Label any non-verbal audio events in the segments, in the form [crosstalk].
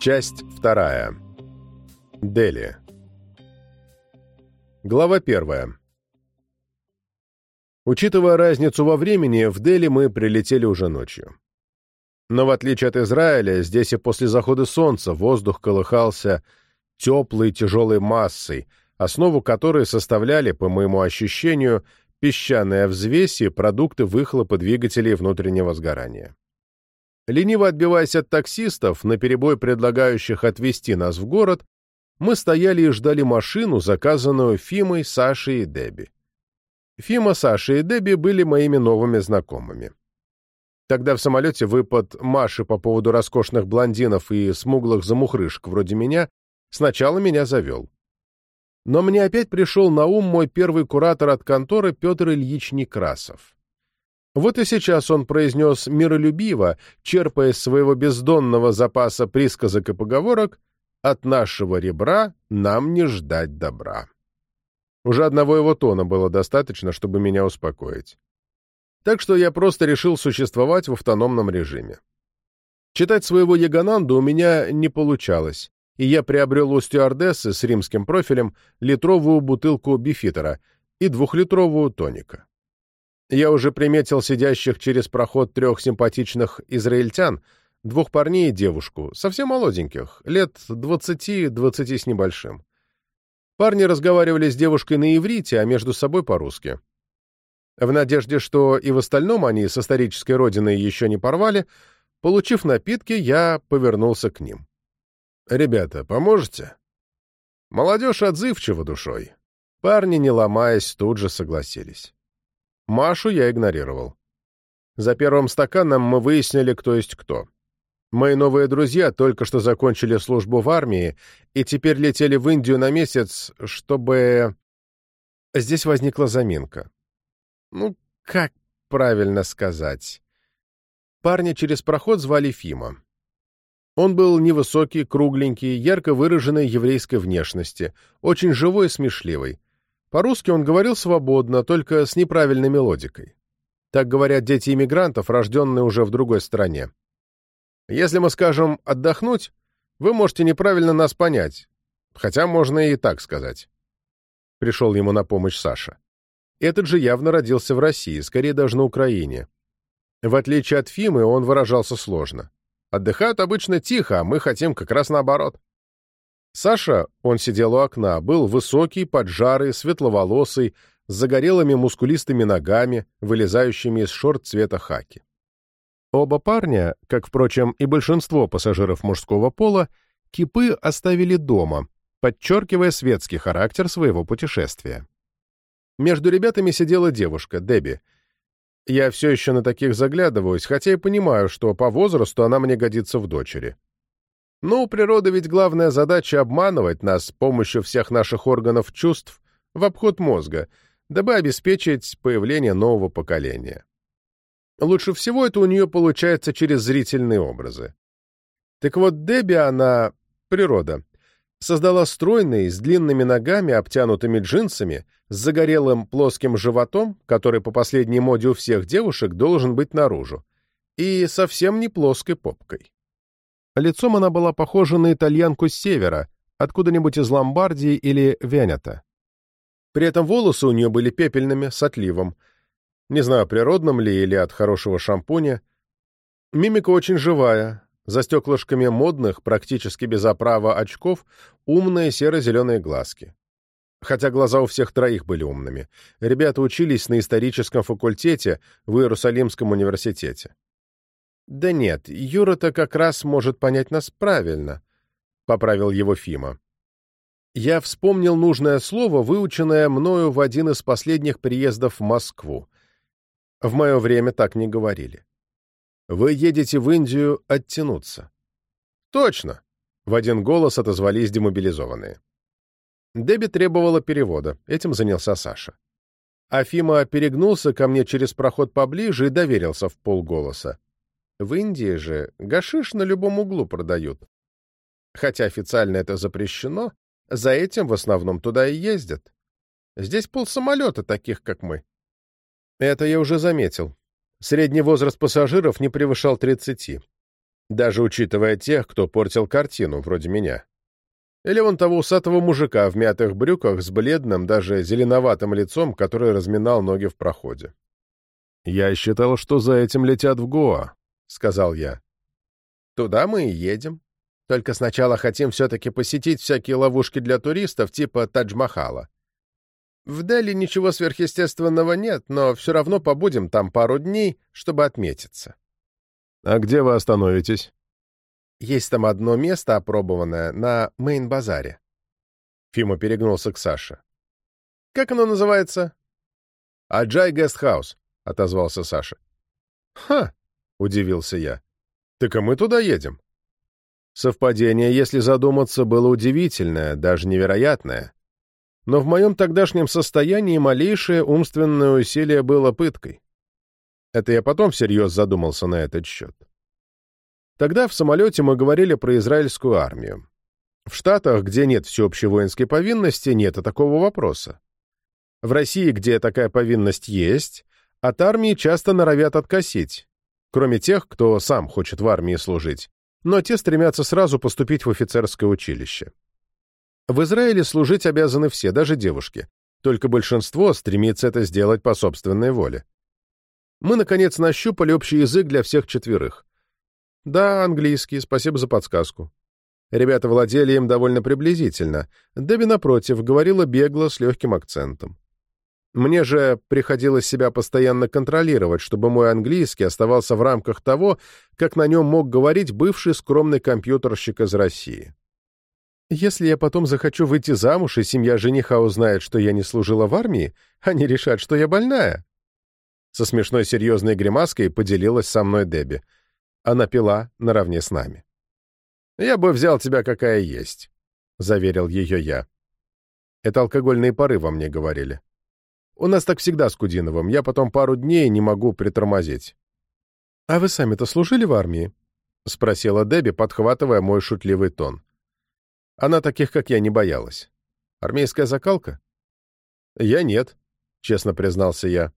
Часть вторая. Дели. Глава первая. Учитывая разницу во времени, в Дели мы прилетели уже ночью. Но в отличие от Израиля, здесь и после захода солнца воздух колыхался теплой тяжелой массой, основу которой составляли, по моему ощущению, песчаная взвесь и продукты выхлопа двигателей внутреннего сгорания. Лениво отбиваясь от таксистов, наперебой предлагающих отвезти нас в город, мы стояли и ждали машину, заказанную Фимой, Сашей и Дебби. Фима, Саша и Дебби были моими новыми знакомыми. Тогда в самолете выпад Маши по поводу роскошных блондинов и смуглых замухрышек вроде меня сначала меня завел. Но мне опять пришел на ум мой первый куратор от конторы Петр Ильич Некрасов. Вот и сейчас он произнес миролюбиво, черпая из своего бездонного запаса присказок и поговорок «От нашего ребра нам не ждать добра». Уже одного его тона было достаточно, чтобы меня успокоить. Так что я просто решил существовать в автономном режиме. Читать своего Ягананду у меня не получалось, и я приобрел у стюардессы с римским профилем литровую бутылку бифитера и двухлитровую тоника. Я уже приметил сидящих через проход трех симпатичных израильтян, двух парней и девушку, совсем молоденьких, лет двадцати-двадцати с небольшим. Парни разговаривали с девушкой на иврите, а между собой по-русски. В надежде, что и в остальном они с исторической родиной еще не порвали, получив напитки, я повернулся к ним. «Ребята, поможете?» Молодежь отзывчива душой. Парни, не ломаясь, тут же согласились. Машу я игнорировал. За первым стаканом мы выяснили, кто есть кто. Мои новые друзья только что закончили службу в армии и теперь летели в Индию на месяц, чтобы... Здесь возникла заминка. Ну, как правильно сказать? Парня через проход звали Фима. Он был невысокий, кругленький, ярко выраженной еврейской внешности, очень живой и смешливый. По-русски он говорил свободно, только с неправильной мелодикой. Так говорят дети иммигрантов, рожденные уже в другой стране. Если мы скажем «отдохнуть», вы можете неправильно нас понять, хотя можно и так сказать. Пришел ему на помощь Саша. Этот же явно родился в России, скорее даже на Украине. В отличие от Фимы, он выражался сложно. Отдыхают обычно тихо, а мы хотим как раз наоборот. Саша, он сидел у окна, был высокий, поджарый, светловолосый, с загорелыми мускулистыми ногами, вылезающими из шорт цвета хаки. Оба парня, как, впрочем, и большинство пассажиров мужского пола, кипы оставили дома, подчеркивая светский характер своего путешествия. Между ребятами сидела девушка, Дебби. Я все еще на таких заглядываюсь, хотя и понимаю, что по возрасту она мне годится в дочери. Но у природы ведь главная задача обманывать нас с помощью всех наших органов чувств в обход мозга, дабы обеспечить появление нового поколения. Лучше всего это у нее получается через зрительные образы. Так вот, Дебби, она, природа, создала стройный, с длинными ногами, обтянутыми джинсами, с загорелым плоским животом, который по последней моде у всех девушек должен быть наружу, и совсем не плоской попкой. Лицом она была похожа на итальянку с севера, откуда-нибудь из Ломбардии или Венета. При этом волосы у нее были пепельными, с отливом. Не знаю, природным ли или от хорошего шампуня. Мимика очень живая, за стеклышками модных, практически без оправа очков, умные серо-зеленые глазки. Хотя глаза у всех троих были умными. Ребята учились на историческом факультете в Иерусалимском университете. «Да нет, Юра-то как раз может понять нас правильно», — поправил его Фима. Я вспомнил нужное слово, выученное мною в один из последних приездов в Москву. В мое время так не говорили. Вы едете в Индию оттянуться. Точно! В один голос отозвались демобилизованные. Дебби требовала перевода, этим занялся Саша. Афима перегнулся ко мне через проход поближе и доверился в полголоса. В Индии же гашиш на любом углу продают. Хотя официально это запрещено, за этим в основном туда и ездят. Здесь полсамолета таких, как мы. Это я уже заметил. Средний возраст пассажиров не превышал 30. Даже учитывая тех, кто портил картину, вроде меня. Или вон того усатого мужика в мятых брюках с бледным, даже зеленоватым лицом, который разминал ноги в проходе. «Я считал, что за этим летят в Гоа», — сказал я. «Туда мы и едем. Только сначала хотим все-таки посетить всякие ловушки для туристов типа Тадж-Махала. В Дели ничего сверхъестественного нет, но все равно побудем там пару дней, чтобы отметиться». «А где вы остановитесь?» Есть там одно место опробованное на Мейн-базаре. Фима перегнулся к Саше. «Как оно называется?» «Аджай Гестхаус», — отозвался Саша. «Ха!» — удивился я. «Так и мы туда едем». Совпадение, если задуматься, было удивительное, даже невероятное. Но в моем тогдашнем состоянии малейшее умственное усилие было пыткой. Это я потом всерьез задумался на этот счет. Тогда в самолете мы говорили про израильскую армию. В Штатах, где нет всеобщей воинской повинности, нет и такого вопроса. В России, где такая повинность есть, от армии часто норовят откосить, кроме тех, кто сам хочет в армии служить, но те стремятся сразу поступить в офицерское училище. В Израиле служить обязаны все, даже девушки, только большинство стремится это сделать по собственной воле. Мы, наконец, нащупали общий язык для всех четверых. Да, английский, спасибо за подсказку. Ребята владели им довольно приблизительно. Дебби, напротив, говорила бегло, с легким акцентом. Мне же приходилось себя постоянно контролировать, чтобы мой английский оставался в рамках того, как на нем мог говорить бывший скромный компьютерщик из России. Если я потом захочу выйти замуж, и семья жениха узнает, что я не служила в армии, они решат, что я больная. Со смешной серьезной гримаской поделилась со мной Дебби. Она пила наравне с нами. «Я бы взял тебя, какая есть», — заверил ее я. Это алкогольные пары во мне говорили. У нас так всегда с Кудиновым, я потом пару дней не могу притормозить. «А вы сами-то служили в армии?» — спросила Дебби, подхватывая мой шутливый тон. Она таких, как я, не боялась. Армейская закалка? Я нет, честно признался я.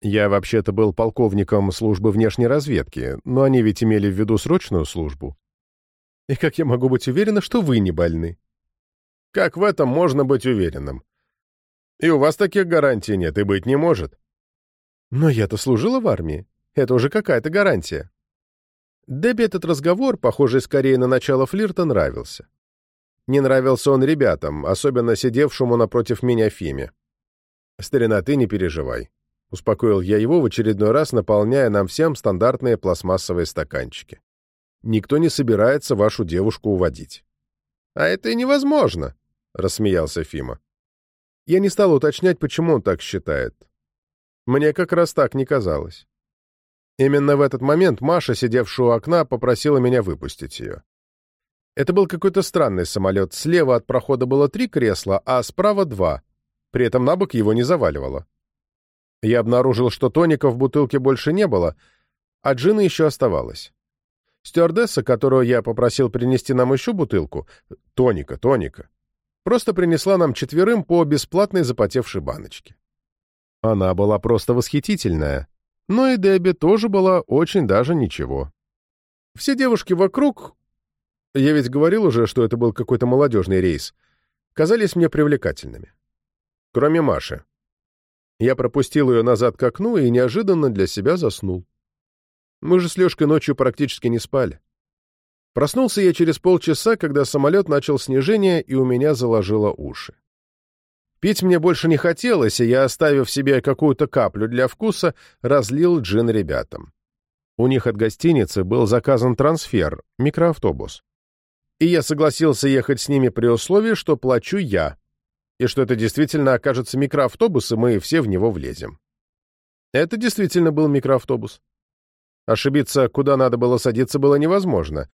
Я вообще-то был полковником службы внешней разведки, но они ведь имели в виду срочную службу. И как я могу быть уверена, что вы не больны? Как в этом можно быть уверенным? И у вас таких гарантий нет, и быть не может. Но я-то служила в армии. Это уже какая-то гарантия. Дебби этот разговор, похожий скорее на начало флирта, нравился. Не нравился он ребятам, особенно сидевшему напротив меня Фиме. «Старина, ты не переживай. Успокоил я его в очередной раз, наполняя нам всем стандартные пластмассовые стаканчики. Никто не собирается вашу девушку уводить. А это и невозможно, рассмеялся Фима. Я не стал уточнять, почему он так считает. Мне как раз так не казалось. Именно в этот момент Маша, сидевшая у окна, попросила меня выпустить ее. Это был какой-то странный самолет. Слева от прохода было три кресла, а справа два. При этом на бок его не заваливало. Я обнаружил, что тоника в бутылке больше не было, а джина еще оставалась. Стюардесса, которую я попросил принести нам еще бутылку, тоника, тоника, просто принесла нам четверым по бесплатной запотевшей баночке. Она была просто восхитительная, но и Дебби тоже была очень даже ничего. Все девушки вокруг, я ведь говорил уже, что это был какой-то молодежный рейс, казались мне привлекательными. Кроме Маши. Я пропустил ее назад к окну и неожиданно для себя заснул. Мы же с Лешкой ночью практически не спали. Проснулся я через полчаса, когда самолет начал снижение, и у меня заложило уши. Пить мне больше не хотелось, и я, оставив себе какую-то каплю для вкуса, разлил джин ребятам. У них от гостиницы был заказан трансфер, микроавтобус. И я согласился ехать с ними при условии, что плачу я, и что это действительно окажется микроавтобус, и мы все в него влезем. Это действительно был микроавтобус. Ошибиться, куда надо было садиться, было невозможно.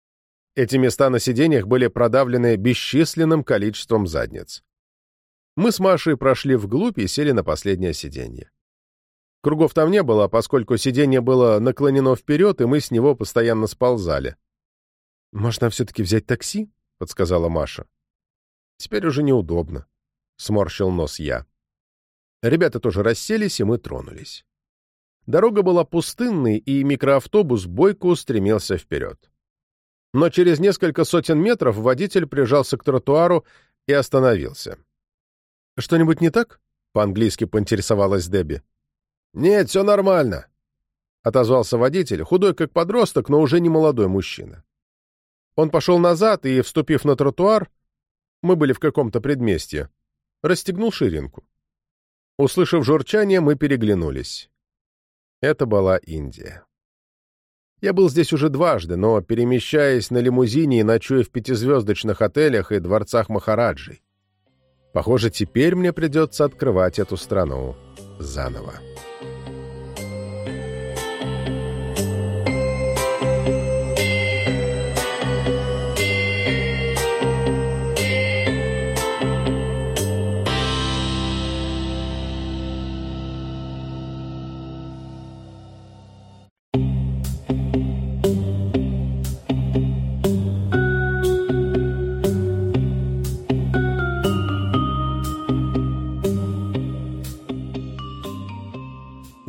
Эти места на сиденьях были продавлены бесчисленным количеством задниц. Мы с Машей прошли вглубь и сели на последнее сиденье. Кругов там не было, поскольку сиденье было наклонено вперед, и мы с него постоянно сползали. «Можно все-таки взять такси?» — подсказала Маша. «Теперь уже неудобно сморщил нос я. Ребята тоже расселись, и мы тронулись. Дорога была пустынной, и микроавтобус бойко устремился вперед. Но через несколько сотен метров водитель прижался к тротуару и остановился. «Что-нибудь не так?» — по-английски поинтересовалась Дебби. «Нет, все нормально», — отозвался водитель, худой как подросток, но уже не молодой мужчина. Он пошел назад и, вступив на тротуар, мы были в каком-то предместье, расстегнул ширинку. Услышав журчание, мы переглянулись. Это была Индия. Я был здесь уже дважды, но перемещаясь на лимузине и ночуя в пятизвездочных отелях и дворцах Махараджей. Похоже, теперь мне придется открывать эту страну заново.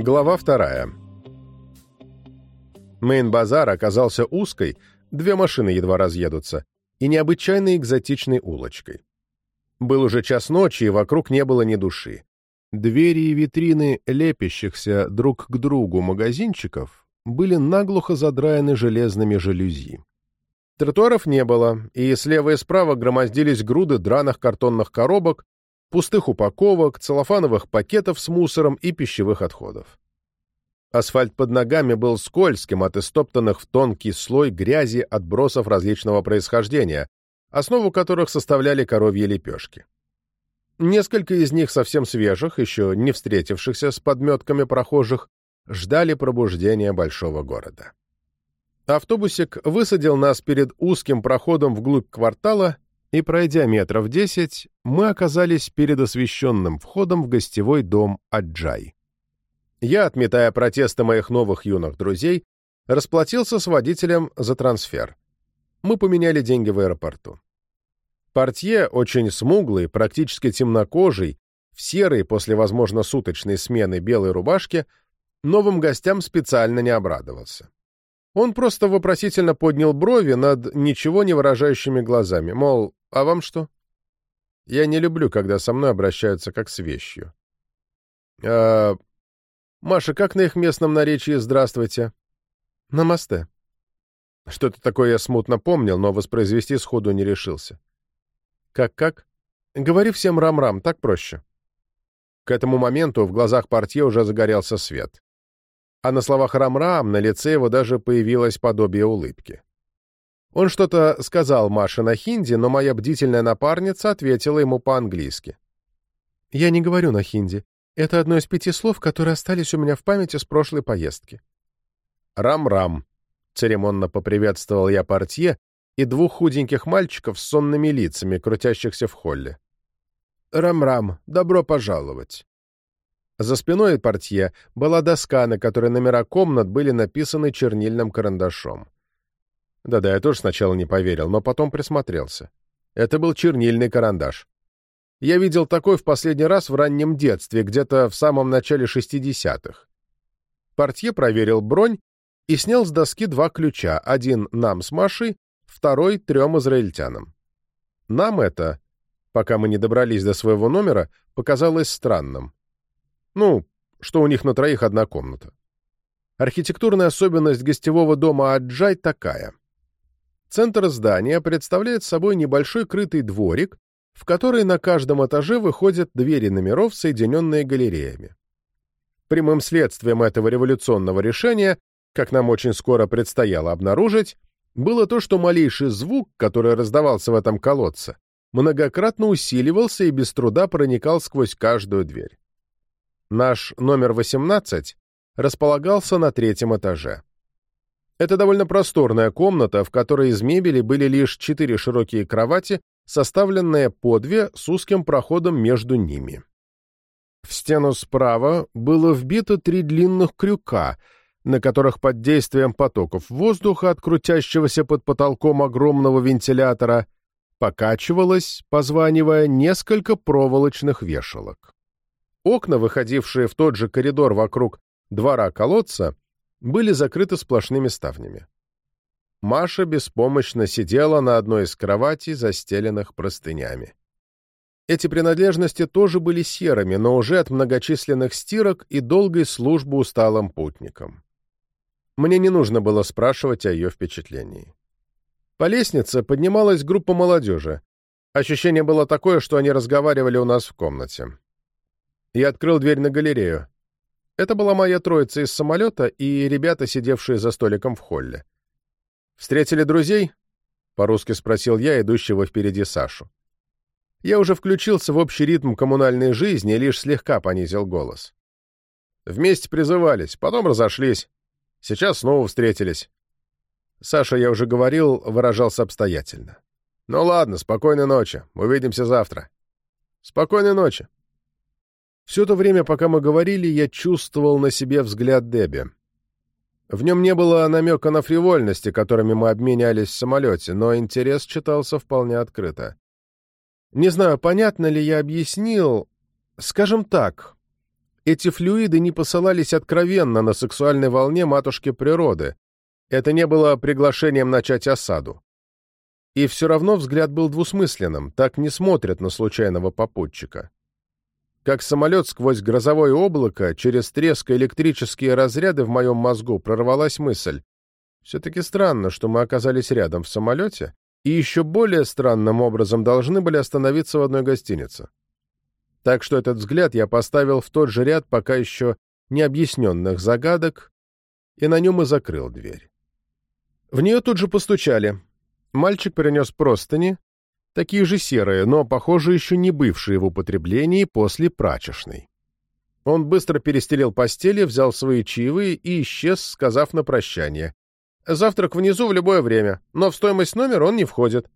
Глава вторая. Мейн-базар оказался узкой, две машины едва разъедутся, и необычайно экзотичной улочкой. Был уже час ночи, и вокруг не было ни души. Двери и витрины лепящихся друг к другу магазинчиков были наглухо задраены железными жалюзи. Тротуаров не было, и слева и справа громоздились груды драных картонных коробок, пустых упаковок, целлофановых пакетов с мусором и пищевых отходов. Асфальт под ногами был скользким от истоптанных в тонкий слой грязи отбросов различного происхождения, основу которых составляли коровьи лепешки. Несколько из них совсем свежих, еще не встретившихся с подметками прохожих, ждали пробуждения большого города. Автобусик высадил нас перед узким проходом вглубь квартала и, пройдя метров десять, мы оказались перед освещенным входом в гостевой дом Аджай. Я, отметая протесты моих новых юных друзей, расплатился с водителем за трансфер. Мы поменяли деньги в аэропорту. Портье, очень смуглый, практически темнокожий, в серой после, возможно, суточной смены белой рубашке, новым гостям специально не обрадовался. Он просто вопросительно поднял брови над ничего не выражающими глазами, мол, а вам что? Я не люблю, когда со мной обращаются как с вещью. А... Маша, как на их местном наречии «здравствуйте»? Намасте. Что-то такое я смутно помнил, но воспроизвести сходу не решился. Как-как? Говори всем рам-рам, так проще. К этому моменту в глазах портье уже загорелся свет. А на словах рам-рам на лице его даже появилось подобие улыбки. Он что-то сказал Маше на хинди, но моя бдительная напарница ответила ему по-английски. «Я не говорю на хинди. Это одно из пяти слов, которые остались у меня в памяти с прошлой поездки». «Рам-рам», — церемонно поприветствовал я портье и двух худеньких мальчиков с сонными лицами, крутящихся в холле. «Рам-рам, добро пожаловать». За спиной портье была доска, на которой номера комнат были написаны чернильным карандашом. Да-да, я тоже сначала не поверил, но потом присмотрелся. Это был чернильный карандаш. Я видел такой в последний раз в раннем детстве, где-то в самом начале 60-х. Портье проверил бронь и снял с доски два ключа, один нам с Машей, второй трем израильтянам. Нам это, пока мы не добрались до своего номера, показалось странным. Ну, что у них на троих одна комната. Архитектурная особенность гостевого дома Аджай такая. Центр здания представляет собой небольшой крытый дворик, в который на каждом этаже выходят двери номеров, соединенные галереями. Прямым следствием этого революционного решения, как нам очень скоро предстояло обнаружить, было то, что малейший звук, который раздавался в этом колодце, многократно усиливался и без труда проникал сквозь каждую дверь. Наш номер 18 располагался на третьем этаже. Это довольно просторная комната, в которой из мебели были лишь четыре широкие кровати, составленные по две с узким проходом между ними. В стену справа было вбито три длинных крюка, на которых под действием потоков воздуха от крутящегося под потолком огромного вентилятора покачивалось, позванивая, несколько проволочных вешалок. Окна, выходившие в тот же коридор вокруг двора колодца, были закрыты сплошными ставнями. Маша беспомощно сидела на одной из кроватей, застеленных простынями. Эти принадлежности тоже были серыми, но уже от многочисленных стирок и долгой службы усталым путникам. Мне не нужно было спрашивать о ее впечатлении. По лестнице поднималась группа молодежи. Ощущение было такое, что они разговаривали у нас в комнате. Я открыл дверь на галерею. Это была моя троица из самолета и ребята, сидевшие за столиком в холле. «Встретили друзей?» — по-русски спросил я, идущего впереди Сашу. Я уже включился в общий ритм коммунальной жизни и лишь слегка понизил голос. Вместе призывались, потом разошлись. Сейчас снова встретились. Саша, я уже говорил, выражался обстоятельно. «Ну ладно, спокойной ночи. Увидимся завтра». «Спокойной ночи». Все то время, пока мы говорили, я чувствовал на себе взгляд Дебби. В нем не было намека на фривольности, которыми мы обменялись в самолете, но интерес читался вполне открыто. Не знаю, понятно ли я объяснил. Скажем так, эти флюиды не посылались откровенно на сексуальной волне матушки природы. Это не было приглашением начать осаду. И все равно взгляд был двусмысленным, так не смотрят на случайного попутчика. Как самолет сквозь грозовое облако, через треск электрические разряды в моем мозгу прорвалась мысль. Все-таки странно, что мы оказались рядом в самолете, и еще более странным образом должны были остановиться в одной гостинице. Так что этот взгляд я поставил в тот же ряд пока еще необъясненных загадок, и на нем и закрыл дверь. В нее тут же постучали. Мальчик принес простыни, такие же серые, но, похоже, еще не бывшие в употреблении после прачечной. Он быстро перестелил постели, взял свои чаевые и исчез, сказав на прощание. «Завтрак внизу в любое время, но в стоимость номера он не входит».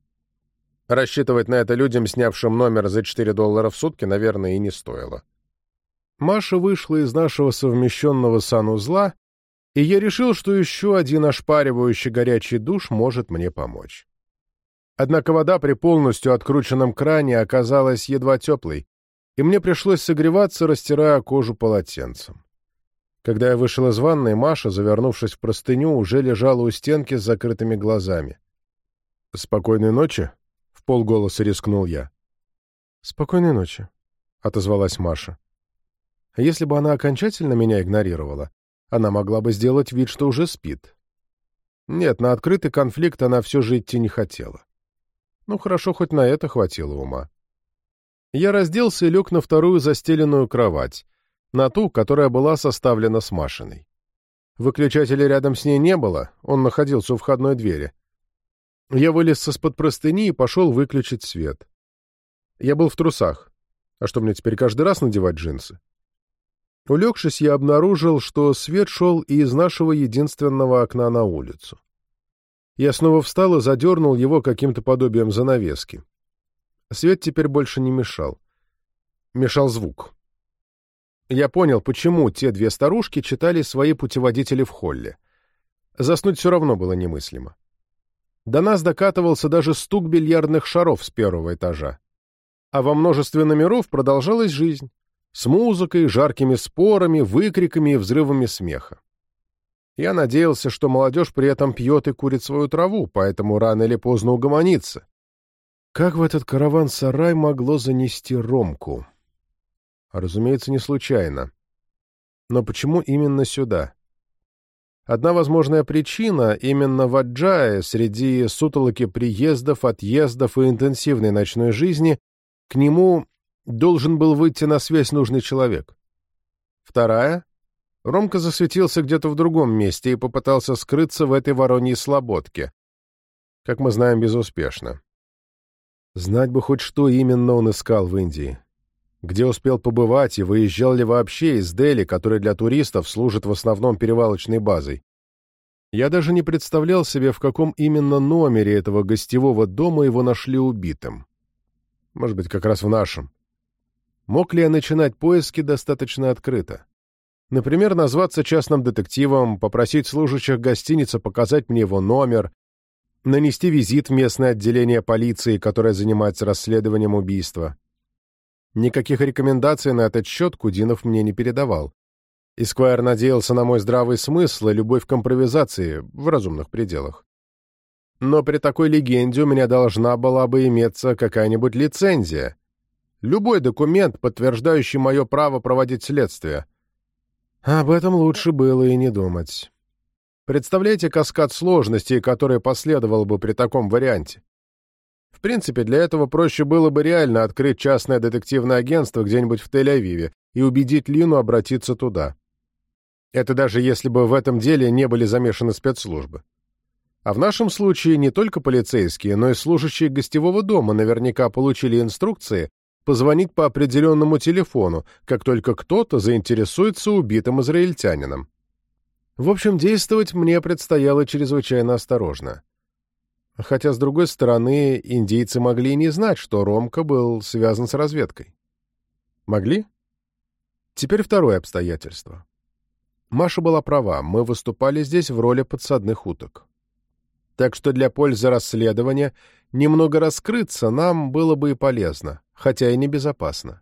Рассчитывать на это людям, снявшим номер за 4 доллара в сутки, наверное, и не стоило. Маша вышла из нашего совмещенного санузла, и я решил, что еще один ошпаривающий горячий душ может мне помочь. Однако вода при полностью открученном кране оказалась едва теплой, и мне пришлось согреваться, растирая кожу полотенцем. Когда я вышел из ванной, Маша, завернувшись в простыню, уже лежала у стенки с закрытыми глазами. «Спокойной ночи», — в полголоса рискнул я. «Спокойной ночи», — отозвалась Маша. А если бы она окончательно меня игнорировала, она могла бы сделать вид, что уже спит. Нет, на открытый конфликт она все же идти не хотела. Ну, хорошо, хоть на это хватило ума. Я разделся и лег на вторую застеленную кровать, на ту, которая была составлена с Машиной. Выключателя рядом с ней не было, он находился у входной двери. Я вылез из-под простыни и пошел выключить свет. Я был в трусах. А что, мне теперь каждый раз надевать джинсы? Улегшись, я обнаружил, что свет шел и из нашего единственного окна на улицу. Я снова встал и задернул его каким-то подобием занавески. Свет теперь больше не мешал. Мешал звук. Я понял, почему те две старушки читали свои путеводители в холле. Заснуть все равно было немыслимо. До нас докатывался даже стук бильярдных шаров с первого этажа. А во множестве номеров продолжалась жизнь. С музыкой, жаркими спорами, выкриками и взрывами смеха. Я надеялся, что молодежь при этом пьет и курит свою траву, поэтому рано или поздно угомонится. Как в этот караван-сарай могло занести Ромку? Разумеется, не случайно. Но почему именно сюда? Одна возможная причина — именно в Аджае, среди сутолоки приездов, отъездов и интенсивной ночной жизни, к нему должен был выйти на связь нужный человек. Вторая Ромка засветился где-то в другом месте и попытался скрыться в этой вороньей слободке. Как мы знаем, безуспешно. Знать бы хоть что именно он искал в Индии. Где успел побывать и выезжал ли вообще из Дели, который для туристов служит в основном перевалочной базой. Я даже не представлял себе, в каком именно номере этого гостевого дома его нашли убитым. Может быть, как раз в нашем. Мог ли я начинать поиски достаточно открыто? Например, назваться частным детективом, попросить служащих гостиницы показать мне его номер, нанести визит в местное отделение полиции, которое занимается расследованием убийства. Никаких рекомендаций на этот счет Кудинов мне не передавал. Эсквайр надеялся на мой здравый смысл и любовь к импровизации в разумных пределах. но при такой легенде у меня должна была бы иметься какая-нибудь лицензия. Любой документ, подтверждающий мое право проводить следствие. Об этом лучше было и не думать. Представляете каскад сложностей, который последовал бы при таком варианте? В принципе, для этого проще было бы реально открыть частное детективное агентство где-нибудь в Тель-Авиве и убедить Лину обратиться туда. Это даже если бы в этом деле не были замешаны спецслужбы. А в нашем случае не только полицейские, но и служащие гостевого дома наверняка получили инструкции позвонить по определенному телефону, как только кто-то заинтересуется убитым израильтянином. В общем, действовать мне предстояло чрезвычайно осторожно. Хотя, с другой стороны, индейцы могли не знать, что Ромка был связан с разведкой. Могли? Теперь второе обстоятельство. Маша была права, мы выступали здесь в роли подсадных уток так что для пользы расследования немного раскрыться нам было бы и полезно, хотя и небезопасно.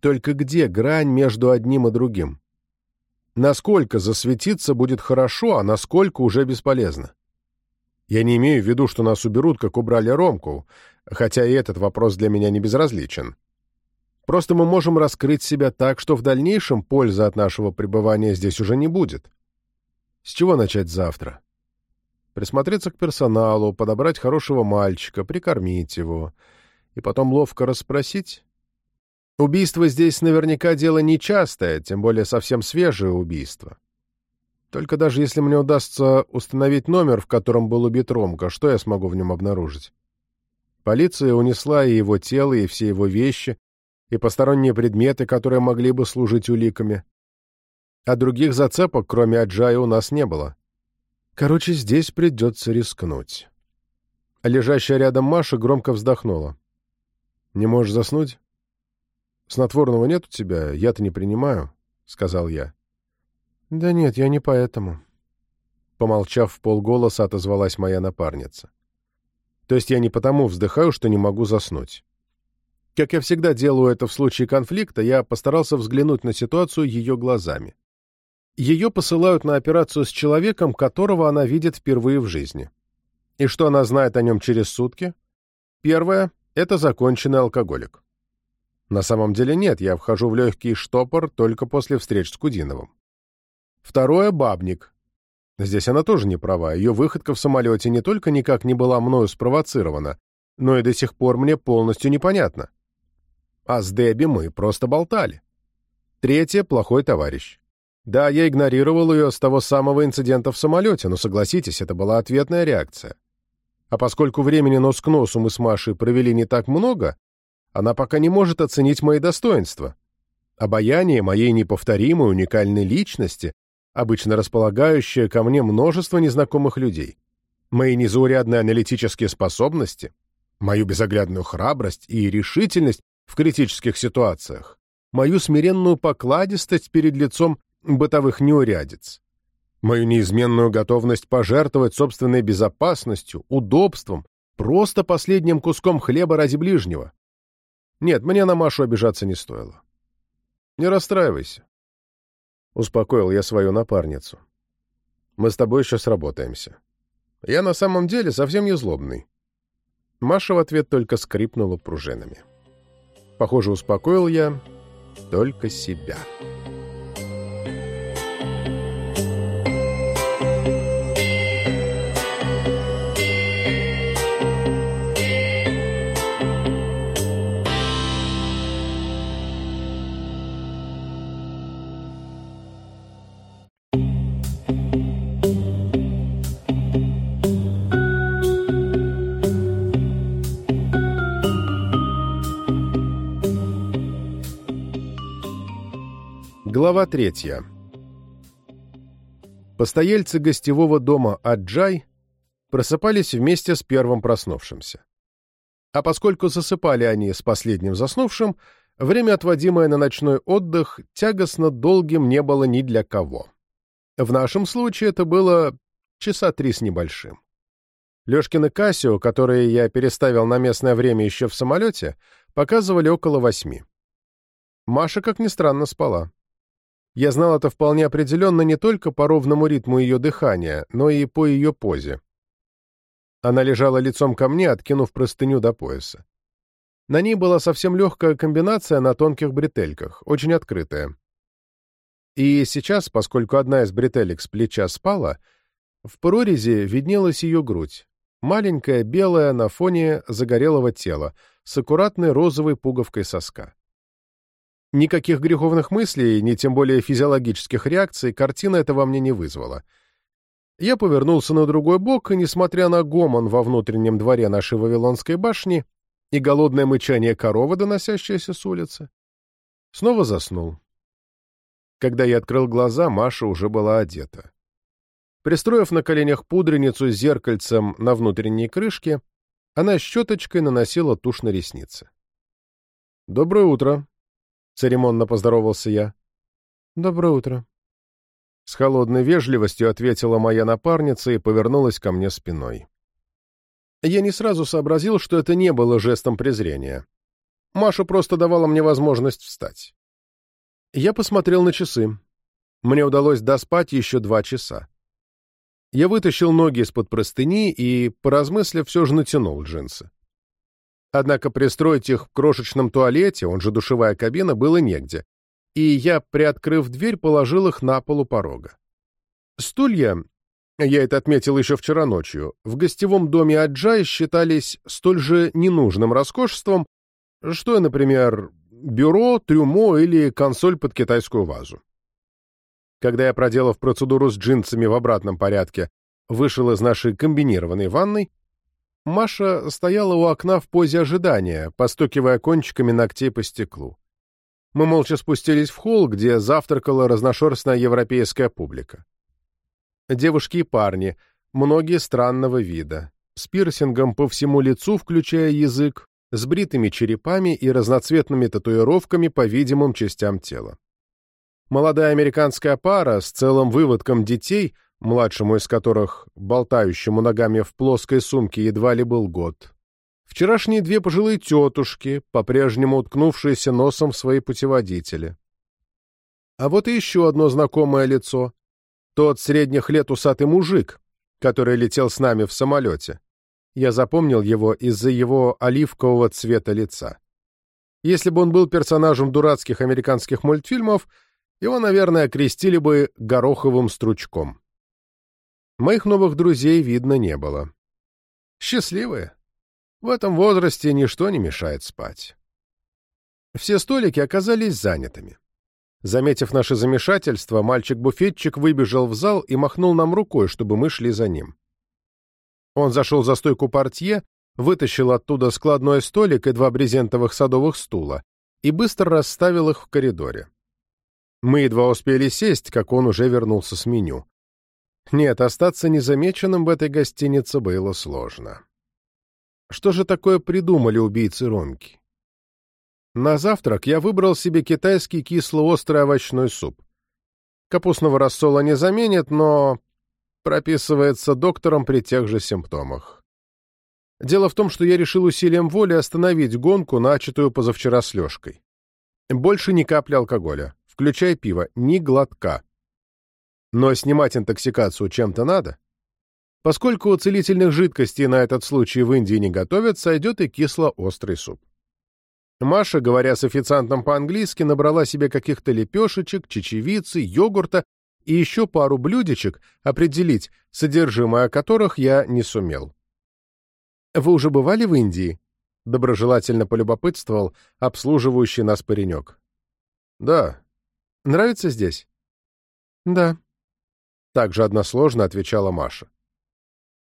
Только где грань между одним и другим? Насколько засветиться будет хорошо, а насколько уже бесполезно? Я не имею в виду, что нас уберут, как убрали Ромку, хотя и этот вопрос для меня не безразличен. Просто мы можем раскрыть себя так, что в дальнейшем пользы от нашего пребывания здесь уже не будет. С чего начать завтра? присмотреться к персоналу, подобрать хорошего мальчика, прикормить его и потом ловко расспросить. Убийство здесь наверняка дело нечастое, тем более совсем свежее убийство. Только даже если мне удастся установить номер, в котором был убит Ромка, что я смогу в нем обнаружить? Полиция унесла и его тело, и все его вещи, и посторонние предметы, которые могли бы служить уликами. А других зацепок, кроме Аджая, у нас не было. Короче, здесь придется рискнуть. Лежащая рядом Маша громко вздохнула. «Не можешь заснуть?» «Снотворного нет у тебя, я-то не принимаю», — сказал я. «Да нет, я не поэтому». Помолчав в полголоса, отозвалась моя напарница. «То есть я не потому вздыхаю, что не могу заснуть. Как я всегда делаю это в случае конфликта, я постарался взглянуть на ситуацию ее глазами. Ее посылают на операцию с человеком, которого она видит впервые в жизни. И что она знает о нем через сутки? Первое — это законченный алкоголик. На самом деле нет, я вхожу в легкий штопор только после встреч с Кудиновым. Второе — бабник. Здесь она тоже не права, ее выходка в самолете не только никак не была мною спровоцирована, но и до сих пор мне полностью непонятно. А с Дебби мы просто болтали. Третье — плохой товарищ. Да, я игнорировал ее с того самого инцидента в самолете, но согласитесь, это была ответная реакция. А поскольку времени нос к носу мы с Машей провели не так много, она пока не может оценить мои достоинства. Обаяние моей неповторимой уникальной личности, обычно располагающее ко мне множество незнакомых людей, мои незаурядные аналитические способности, мою безоглядную храбрость и решительность в критических ситуациях, мою смиренную покладистость перед лицом бытовых неурядиц, мою неизменную готовность пожертвовать собственной безопасностью, удобством, просто последним куском хлеба ради ближнего. Нет, мне на Машу обижаться не стоило. Не расстраивайся. Успокоил я свою напарницу. Мы с тобой еще сработаемся. Я на самом деле совсем не злобный. Маша в ответ только скрипнула пружинами. Похоже, успокоил я только себя. Глава третья. Постояльцы гостевого дома Аджай просыпались вместе с первым проснувшимся. А поскольку засыпали они с последним заснувшим, время, отводимое на ночной отдых, тягостно долгим не было ни для кого. В нашем случае это было часа три с небольшим. Лешкин и Кассио, которые я переставил на местное время еще в самолете, показывали около восьми. Маша, как ни странно, спала. Я знал это вполне определенно не только по ровному ритму ее дыхания, но и по ее позе. Она лежала лицом ко мне, откинув простыню до пояса. На ней была совсем легкая комбинация на тонких бретельках, очень открытая. И сейчас, поскольку одна из бретелек с плеча спала, в прорези виднелась ее грудь, маленькая, белая, на фоне загорелого тела, с аккуратной розовой пуговкой соска. Никаких греховных мыслей, ни тем более физиологических реакций картина это во мне не вызвала. Я повернулся на другой бок, и, несмотря на гомон во внутреннем дворе нашей Вавилонской башни и голодное мычание коровы, доносящееся с улицы, снова заснул. Когда я открыл глаза, Маша уже была одета. Пристроив на коленях пудреницу с зеркальцем на внутренней крышке, она щеточкой наносила тушь на ресницы. «Доброе утро», — церемонно поздоровался я. «Доброе утро». С холодной вежливостью ответила моя напарница и повернулась ко мне спиной. Я не сразу сообразил, что это не было жестом презрения. Маша просто давала мне возможность встать. Я посмотрел на часы. Мне удалось доспать еще два часа. Я вытащил ноги из-под простыни и, поразмыслив, все же натянул джинсы. Однако пристроить их в крошечном туалете, он же душевая кабина, было негде, и я, приоткрыв дверь, положил их на полу порога. Стулья, я это отметил еще вчера ночью, в гостевом доме Аджай считались столь же ненужным роскошеством, что, например, бюро, трюмо или консоль под китайскую вазу. Когда я, проделав процедуру с джинсами в обратном порядке, вышел из нашей комбинированной ванной, Маша стояла у окна в позе ожидания, постукивая кончиками ногтей по стеклу. Мы молча спустились в холл, где завтракала разношерстная европейская публика. Девушки и парни, многие странного вида, с пирсингом по всему лицу, включая язык, с бритыми черепами и разноцветными татуировками по видимым частям тела. Молодая американская пара с целым выводком детей, младшему из которых, болтающему ногами в плоской сумке, едва ли был год. Вчерашние две пожилые тетушки, по-прежнему уткнувшиеся носом в свои путеводители. А вот и еще одно знакомое лицо. Тот средних лет усатый мужик, который летел с нами в самолете. Я запомнил его из-за его оливкового цвета лица. Если бы он был персонажем дурацких американских мультфильмов, его, наверное, окрестили бы гороховым стручком. Моих новых друзей видно не было. Счастливые. В этом возрасте ничто не мешает спать. Все столики оказались занятыми. Заметив наше замешательство, мальчик-буфетчик выбежал в зал и махнул нам рукой, чтобы мы шли за ним. Он зашел за стойку портье, вытащил оттуда складной столик и два брезентовых садовых стула и быстро расставил их в коридоре. Мы едва успели сесть, как он уже вернулся с меню. Нет, остаться незамеченным в этой гостинице было сложно. Что же такое придумали убийцы Ромки? На завтрак я выбрал себе китайский кисло-острый овощной суп. Капустного рассола не заменит, но прописывается доктором при тех же симптомах. Дело в том, что я решил усилием воли остановить гонку, начатую позавчера с Лешкой. Больше ни капли алкоголя, включая пиво, ни глотка. Но снимать интоксикацию чем-то надо. Поскольку целительных жидкостей на этот случай в Индии не готовят, сойдет и кисло-острый суп. Маша, говоря с официантом по-английски, набрала себе каких-то лепешечек, чечевицы, йогурта и еще пару блюдечек определить, содержимое которых я не сумел. «Вы уже бывали в Индии?» — доброжелательно полюбопытствовал обслуживающий нас паренек. «Да». «Нравится здесь?» «Да». Также односложно отвечала Маша.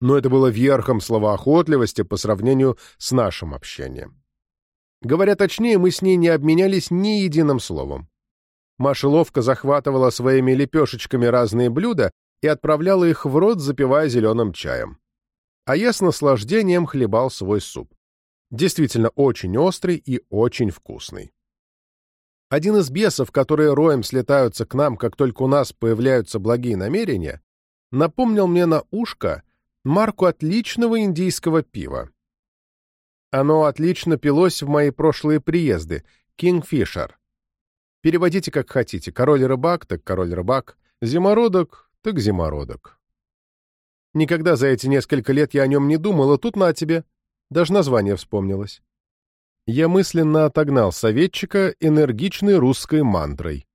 Но это было верхом словоохотливости по сравнению с нашим общением. Говоря точнее, мы с ней не обменялись ни единым словом. Маша ловко захватывала своими лепешечками разные блюда и отправляла их в рот, запивая зеленым чаем. А я с наслаждением хлебал свой суп. Действительно очень острый и очень вкусный. Один из бесов, которые роем слетаются к нам, как только у нас появляются благие намерения, напомнил мне на ушко марку отличного индийского пива. Оно отлично пилось в мои прошлые приезды, Kingfisher. Переводите как хотите. Король-рыбак, так король-рыбак. Зимородок, так зимородок. Никогда за эти несколько лет я о нем не думал, а тут на тебе. Даже название вспомнилось. Я мысленно отогнал советчика энергичной русской мантрой.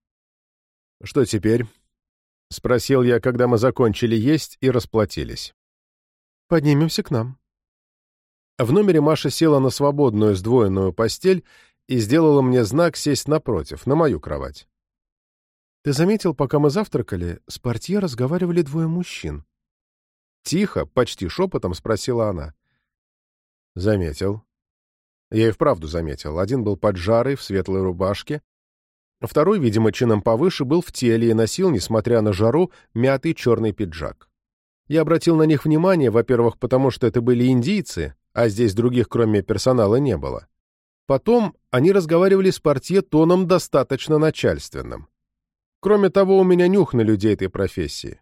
«Что теперь?» — спросил я, когда мы закончили есть и расплатились. «Поднимемся к нам». В номере Маша села на свободную сдвоенную постель и сделала мне знак сесть напротив, на мою кровать. «Ты заметил, пока мы завтракали, с портье разговаривали двое мужчин?» Тихо, почти шепотом спросила она. «Заметил». Я и вправду заметил. Один был поджарый, в светлой рубашке. Второй, видимо, чином повыше, был в теле и носил, несмотря на жару, мятый черный пиджак. Я обратил на них внимание, во-первых, потому что это были индийцы, а здесь других, кроме персонала, не было. Потом они разговаривали с портье тоном достаточно начальственным. Кроме того, у меня нюх на людей этой профессии.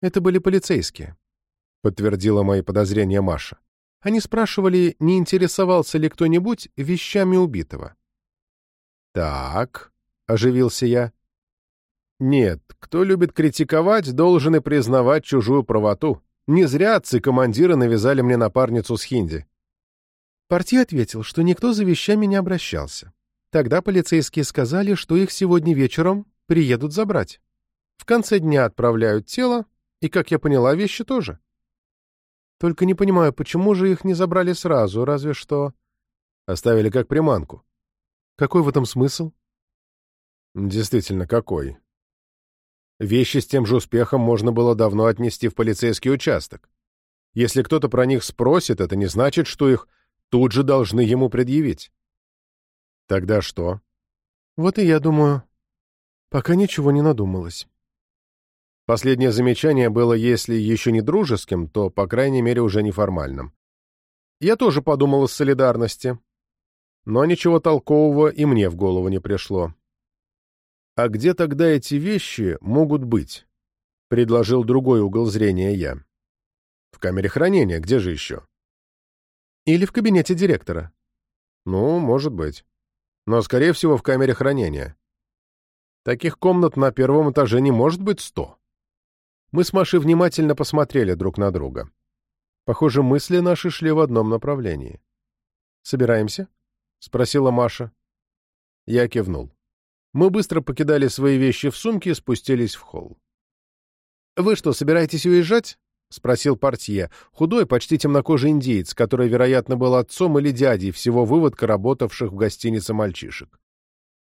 «Это были полицейские», — подтвердила мои подозрения Маша. Они спрашивали, не интересовался ли кто-нибудь вещами убитого. «Так», — оживился я. «Нет, кто любит критиковать, должен и признавать чужую правоту. Не зря отцы-командиры навязали мне напарницу с хинди». Партия ответил, что никто за вещами не обращался. Тогда полицейские сказали, что их сегодня вечером приедут забрать. В конце дня отправляют тело, и, как я поняла, вещи тоже. Только не понимаю, почему же их не забрали сразу, разве что... Оставили как приманку. Какой в этом смысл? Действительно, какой? Вещи с тем же успехом можно было давно отнести в полицейский участок. Если кто-то про них спросит, это не значит, что их тут же должны ему предъявить. Тогда что? Вот и я думаю, пока ничего не надумалось. Последнее замечание было, если еще не дружеским, то, по крайней мере, уже неформальным. Я тоже подумал о солидарности, но ничего толкового и мне в голову не пришло. «А где тогда эти вещи могут быть?» — предложил другой угол зрения я. «В камере хранения, где же еще?» «Или в кабинете директора». «Ну, может быть. Но, скорее всего, в камере хранения. Таких комнат на первом этаже не может быть сто». Мы с Машей внимательно посмотрели друг на друга. Похоже, мысли наши шли в одном направлении. «Собираемся?» — спросила Маша. Я кивнул. Мы быстро покидали свои вещи в сумке и спустились в холл. «Вы что, собираетесь уезжать?» — спросил портье, худой, почти темнокожий индиец, который, вероятно, был отцом или дядей всего выводка работавших в гостинице мальчишек.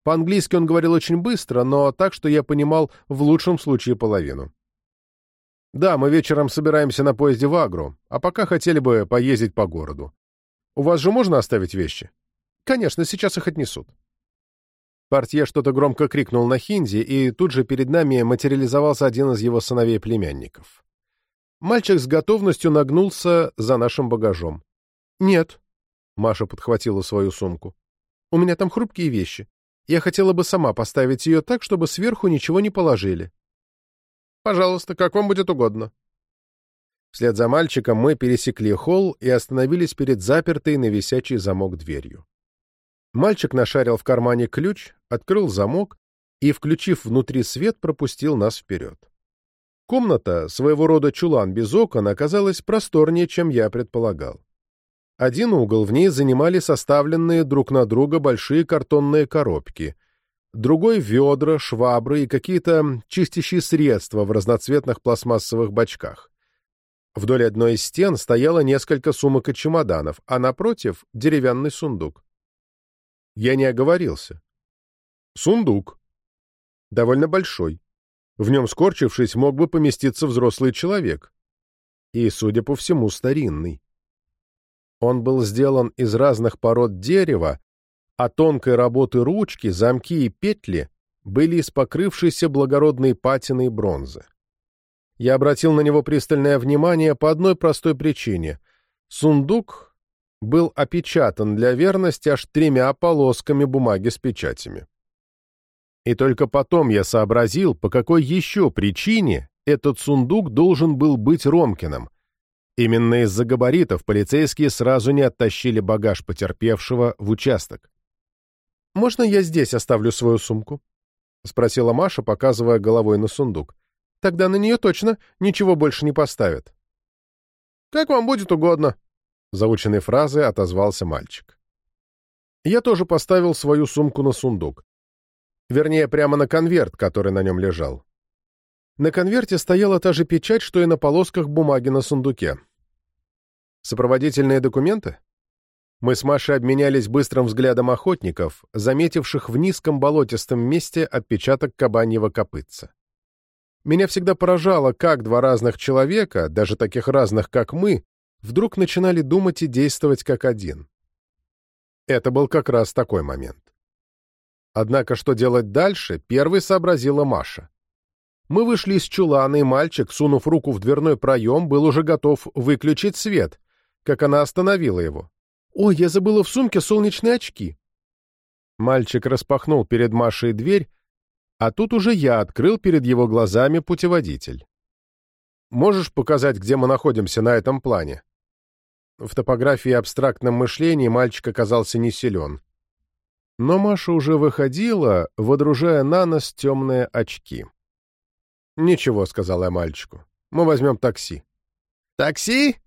По-английски он говорил очень быстро, но так, что я понимал в лучшем случае половину. «Да, мы вечером собираемся на поезде в Агру, а пока хотели бы поездить по городу. У вас же можно оставить вещи?» «Конечно, сейчас их отнесут». Портье что-то громко крикнул на хинди, и тут же перед нами материализовался один из его сыновей-племянников. Мальчик с готовностью нагнулся за нашим багажом. «Нет», — Маша подхватила свою сумку. «У меня там хрупкие вещи. Я хотела бы сама поставить ее так, чтобы сверху ничего не положили. Пожалуйста, как вам будет угодно. Вслед за мальчиком мы пересекли холл и остановились перед запертой на висячий замок дверью. Мальчик нашарил в кармане ключ, открыл замок и, включив внутри свет, пропустил нас вперед. Комната, своего рода чулан без окон, оказалась просторнее, чем я предполагал. Один угол в ней занимали составленные друг на друга большие картонные коробки, другой — ведра, швабры и какие-то чистящие средства в разноцветных пластмассовых бачках. Вдоль одной из стен стояло несколько сумок и чемоданов, а напротив — деревянный сундук. Я не оговорился. Сундук. Довольно большой. В нем, скорчившись, мог бы поместиться взрослый человек. И, судя по всему, старинный. Он был сделан из разных пород дерева, а тонкой работы ручки, замки и петли были из покрывшейся благородной патиной бронзы. Я обратил на него пристальное внимание по одной простой причине. Сундук был опечатан для верности аж тремя полосками бумаги с печатями. И только потом я сообразил, по какой еще причине этот сундук должен был быть Ромкиным. Именно из-за габаритов полицейские сразу не оттащили багаж потерпевшего в участок. «Можно я здесь оставлю свою сумку?» — спросила Маша, показывая головой на сундук. Тогда на нее точно ничего больше не поставят. «Как вам будет угодно», — заученной фразой отозвался мальчик. Я тоже поставил свою сумку на сундук. Вернее, прямо на конверт, который на нем лежал. На конверте стояла та же печать, что и на полосках бумаги на сундуке. Сопроводительные документы? Мы с Машей обменялись быстрым взглядом охотников, заметивших в низком болотистом месте отпечаток кабаньего копытца. Меня всегда поражало, как два разных человека, даже таких разных, как мы, вдруг начинали думать и действовать как один. Это был как раз такой момент. Однако что делать дальше, первой сообразила Маша. Мы вышли из чулана, и мальчик, сунув руку в дверной проем, был уже готов выключить свет, как она остановила его. «Ой, я забыла в сумке солнечные очки». Мальчик распахнул перед Машей дверь, а тут уже я открыл перед его глазами путеводитель. «Можешь показать, где мы находимся на этом плане?» В топографии и абстрактном мышлении мальчик оказался не силен. Но Маша уже выходила, водружая на нос темные очки. «Ничего», — сказал я мальчику, — «мы возьмем такси». «Такси?» —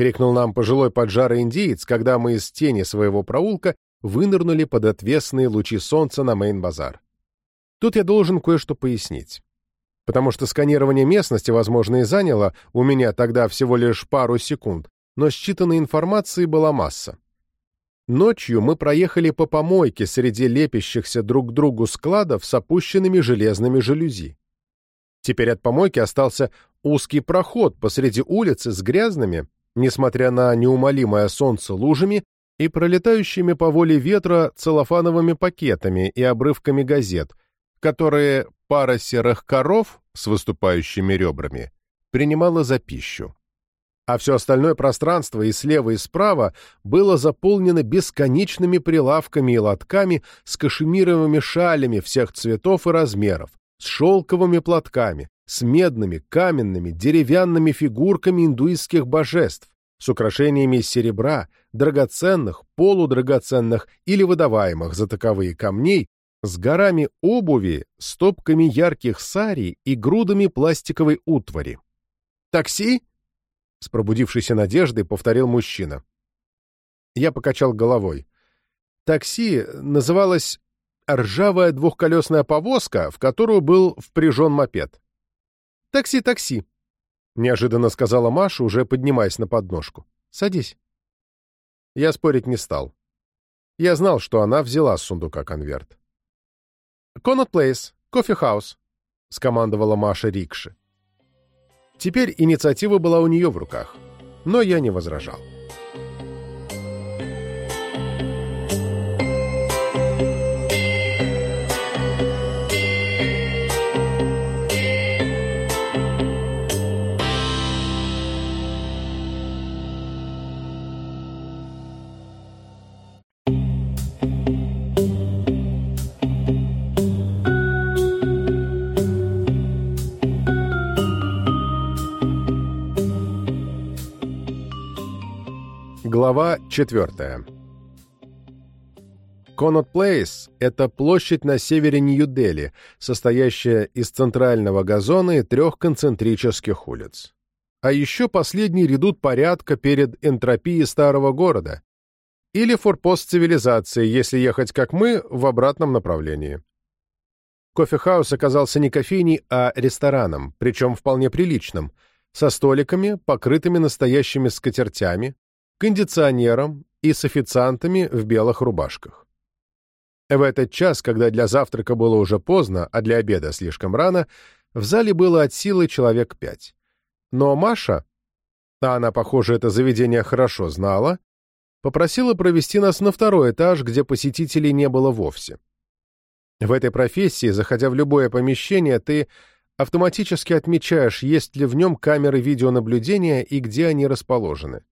крикнул нам пожилой поджарый индиец, когда мы из тени своего проулка вынырнули под отвесные лучи солнца на Мейн-базар. Тут я должен кое-что пояснить. Потому что сканирование местности, возможно, и заняло у меня тогда всего лишь пару секунд, но считанной информации была масса. Ночью мы проехали по помойке среди лепящихся друг к другу складов с опущенными железными жалюзи. Теперь от помойки остался узкий проход посреди улицы с грязными, несмотря на неумолимое солнце, лужами и пролетающими по воле ветра целлофановыми пакетами и обрывками газет, которые пара серых коров с выступающими ребрами принимала за пищу. А все остальное пространство и слева, и справа было заполнено бесконечными прилавками и лотками с кашемировыми шалями всех цветов и размеров, с шелковыми платками, с медными, каменными, деревянными фигурками индуистских божеств, с украшениями из серебра, драгоценных, полудрагоценных или выдаваемых за таковые камней, с горами обуви, стопками ярких сари и грудами пластиковой утвари. «Такси?» С пробудившейся надеждой повторил мужчина. Я покачал головой. Такси называлась «ржавая двухколесная повозка, в которую был впряжен мопед». «Такси, такси», — неожиданно сказала Маша, уже поднимаясь на подножку. «Садись». Я спорить не стал. Я знал, что она взяла с сундука конверт. «Коннот Плейс, кофе-хаус», — скомандовала Маша рикши. Теперь инициатива была у нее в руках, но я не возражал. Глава 4. Коннот Плейс — это площадь на севере Нью-Дели, состоящая из центрального газона и трех концентрических улиц. А еще последний редут порядка перед энтропией старого города. Или форпост цивилизации, если ехать, как мы, в обратном направлении. Кофехаус оказался не кофейней, а рестораном, причем вполне приличным, со столиками, покрытыми настоящими скатертями, кондиционером и с официантами в белых рубашках. В этот час, когда для завтрака было уже поздно, а для обеда слишком рано, в зале было от силы человек пять. Но Маша, а она, похоже, это заведение хорошо знала, попросила провести нас на второй этаж, где посетителей не было вовсе. В этой профессии, заходя в любое помещение, ты автоматически отмечаешь, есть ли в нем камеры видеонаблюдения и где они расположены.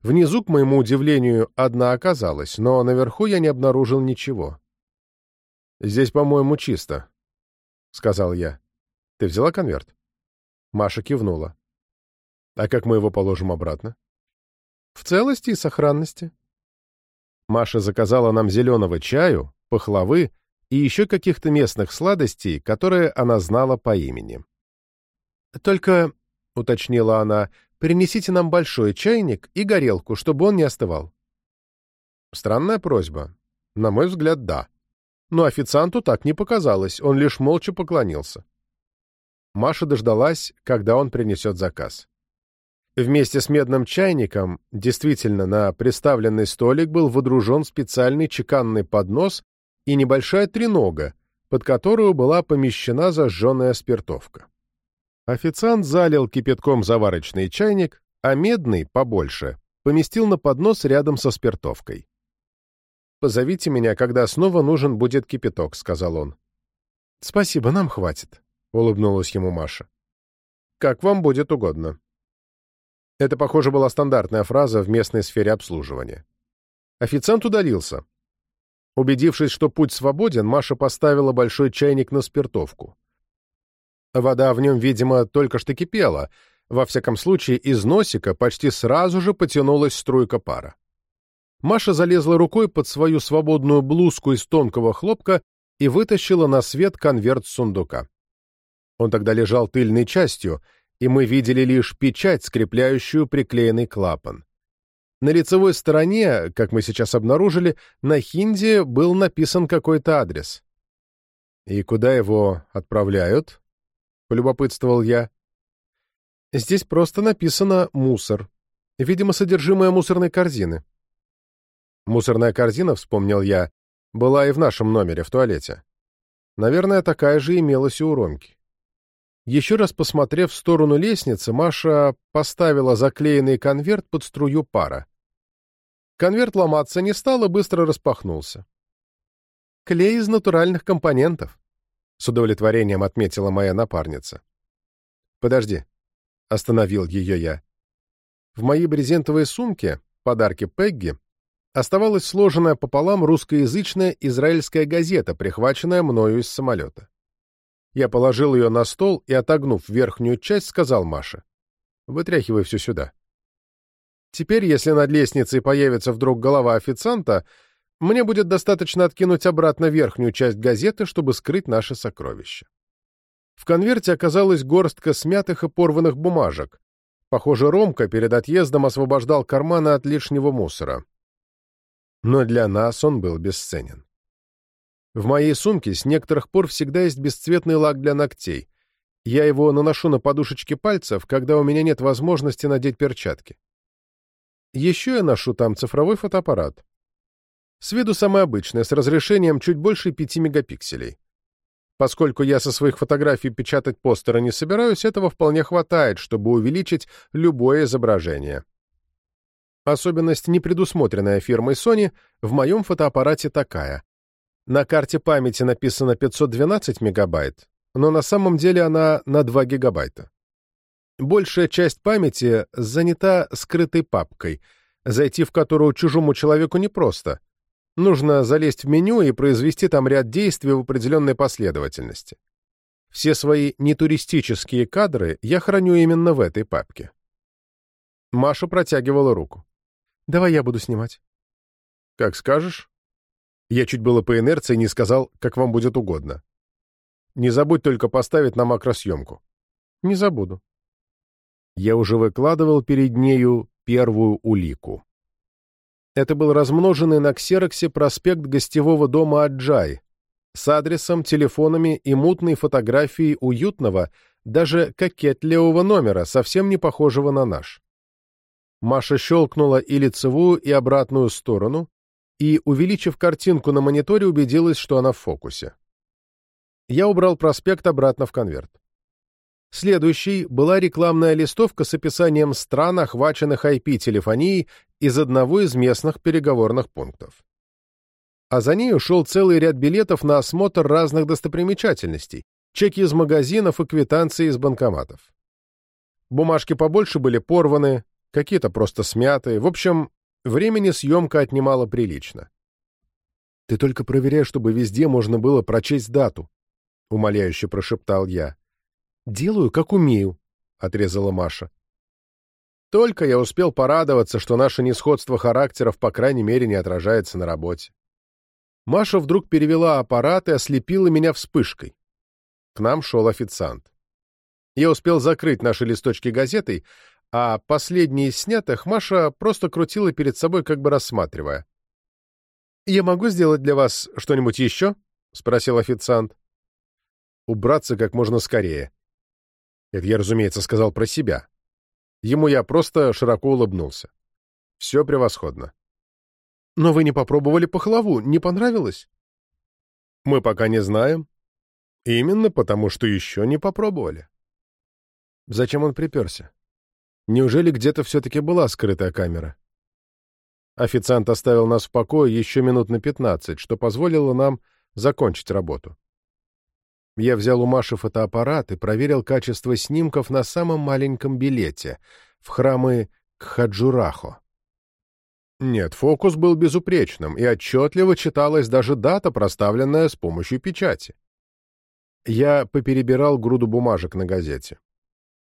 Внизу, к моему удивлению, одна оказалась, но наверху я не обнаружил ничего. «Здесь, по-моему, чисто», — сказал я. «Ты взяла конверт?» Маша кивнула. «А как мы его положим обратно?» «В целости и сохранности». Маша заказала нам зеленого чаю, пахлавы и еще каких-то местных сладостей, которые она знала по имени. Только, — уточнила она, — принесите нам большой чайник и горелку, чтобы он не остывал. Странная просьба. На мой взгляд, да. Но официанту так не показалось, он лишь молча поклонился. Маша дождалась, когда он принесет заказ. Вместе с медным чайником, действительно, на представленный столик был водружен специальный чеканный поднос и небольшая тренога, под которую была помещена зажженная спиртовка. Официант залил кипятком заварочный чайник, а медный, побольше, поместил на поднос рядом со спиртовкой. «Позовите меня, когда снова нужен будет кипяток», — сказал он. «Спасибо, нам хватит», — улыбнулась ему Маша. «Как вам будет угодно». Это, похоже, была стандартная фраза в местной сфере обслуживания. Официант удалился. Убедившись, что путь свободен, Маша поставила большой чайник на спиртовку. Вода в нем, видимо, только что кипела. Во всяком случае, из носика почти сразу же потянулась струйка пара. Маша залезла рукой под свою свободную блузку из тонкого хлопка и вытащила на свет конверт сундука. Он тогда лежал тыльной частью, и мы видели лишь печать, скрепляющую приклеенный клапан. На лицевой стороне, как мы сейчас обнаружили, на хинди был написан какой-то адрес. «И куда его отправляют?» — полюбопытствовал я. «Здесь просто написано «мусор». Видимо, содержимое мусорной корзины. Мусорная корзина, вспомнил я, была и в нашем номере в туалете. Наверное, такая же имелась и у Ромки. Еще раз посмотрев в сторону лестницы, Маша поставила заклеенный конверт под струю пара. Конверт ломаться не стал и быстро распахнулся. «Клей из натуральных компонентов», — с удовлетворением отметила моя напарница. «Подожди», — остановил ее я. В моей брезентовой сумке, подарки Пегги, оставалась сложенная пополам русскоязычная израильская газета, прихваченная мною из самолета. Я положил ее на стол и, отогнув верхнюю часть, сказал Маше, «Вытряхивай все сюда». Теперь, если над лестницей появится вдруг голова официанта, мне будет достаточно откинуть обратно верхнюю часть газеты, чтобы скрыть наше сокровище. В конверте оказалась горстка смятых и порванных бумажек. Похоже, Ромка перед отъездом освобождал карманы от лишнего мусора но для нас он был бесценен. В моей сумке с некоторых пор всегда есть бесцветный лак для ногтей. Я его наношу на подушечки пальцев, когда у меня нет возможности надеть перчатки. Еще я ношу там цифровой фотоаппарат. С виду самый обычный, с разрешением чуть больше 5 мегапикселей. Поскольку я со своих фотографий печатать постеры не собираюсь, этого вполне хватает, чтобы увеличить любое изображение. Особенность, не предусмотренная фирмой Sony, в моем фотоаппарате такая. На карте памяти написано 512 мегабайт, но на самом деле она на 2 гигабайта. Большая часть памяти занята скрытой папкой, зайти в которую чужому человеку непросто. Нужно залезть в меню и произвести там ряд действий в определенной последовательности. Все свои нетуристические кадры я храню именно в этой папке. Маша протягивала руку. Давай я буду снимать. Как скажешь. Я чуть было по инерции не сказал, как вам будет угодно. Не забудь только поставить на макросъемку. Не забуду. Я уже выкладывал перед нею первую улику. Это был размноженный на ксероксе проспект гостевого дома Аджай с адресом, телефонами и мутной фотографией уютного, даже кокетливого номера, совсем не похожего на наш. Маша щелкнула и лицевую, и обратную сторону, и, увеличив картинку на мониторе, убедилась, что она в фокусе. Я убрал проспект обратно в конверт. Следующей была рекламная листовка с описанием стран, охваченных IP-телефонией из одного из местных переговорных пунктов. А за ней ушел целый ряд билетов на осмотр разных достопримечательностей, чеки из магазинов и квитанции из банкоматов. Бумажки побольше были порваны, какие-то просто смятые. В общем, времени съемка отнимала прилично. «Ты только проверяй, чтобы везде можно было прочесть дату», — умоляюще прошептал я. «Делаю, как умею», — отрезала Маша. Только я успел порадоваться, что наше несходство характеров, по крайней мере, не отражается на работе. Маша вдруг перевела аппарат и ослепила меня вспышкой. К нам шел официант. Я успел закрыть наши листочки газетой, а последние из снятых Маша просто крутила перед собой, как бы рассматривая. «Я могу сделать для вас что-нибудь еще?» — спросил официант. «Убраться как можно скорее». Это я, разумеется, сказал про себя. Ему я просто широко улыбнулся. Все превосходно. «Но вы не попробовали пахлаву, не понравилось?» «Мы пока не знаем. Именно потому, что еще не попробовали». Зачем он приперся? Неужели где-то все-таки была скрытая камера? Официант оставил нас в покое еще минут на пятнадцать, что позволило нам закончить работу. Я взял у Маши фотоаппарат и проверил качество снимков на самом маленьком билете в храмы Кхаджурахо. Нет, фокус был безупречным, и отчетливо читалась даже дата, проставленная с помощью печати. Я поперебирал груду бумажек на газете.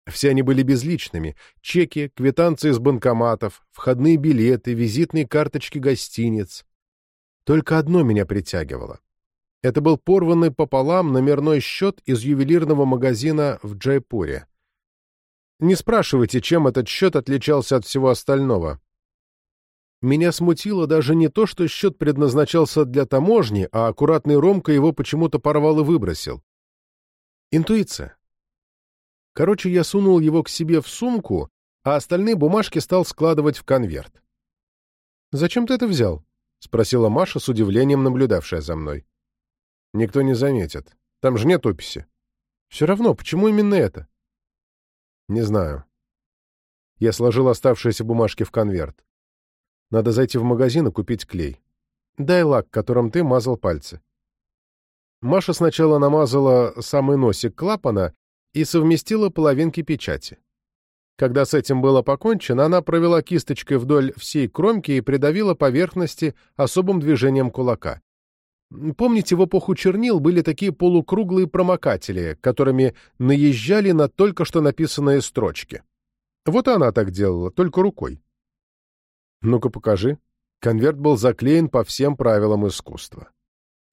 Все они были безличными. Чеки, квитанции с банкоматов, входные билеты, визитные карточки гостиниц. Только одно меня притягивало. Это был порванный пополам номерной счет из ювелирного магазина в Джайпуре. Не спрашивайте, чем этот счет отличался от всего остального. Меня смутило даже не то, что счет предназначался для таможни, а аккуратный Ромка его почему-то порвал и выбросил. Интуиция. Короче, я сунул его к себе в сумку, а остальные бумажки стал складывать в конверт. «Зачем ты это взял?» — спросила Маша с удивлением, наблюдавшая за мной. «Никто не заметит. Там же нет описи». «Все равно, почему именно это?» «Не знаю». Я сложил оставшиеся бумажки в конверт. «Надо зайти в магазин и купить клей. Дай лак, которым ты мазал пальцы». Маша сначала намазала самый носик клапана, и совместила половинки печати. Когда с этим было покончено, она провела кисточкой вдоль всей кромки и придавила поверхности особым движением кулака. Помните, в эпоху чернил были такие полукруглые промокатели, которыми наезжали на только что написанные строчки. Вот она так делала, только рукой. Ну-ка покажи. Конверт был заклеен по всем правилам искусства.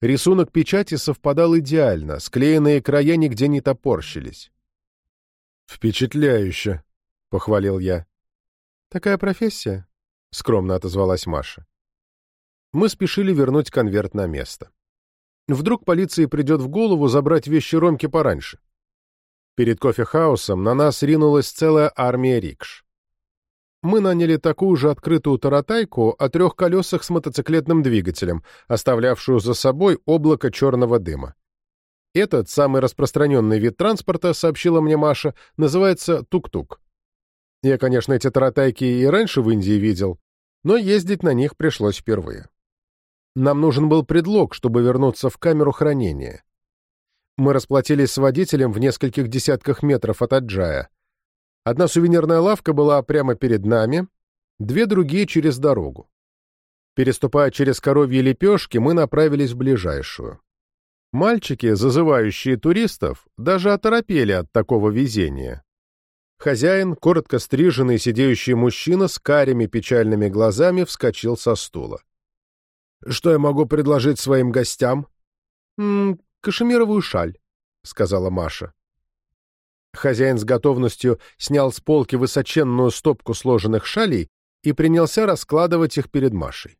Рисунок печати совпадал идеально, склеенные края нигде не топорщились. «Впечатляюще», — похвалил я. «Такая профессия», — скромно отозвалась Маша. Мы спешили вернуть конверт на место. Вдруг полиции придет в голову забрать вещи Ромки пораньше. Перед кофехаусом на нас ринулась целая армия рикш мы наняли такую же открытую таратайку о трех колесах с мотоциклетным двигателем, оставлявшую за собой облако черного дыма. Этот, самый распространенный вид транспорта, сообщила мне Маша, называется тук-тук. Я, конечно, эти таратайки и раньше в Индии видел, но ездить на них пришлось впервые. Нам нужен был предлог, чтобы вернуться в камеру хранения. Мы расплатились с водителем в нескольких десятках метров от Аджая. Одна сувенирная лавка была прямо перед нами, две другие через дорогу. Переступая через коровьи лепешки, мы направились в ближайшую. Мальчики, зазывающие туристов, даже оторопели от такого везения. Хозяин, коротко стриженный сидеющий мужчина с карими печальными глазами, вскочил со стула. «Что я могу предложить своим гостям?» «М -м, «Кашемировую шаль», — сказала Маша. Хозяин с готовностью снял с полки высоченную стопку сложенных шалей и принялся раскладывать их перед Машей.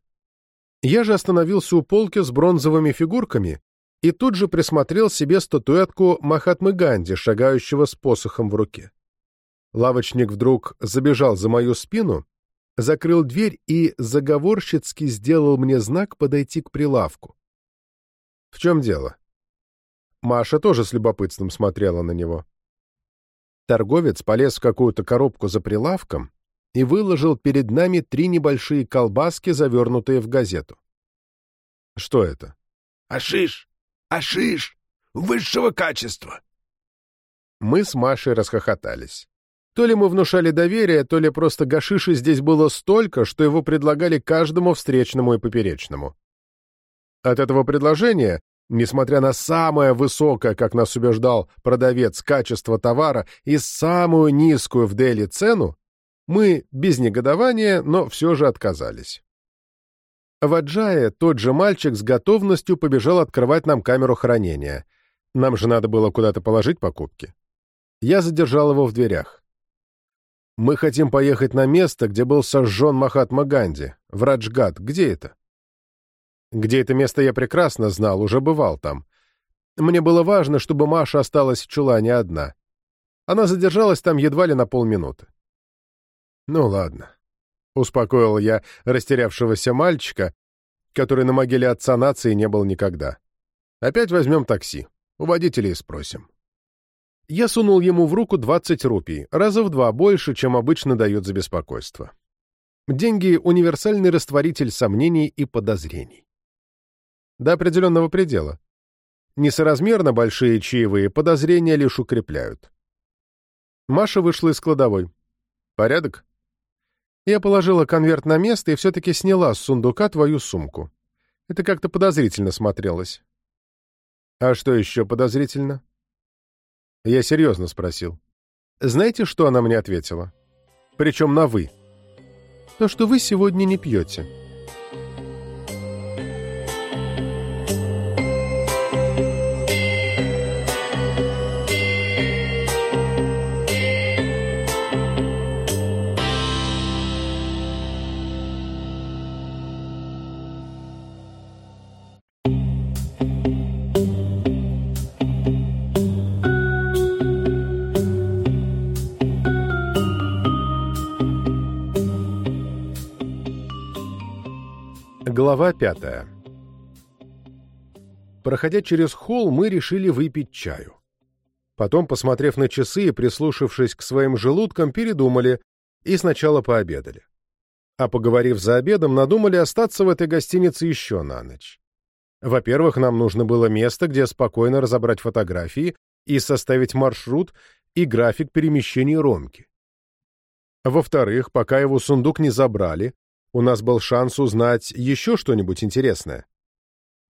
Я же остановился у полки с бронзовыми фигурками и тут же присмотрел себе статуэтку Махатмы Ганди, шагающего с посохом в руке. Лавочник вдруг забежал за мою спину, закрыл дверь и заговорщицки сделал мне знак подойти к прилавку. В чем дело? Маша тоже с любопытством смотрела на него. Торговец полез в какую-то коробку за прилавком и выложил перед нами три небольшие колбаски, завернутые в газету. Что это? Ашиш! Ашиш! Высшего качества! Мы с Машей расхохотались. То ли мы внушали доверие, то ли просто гашиши здесь было столько, что его предлагали каждому встречному и поперечному. От этого предложения Несмотря на самое высокое, как нас убеждал продавец, качество товара и самую низкую в Дели цену, мы без негодования, но все же отказались. В Аджае тот же мальчик с готовностью побежал открывать нам камеру хранения. Нам же надо было куда-то положить покупки. Я задержал его в дверях. «Мы хотим поехать на место, где был сожжен Махатма Ганди, в Раджгат. Где это?» Где это место я прекрасно знал, уже бывал там. Мне было важно, чтобы Маша осталась в чулане одна. Она задержалась там едва ли на полминуты. «Ну ладно», — успокоил я растерявшегося мальчика, который на могиле отца нации не был никогда. «Опять возьмем такси. У водителей спросим». Я сунул ему в руку 20 рупий, раза в два больше, чем обычно дают за беспокойство. Деньги — универсальный растворитель сомнений и подозрений. До определенного предела. Несоразмерно большие чаевые подозрения лишь укрепляют. Маша вышла из кладовой. «Порядок?» Я положила конверт на место и все-таки сняла с сундука твою сумку. Это как-то подозрительно смотрелось. А что еще подозрительно? Я серьезно спросил. Знаете, что она мне ответила? Причем на «вы». То, что вы сегодня не пьете. Глава пятая Проходя через холл, мы решили выпить чаю. Потом, посмотрев на часы и прислушавшись к своим желудкам, передумали и сначала пообедали. А поговорив за обедом, надумали остаться в этой гостинице еще на ночь. Во-первых, нам нужно было место, где спокойно разобрать фотографии и составить маршрут и график перемещения Ромки. Во-вторых, пока его сундук не забрали, у нас был шанс узнать еще что-нибудь интересное.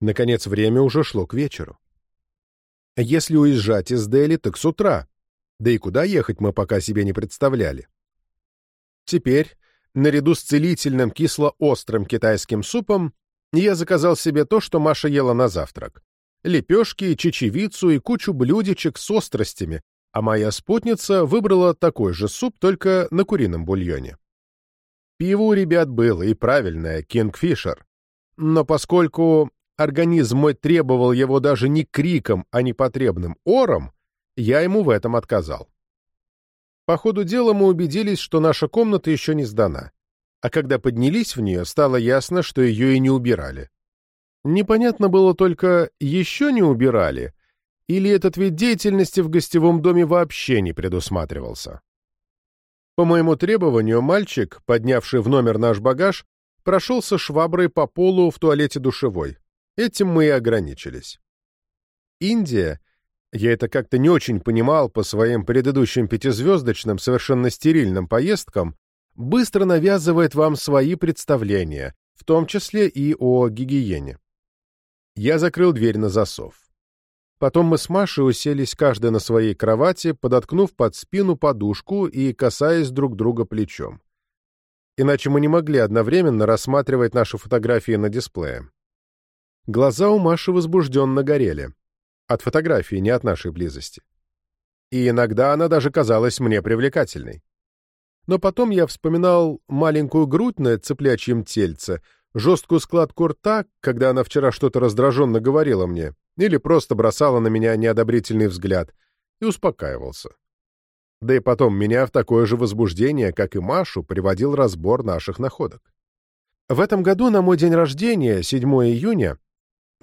Наконец, время уже шло к вечеру. Если уезжать из Дели, так с утра. Да и куда ехать мы пока себе не представляли. Теперь, наряду с целительным кисло-острым китайским супом, я заказал себе то, что Маша ела на завтрак. Лепешки, чечевицу и кучу блюдечек с остростями, а моя спутница выбрала такой же суп, только на курином бульоне. Пиво у ребят было, и правильное, кингфишер. Но поскольку организм мой требовал его даже не криком, а непотребным ором, я ему в этом отказал. По ходу дела мы убедились, что наша комната еще не сдана. А когда поднялись в нее, стало ясно, что ее и не убирали. Непонятно было только, еще не убирали, или этот вид деятельности в гостевом доме вообще не предусматривался. По моему требованию, мальчик, поднявший в номер наш багаж, прошелся шваброй по полу в туалете душевой. Этим мы и ограничились. Индия, я это как-то не очень понимал по своим предыдущим пятизвездочным, совершенно стерильным поездкам, быстро навязывает вам свои представления, в том числе и о гигиене. Я закрыл дверь на засов. Потом мы с Машей уселись каждая на своей кровати, подоткнув под спину подушку и касаясь друг друга плечом. Иначе мы не могли одновременно рассматривать наши фотографии на дисплее. Глаза у Маши возбужденно горели. От фотографии, не от нашей близости. И иногда она даже казалась мне привлекательной. Но потом я вспоминал маленькую грудь на цыплячьем тельце, жесткую складку рта, когда она вчера что-то раздраженно говорила мне, или просто бросала на меня неодобрительный взгляд и успокаивался. Да и потом меня в такое же возбуждение, как и Машу, приводил разбор наших находок. В этом году на мой день рождения, 7 июня,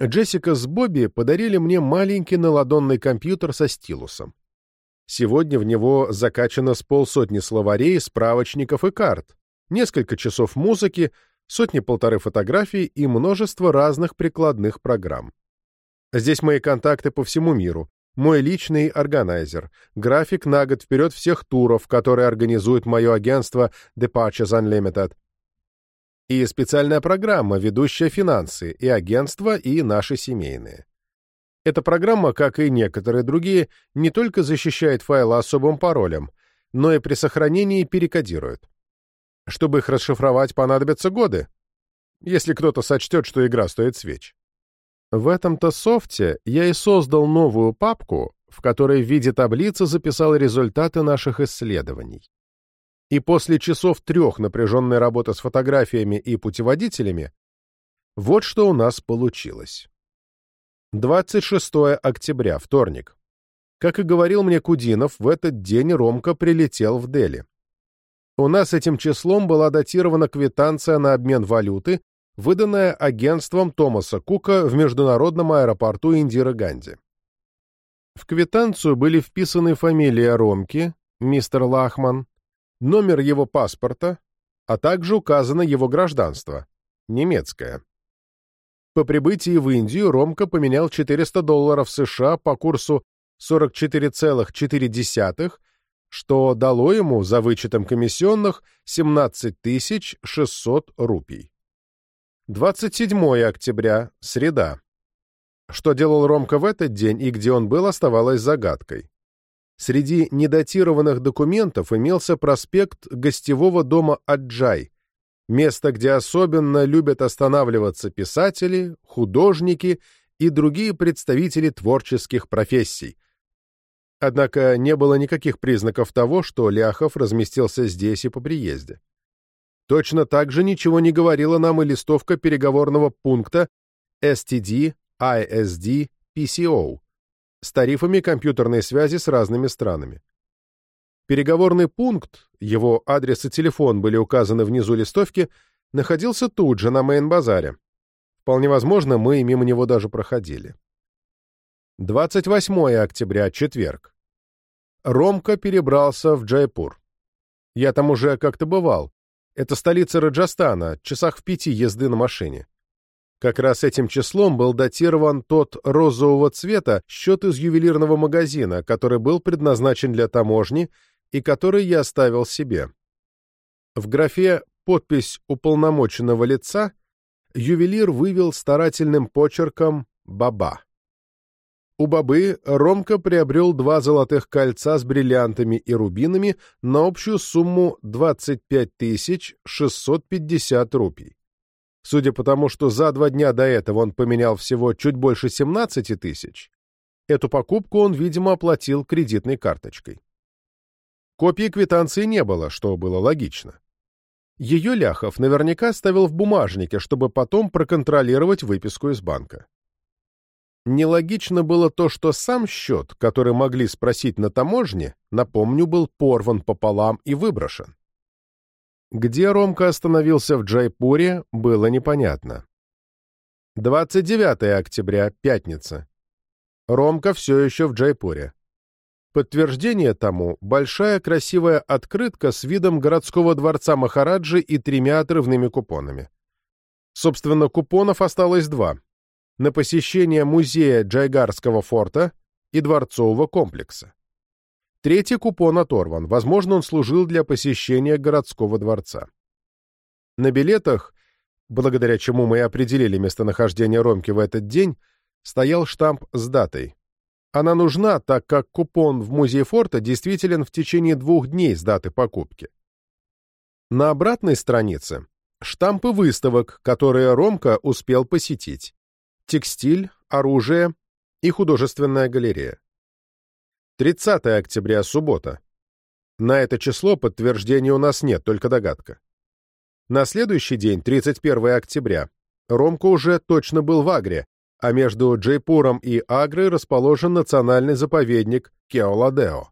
Джессика с Бобби подарили мне маленький наладонный компьютер со стилусом. Сегодня в него закачано с полсотни словарей, справочников и карт, несколько часов музыки, сотни-полторы фотографий и множество разных прикладных программ. Здесь мои контакты по всему миру, мой личный органайзер, график на год вперед всех туров, которые организует мое агентство Departures Unlimited, и специальная программа, ведущая финансы, и агентство, и наши семейные. Эта программа, как и некоторые другие, не только защищает файлы особым паролем, но и при сохранении перекодирует. Чтобы их расшифровать, понадобятся годы, если кто-то сочтет, что игра стоит свеч. В этом-то софте я и создал новую папку, в которой в виде таблицы записал результаты наших исследований. И после часов трех напряженной работы с фотографиями и путеводителями, вот что у нас получилось. 26 октября, вторник. Как и говорил мне Кудинов, в этот день Ромка прилетел в Дели. У нас этим числом была датирована квитанция на обмен валюты, выданная агентством Томаса Кука в международном аэропорту Индира Ганди. В квитанцию были вписаны фамилия Ромки, мистер Лахман, номер его паспорта, а также указано его гражданство – немецкое. По прибытии в Индию Ромка поменял 400 долларов США по курсу 44,4, что дало ему за вычетом комиссионных 17 600 рупий. 27 октября, среда. Что делал Ромка в этот день и где он был, оставалось загадкой. Среди недатированных документов имелся проспект гостевого дома Аджай, место, где особенно любят останавливаться писатели, художники и другие представители творческих профессий. Однако не было никаких признаков того, что Ляхов разместился здесь и по приезде. Точно так же ничего не говорила нам и листовка переговорного пункта STD ISD PCO с тарифами компьютерной связи с разными странами. Переговорный пункт, его адрес и телефон были указаны внизу листовки, находился тут же, на мейн-базаре. Вполне возможно, мы мимо него даже проходили. 28 октября, четверг. Ромка перебрался в Джайпур. Я там уже как-то бывал. Это столица Раджастана, часах в пяти езды на машине. Как раз этим числом был датирован тот розового цвета счет из ювелирного магазина, который был предназначен для таможни и который я оставил себе. В графе «Подпись уполномоченного лица» ювелир вывел старательным почерком «Баба». У бабы Ромка приобрел два золотых кольца с бриллиантами и рубинами на общую сумму 25 650 рупий. Судя по тому, что за два дня до этого он поменял всего чуть больше 17 тысяч, эту покупку он, видимо, оплатил кредитной карточкой. Копии квитанции не было, что было логично. Ее Ляхов наверняка ставил в бумажнике, чтобы потом проконтролировать выписку из банка. Нелогично было то, что сам счет, который могли спросить на таможне, напомню, был порван пополам и выброшен. Где Ромка остановился в Джайпуре, было непонятно. 29 октября, пятница. Ромка все еще в Джайпуре. Подтверждение тому – большая красивая открытка с видом городского дворца Махараджи и тремя отрывными купонами. Собственно, купонов осталось два – на посещение музея Джайгарского форта и дворцового комплекса. Третий купон оторван, возможно, он служил для посещения городского дворца. На билетах, благодаря чему мы определили местонахождение Ромки в этот день, стоял штамп с датой. Она нужна, так как купон в музей форта действителен в течение двух дней с даты покупки. На обратной странице штампы выставок, которые Ромка успел посетить. Текстиль, оружие и художественная галерея. 30 октября, суббота. На это число подтверждения у нас нет, только догадка. На следующий день, 31 октября, Ромка уже точно был в Агре, а между Джейпуром и Агрой расположен национальный заповедник Кеоладео.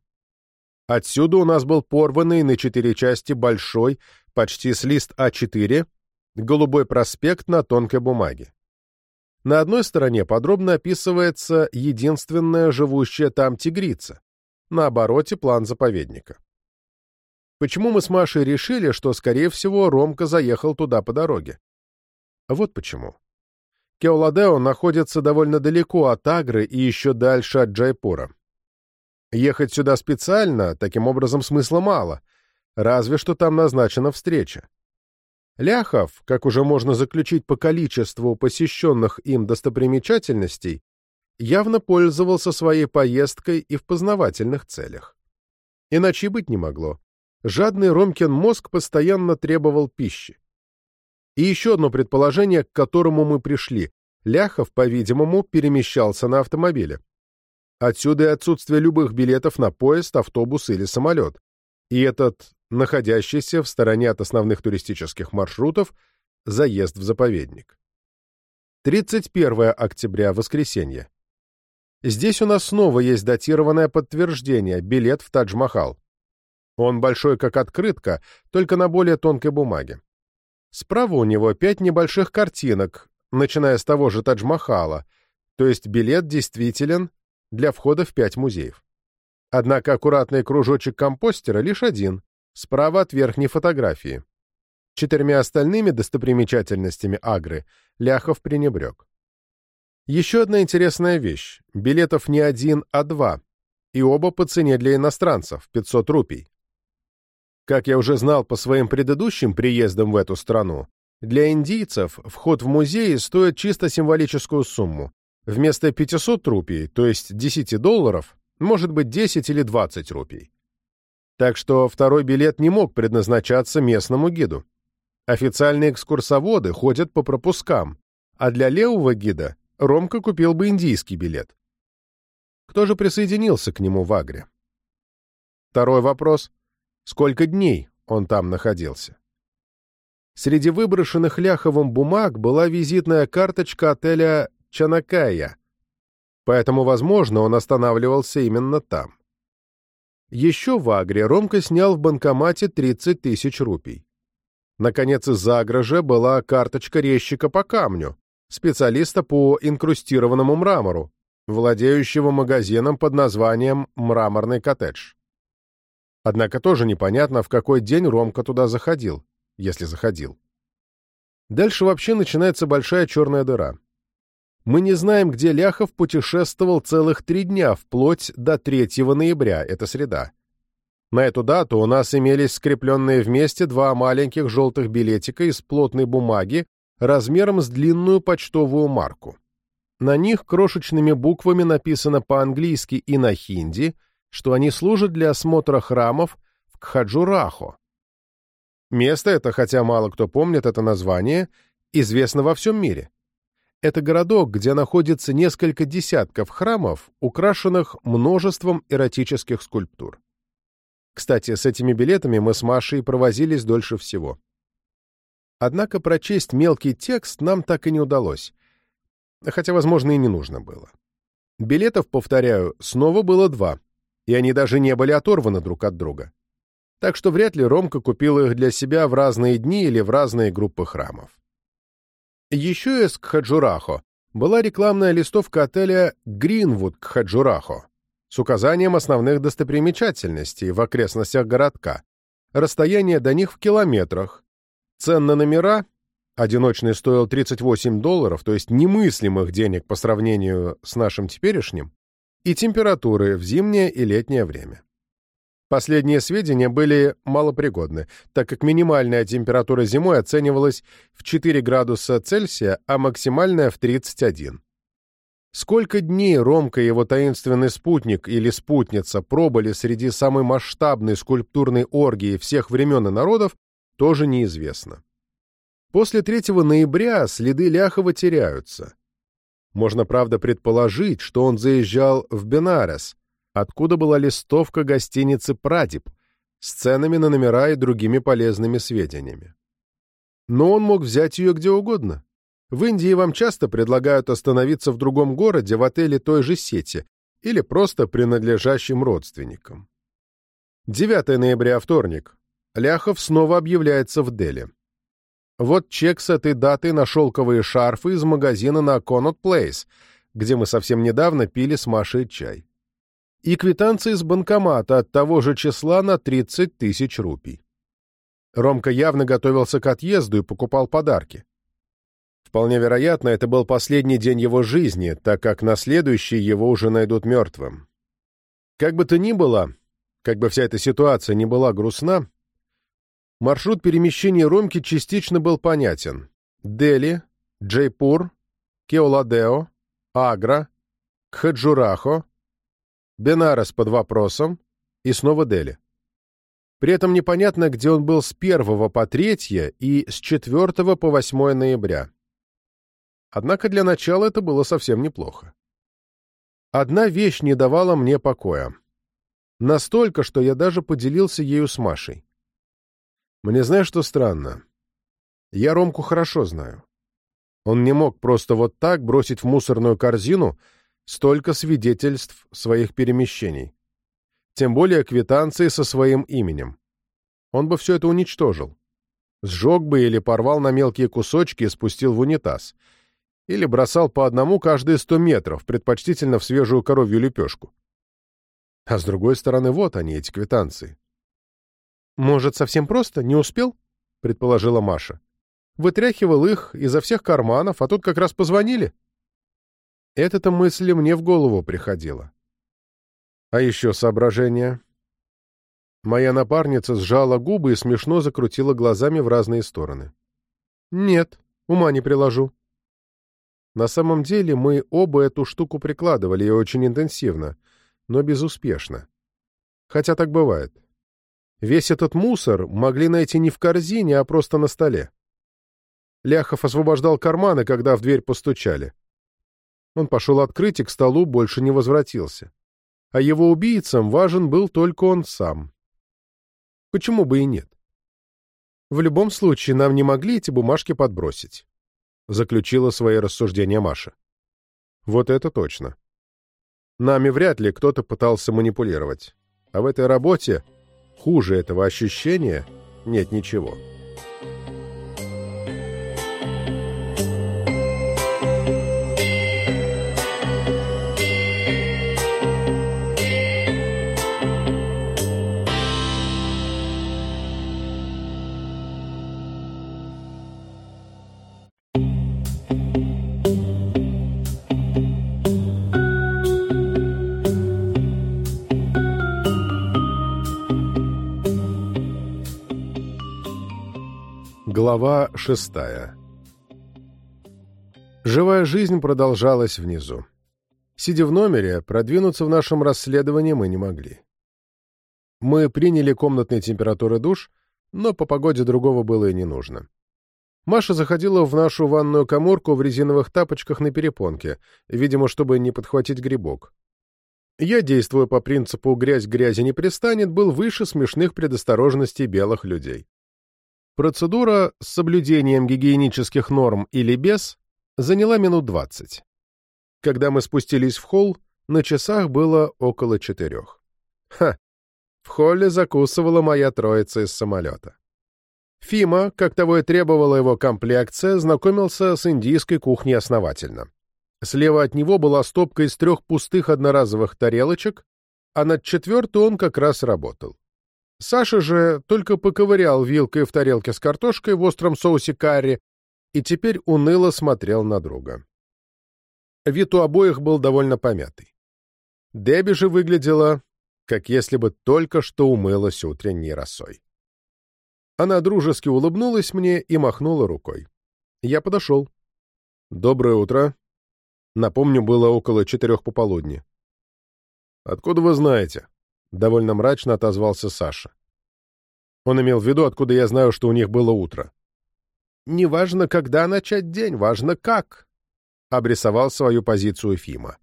Отсюда у нас был порванный на четыре части большой, почти с лист А4, голубой проспект на тонкой бумаге. На одной стороне подробно описывается единственная живущая там тигрица, на обороте план заповедника. Почему мы с Машей решили, что, скорее всего, Ромка заехал туда по дороге? Вот почему. Кеоладео находится довольно далеко от Агры и еще дальше от Джайпура. Ехать сюда специально, таким образом, смысла мало, разве что там назначена встреча. Ляхов, как уже можно заключить по количеству посещенных им достопримечательностей, явно пользовался своей поездкой и в познавательных целях. Иначе быть не могло. Жадный Ромкин мозг постоянно требовал пищи. И еще одно предположение, к которому мы пришли. Ляхов, по-видимому, перемещался на автомобиле. Отсюда и отсутствие любых билетов на поезд, автобус или самолет. И этот, находящийся в стороне от основных туристических маршрутов, заезд в заповедник. 31 октября, воскресенье. Здесь у нас снова есть датированное подтверждение, билет в Тадж-Махал. Он большой как открытка, только на более тонкой бумаге. Справа у него пять небольших картинок, начиная с того же Тадж-Махала, то есть билет действителен для входа в пять музеев. Однако аккуратный кружочек компостера лишь один, справа от верхней фотографии. Четырьмя остальными достопримечательностями Агры Ляхов пренебрег. Еще одна интересная вещь. Билетов не один, а два. И оба по цене для иностранцев – 500 рупий. Как я уже знал по своим предыдущим приездам в эту страну, для индийцев вход в музей стоит чисто символическую сумму. Вместо 500 рупий, то есть 10 долларов, может быть 10 или 20 рупий. Так что второй билет не мог предназначаться местному гиду. Официальные экскурсоводы ходят по пропускам, а для левого гида Ромка купил бы индийский билет. Кто же присоединился к нему в Агре? Второй вопрос. Сколько дней он там находился? Среди выброшенных Ляховым бумаг была визитная карточка отеля Чанакая, поэтому, возможно, он останавливался именно там. Еще в Агре Ромка снял в банкомате 30 тысяч рупий. Наконец, из-за Агража была карточка резчика по камню, специалиста по инкрустированному мрамору, владеющего магазином под названием «Мраморный коттедж». Однако тоже непонятно, в какой день Ромка туда заходил если заходил. Дальше вообще начинается большая черная дыра. Мы не знаем, где Ляхов путешествовал целых три дня, вплоть до 3 ноября, это среда. На эту дату у нас имелись скрепленные вместе два маленьких желтых билетика из плотной бумаги размером с длинную почтовую марку. На них крошечными буквами написано по-английски и на хинди, что они служат для осмотра храмов в Кхаджурахо, Место это, хотя мало кто помнит это название, известно во всем мире. Это городок, где находится несколько десятков храмов, украшенных множеством эротических скульптур. Кстати, с этими билетами мы с Машей провозились дольше всего. Однако прочесть мелкий текст нам так и не удалось. Хотя, возможно, и не нужно было. Билетов, повторяю, снова было два, и они даже не были оторваны друг от друга так что вряд ли Ромка купил их для себя в разные дни или в разные группы храмов. Еще из Кхаджурахо была рекламная листовка отеля «Гринвуд Кхаджурахо» с указанием основных достопримечательностей в окрестностях городка, расстояние до них в километрах, цен на номера, одиночный стоил 38 долларов, то есть немыслимых денег по сравнению с нашим теперешним, и температуры в зимнее и летнее время. Последние сведения были малопригодны, так как минимальная температура зимой оценивалась в 4 градуса Цельсия, а максимальная в 31. Сколько дней Ромка и его таинственный спутник или спутница пробыли среди самой масштабной скульптурной оргии всех времен и народов, тоже неизвестно. После 3 ноября следы Ляхова теряются. Можно, правда, предположить, что он заезжал в Бенарес, откуда была листовка гостиницы «Прадип» с ценами на номера и другими полезными сведениями. Но он мог взять ее где угодно. В Индии вам часто предлагают остановиться в другом городе в отеле той же сети или просто принадлежащим родственникам. 9 ноября, вторник. Ляхов снова объявляется в Дели. Вот чек с этой датой на шелковые шарфы из магазина на Connaught Place, где мы совсем недавно пили с Машей чай и квитанции с банкомата от того же числа на 30 тысяч рупий. Ромка явно готовился к отъезду и покупал подарки. Вполне вероятно, это был последний день его жизни, так как на следующий его уже найдут мертвым. Как бы то ни было, как бы вся эта ситуация не была грустна, маршрут перемещения Ромки частично был понятен. Дели, Джейпур, Кеоладео, Агра, Кхаджурахо, Бенарес под вопросом и снова Дели. При этом непонятно, где он был с 1 по 3 и с 4 по 8 ноября. Однако для начала это было совсем неплохо. Одна вещь не давала мне покоя. Настолько, что я даже поделился ею с Машей. Мне знаешь, что странно? Я Ромку хорошо знаю. Он не мог просто вот так бросить в мусорную корзину столько свидетельств своих перемещений. Тем более квитанции со своим именем. Он бы все это уничтожил. Сжег бы или порвал на мелкие кусочки и спустил в унитаз. Или бросал по одному каждые сто метров, предпочтительно в свежую коровью лепешку. А с другой стороны, вот они, эти квитанции. «Может, совсем просто? Не успел?» — предположила Маша. «Вытряхивал их изо всех карманов, а тут как раз позвонили». Эта-то мысль мне в голову приходила. А еще соображение. Моя напарница сжала губы и смешно закрутила глазами в разные стороны. «Нет, ума не приложу». На самом деле мы оба эту штуку прикладывали и очень интенсивно, но безуспешно. Хотя так бывает. Весь этот мусор могли найти не в корзине, а просто на столе. Ляхов освобождал карманы, когда в дверь постучали. Он пошел открыть и к столу больше не возвратился. А его убийцам важен был только он сам. Почему бы и нет? В любом случае, нам не могли эти бумажки подбросить. Заключила свои рассуждения Маша. Вот это точно. Нами вряд ли кто-то пытался манипулировать. А в этой работе Хуже этого ощущения нет ничего. Глава шестая Живая жизнь продолжалась внизу. Сидя в номере, продвинуться в нашем расследовании мы не могли. Мы приняли комнатные температуры душ, но по погоде другого было и не нужно. Маша заходила в нашу ванную коморку в резиновых тапочках на перепонке, видимо, чтобы не подхватить грибок. Я, действуя по принципу «грязь грязи не пристанет», был выше смешных предосторожностей белых людей. Процедура с соблюдением гигиенических норм или без заняла минут двадцать. Когда мы спустились в холл, на часах было около четырех. Ха! В холле закусывала моя троица из самолета. Фима, как того и требовала его комплекция, знакомился с индийской кухней основательно. Слева от него была стопка из трех пустых одноразовых тарелочек, а над четвертой он как раз работал. Саша же только поковырял вилкой в тарелке с картошкой в остром соусе карри и теперь уныло смотрел на друга. Вид у обоих был довольно помятый. Дебби же выглядела, как если бы только что умылась утренней росой. Она дружески улыбнулась мне и махнула рукой. Я подошел. «Доброе утро». Напомню, было около четырех пополудни. «Откуда вы знаете?» — довольно мрачно отозвался Саша. Он имел в виду, откуда я знаю, что у них было утро. «Не важно, когда начать день, важно как», — обрисовал свою позицию Фима.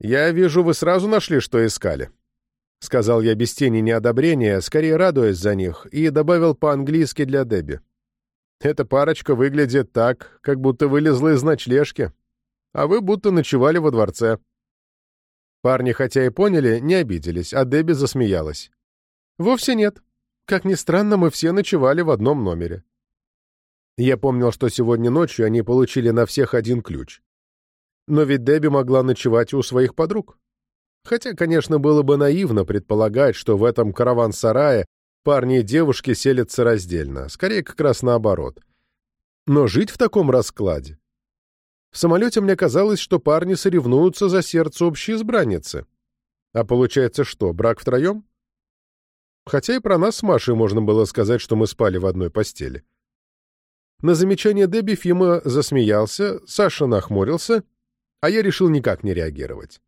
«Я вижу, вы сразу нашли, что искали», — сказал я без тени неодобрения, скорее радуясь за них, и добавил по-английски для Дебби. «Эта парочка выглядит так, как будто вылезла из ночлежки, а вы будто ночевали во дворце». Парни, хотя и поняли, не обиделись, а Дебби засмеялась. «Вовсе нет. Как ни странно, мы все ночевали в одном номере». Я помнил, что сегодня ночью они получили на всех один ключ. Но ведь Дебби могла ночевать у своих подруг. Хотя, конечно, было бы наивно предполагать, что в этом караван-сарае парни и девушки селятся раздельно, скорее как раз наоборот. Но жить в таком раскладе в самолете мне казалось, что парни соревнуются за сердце общей избранницы. А получается что, брак втроем? Хотя и про нас с Машей можно было сказать, что мы спали в одной постели. На замечание Дебби Фима засмеялся, Саша нахмурился, а я решил никак не реагировать.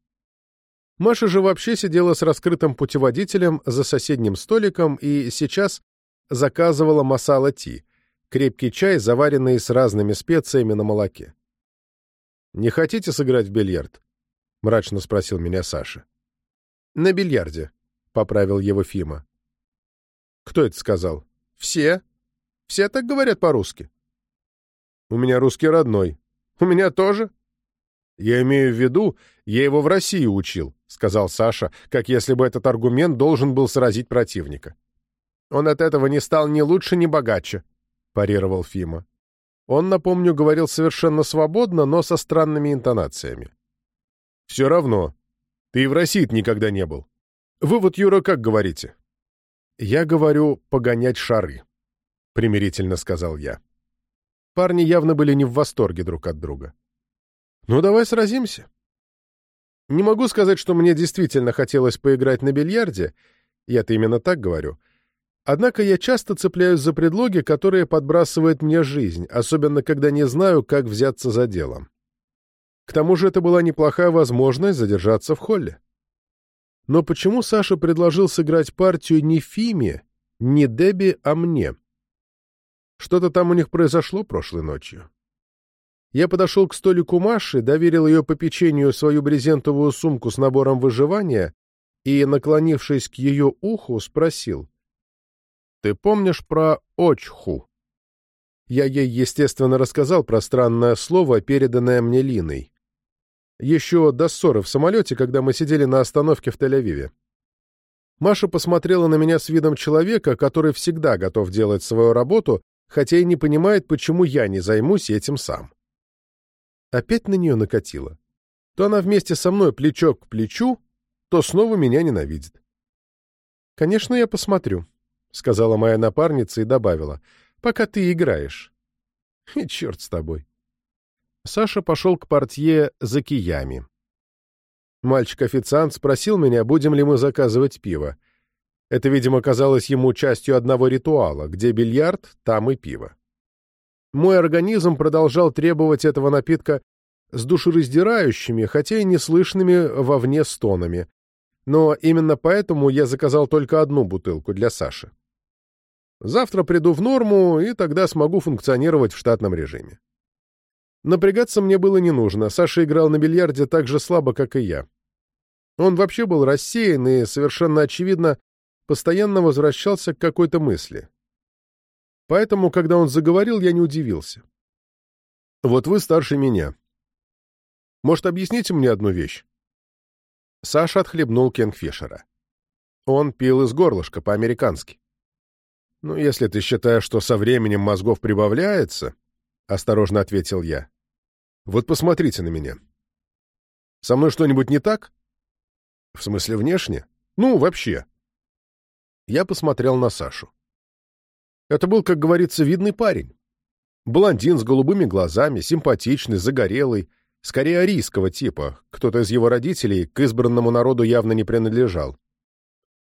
Маша же вообще сидела с раскрытым путеводителем за соседним столиком и сейчас заказывала масала-ти, крепкий чай, заваренный с разными специями на молоке. «Не хотите сыграть в бильярд?» — мрачно спросил меня Саша. «На бильярде», — поправил его Фима. «Кто это сказал?» «Все. Все так говорят по-русски». «У меня русский родной». «У меня тоже». «Я имею в виду, я его в России учил», — сказал Саша, как если бы этот аргумент должен был сразить противника. «Он от этого не стал ни лучше, ни богаче», — парировал Фима. Он, напомню, говорил совершенно свободно, но со странными интонациями. «Все равно. Ты и в России никогда не был. Вы вот, Юра, как говорите?» «Я говорю «погонять шары», — примирительно сказал я. Парни явно были не в восторге друг от друга. «Ну, давай сразимся». Не могу сказать, что мне действительно хотелось поиграть на бильярде, я-то именно так говорю, Однако я часто цепляюсь за предлоги, которые подбрасывает мне жизнь, особенно когда не знаю, как взяться за делом. К тому же это была неплохая возможность задержаться в холле. Но почему Саша предложил сыграть партию не Фиме, не Дебби, а мне? Что-то там у них произошло прошлой ночью. Я подошел к столику Маши, доверил ее по печенью свою брезентовую сумку с набором выживания и, наклонившись к ее уху, спросил — ты помнишь про очху?» Я ей, естественно, рассказал про странное слово, переданное мне Линой. Еще до ссоры в самолете, когда мы сидели на остановке в Тель-Авиве. Маша посмотрела на меня с видом человека, который всегда готов делать свою работу, хотя и не понимает, почему я не займусь этим сам. Опять на нее накатило. То она вместе со мной плечо к плечу, то снова меня ненавидит. Конечно, я посмотрю. — сказала моя напарница и добавила, — пока ты играешь. [laughs] И черт с тобой. Саша пошел к портье за киями. Мальчик-официант спросил меня, будем ли мы заказывать пиво. Это, видимо, казалось ему частью одного ритуала, где бильярд, там и пиво. Мой организм продолжал требовать этого напитка с душераздирающими, хотя и неслышными вовне стонами. Но именно поэтому я заказал только одну бутылку для Саши. Завтра приду в норму, и тогда смогу функционировать в штатном режиме. Напрягаться мне было не нужно, Саша играл на бильярде так же слабо, как и я. Он вообще был рассеян и, совершенно очевидно, постоянно возвращался к какой-то мысли. Поэтому, когда он заговорил, я не удивился. «Вот вы старше меня. Может, объясните мне одну вещь?» Саша отхлебнул Кенгфишера. Он пил из горлышка по-американски. «Ну, если ты считаешь, что со временем мозгов прибавляется», — осторожно ответил я. «Вот посмотрите на меня. Со мной что-нибудь не так? В смысле, внешне? Ну, вообще». Я посмотрел на Сашу. Это был, как говорится, видный парень. Блондин с голубыми глазами, симпатичный, загорелый, скорее арийского типа. Кто-то из его родителей к избранному народу явно не принадлежал.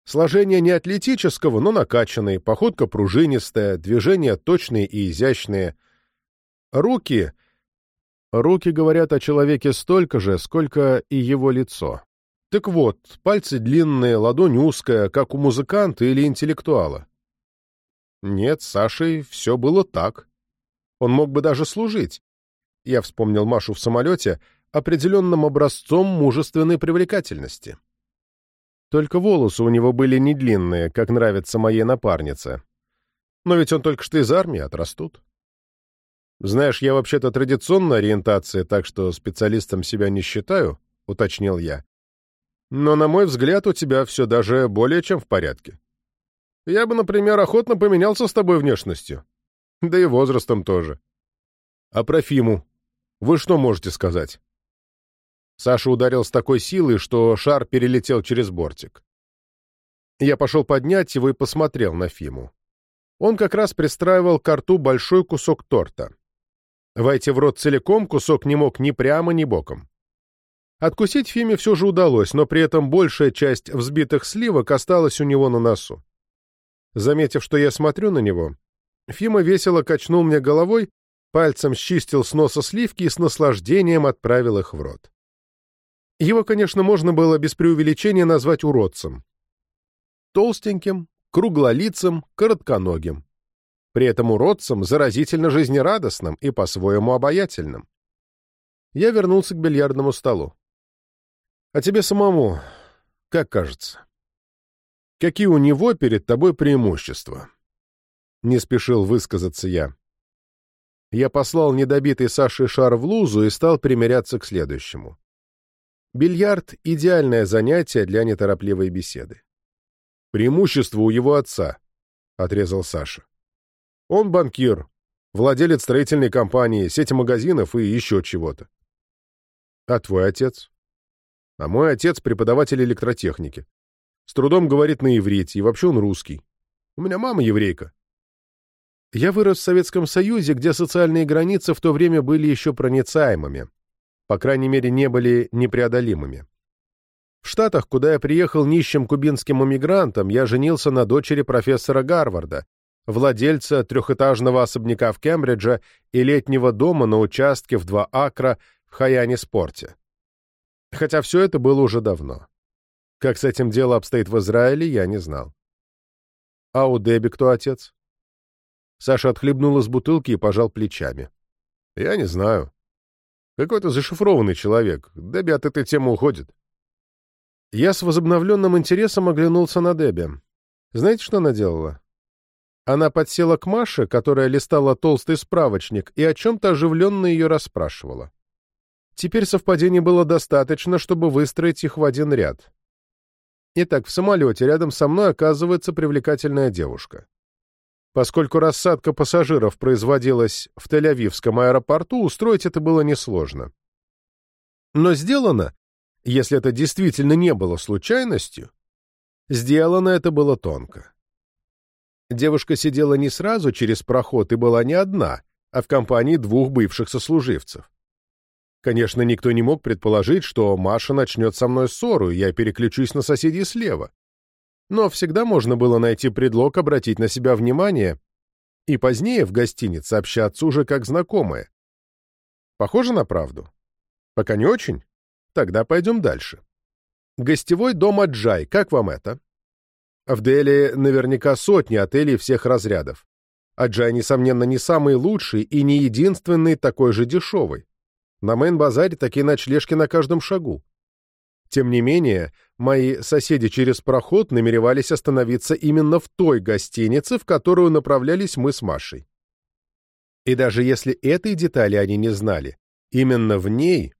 Сложение не атлетического, но накачанный, походка пружинистая, движения точные и изящные. Руки... Руки говорят о человеке столько же, сколько и его лицо. Так вот, пальцы длинные, ладонь узкая, как у музыканта или интеллектуала. Нет, с Сашей все было так. Он мог бы даже служить. Я вспомнил Машу в самолете определенным образцом мужественной привлекательности. Только волосы у него были не длинные, как нравится моей напарнице. Но ведь он только что из армии, отрастут. Знаешь, я вообще-то традиционной ориентации, так что специалистом себя не считаю, — уточнил я. Но, на мой взгляд, у тебя все даже более чем в порядке. Я бы, например, охотно поменялся с тобой внешностью. Да и возрастом тоже. А про Фиму вы что можете сказать? Саша ударил с такой силой, что шар перелетел через бортик. Я пошел поднять его и посмотрел на Фиму. Он как раз пристраивал к рту большой кусок торта. Войти в рот целиком кусок не мог ни прямо, ни боком. Откусить Фиме все же удалось, но при этом большая часть взбитых сливок осталась у него на носу. Заметив, что я смотрю на него, Фима весело качнул мне головой, пальцем счистил с носа сливки и с наслаждением отправил их в рот. Его, конечно, можно было без преувеличения назвать уродцем. Толстеньким, круглолицым, коротконогим. При этом уродцем заразительно жизнерадостным и по-своему обаятельным. Я вернулся к бильярдному столу. А тебе самому, как кажется, какие у него перед тобой преимущества? Не спешил высказаться я. Я послал недобитый Сашей шар в лузу и стал примиряться к следующему. Бильярд — идеальное занятие для неторопливой беседы. «Преимущество у его отца», — отрезал Саша. «Он банкир, владелец строительной компании, сети магазинов и еще чего-то». «А твой отец?» «А мой отец — преподаватель электротехники. С трудом говорит на иврите, и вообще он русский. У меня мама еврейка». Я вырос в Советском Союзе, где социальные границы в то время были еще проницаемыми. По крайней мере, не были непреодолимыми. В Штатах, куда я приехал нищим кубинским эмигрантом, я женился на дочери профессора Гарварда, владельца трехэтажного особняка в Кембридже и летнего дома на участке в два акра в Хаяне-спорте. Хотя все это было уже давно. Как с этим дело обстоит в Израиле, я не знал. А у Деби кто отец? Саша отхлебнул из бутылки и пожал плечами. Я не знаю. Какой-то зашифрованный человек. Дебби от этой темы уходит. Я с возобновленным интересом оглянулся на Дебби. Знаете, что она делала? Она подсела к Маше, которая листала толстый справочник, и о чем-то оживленно ее расспрашивала. Теперь совпадений было достаточно, чтобы выстроить их в один ряд. Итак, в самолете рядом со мной оказывается привлекательная девушка. Поскольку рассадка пассажиров производилась в Тель-Авивском аэропорту, устроить это было несложно. Но сделано, если это действительно не было случайностью, сделано это было тонко. Девушка сидела не сразу через проход и была не одна, а в компании двух бывших сослуживцев. Конечно, никто не мог предположить, что Маша начнет со мной ссору, и я переключусь на соседей слева но всегда можно было найти предлог обратить на себя внимание и позднее в гостинице общаться уже как знакомые. Похоже на правду? Пока не очень? Тогда пойдем дальше. Гостевой дом Аджай, как вам это? В Дели наверняка сотни отелей всех разрядов. Аджай, несомненно, не самый лучший и не единственный такой же дешевый. На мейн-базаре такие ночлежки на каждом шагу. Тем не менее, мои соседи через проход намеревались остановиться именно в той гостинице, в которую направлялись мы с Машей. И даже если этой детали они не знали, именно в ней...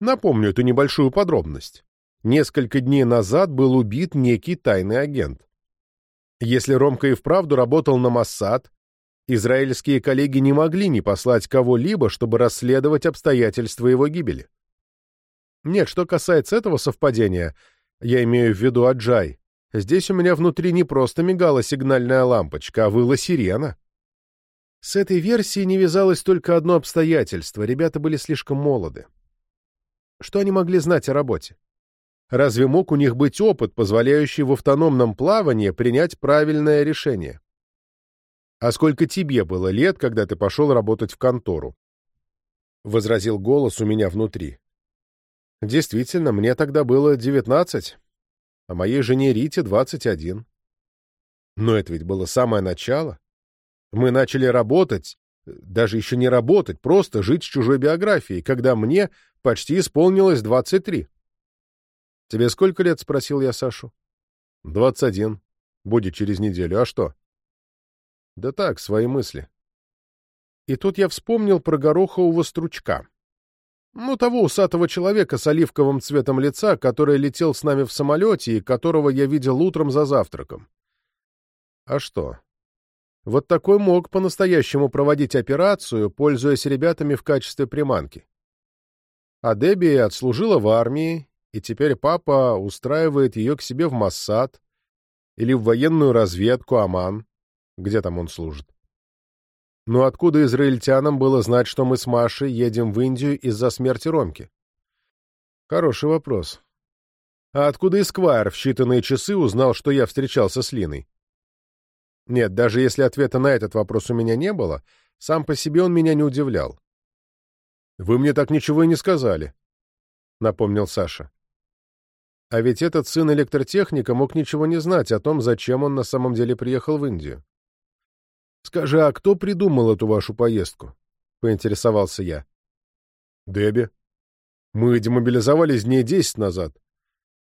Напомню эту небольшую подробность. Несколько дней назад был убит некий тайный агент. Если Ромка и вправду работал на Моссад, израильские коллеги не могли не послать кого-либо, чтобы расследовать обстоятельства его гибели. Нет, что касается этого совпадения, я имею в виду Аджай, здесь у меня внутри не просто мигала сигнальная лампочка, а выла сирена. С этой версией не вязалось только одно обстоятельство — ребята были слишком молоды. Что они могли знать о работе? Разве мог у них быть опыт, позволяющий в автономном плавании принять правильное решение? А сколько тебе было лет, когда ты пошел работать в контору? — возразил голос у меня внутри. Действительно, мне тогда было девятнадцать, а моей жене Рите двадцать один. Но это ведь было самое начало. Мы начали работать, даже еще не работать, просто жить с чужой биографией, когда мне почти исполнилось двадцать три. «Тебе сколько лет?» — спросил я Сашу. «Двадцать один. Будет через неделю. А что?» «Да так, свои мысли». И тут я вспомнил про горохового стручка. Ну, того усатого человека с оливковым цветом лица, который летел с нами в самолете и которого я видел утром за завтраком. А что? Вот такой мог по-настоящему проводить операцию, пользуясь ребятами в качестве приманки. А Дебби отслужила в армии, и теперь папа устраивает ее к себе в Массад или в военную разведку Аман, где там он служит. Но откуда израильтянам было знать, что мы с Машей едем в Индию из-за смерти Ромки? Хороший вопрос. А откуда Эсквайр в считанные часы узнал, что я встречался с Линой? Нет, даже если ответа на этот вопрос у меня не было, сам по себе он меня не удивлял. «Вы мне так ничего и не сказали», — напомнил Саша. А ведь этот сын электротехника мог ничего не знать о том, зачем он на самом деле приехал в Индию. «Скажи, а кто придумал эту вашу поездку?» — поинтересовался я. «Дебби». Мы демобилизовались дней десять назад.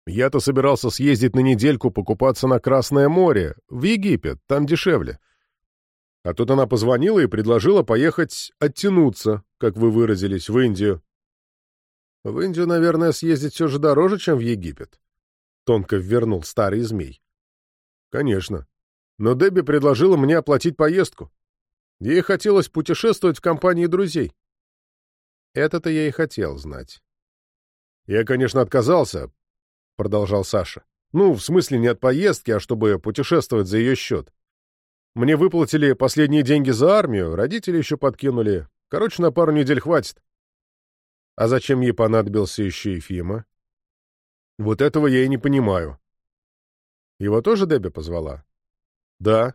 Я-то собирался съездить на недельку покупаться на Красное море, в Египет, там дешевле. А тут она позвонила и предложила поехать оттянуться, как вы выразились, в Индию. В Индию, наверное, съездить все же дороже, чем в Египет. Тонко ввернул старый змей. Конечно. Но Дебби предложила мне оплатить поездку. Ей хотелось путешествовать в компании друзей. Это-то я и хотел знать. Я, конечно, отказался, — продолжал Саша. Ну, в смысле не от поездки, а чтобы путешествовать за ее счет. Мне выплатили последние деньги за армию, родители еще подкинули. Короче, на пару недель хватит. А зачем ей понадобился еще Ефима? Вот этого я и не понимаю. Его тоже Дебби позвала? Да.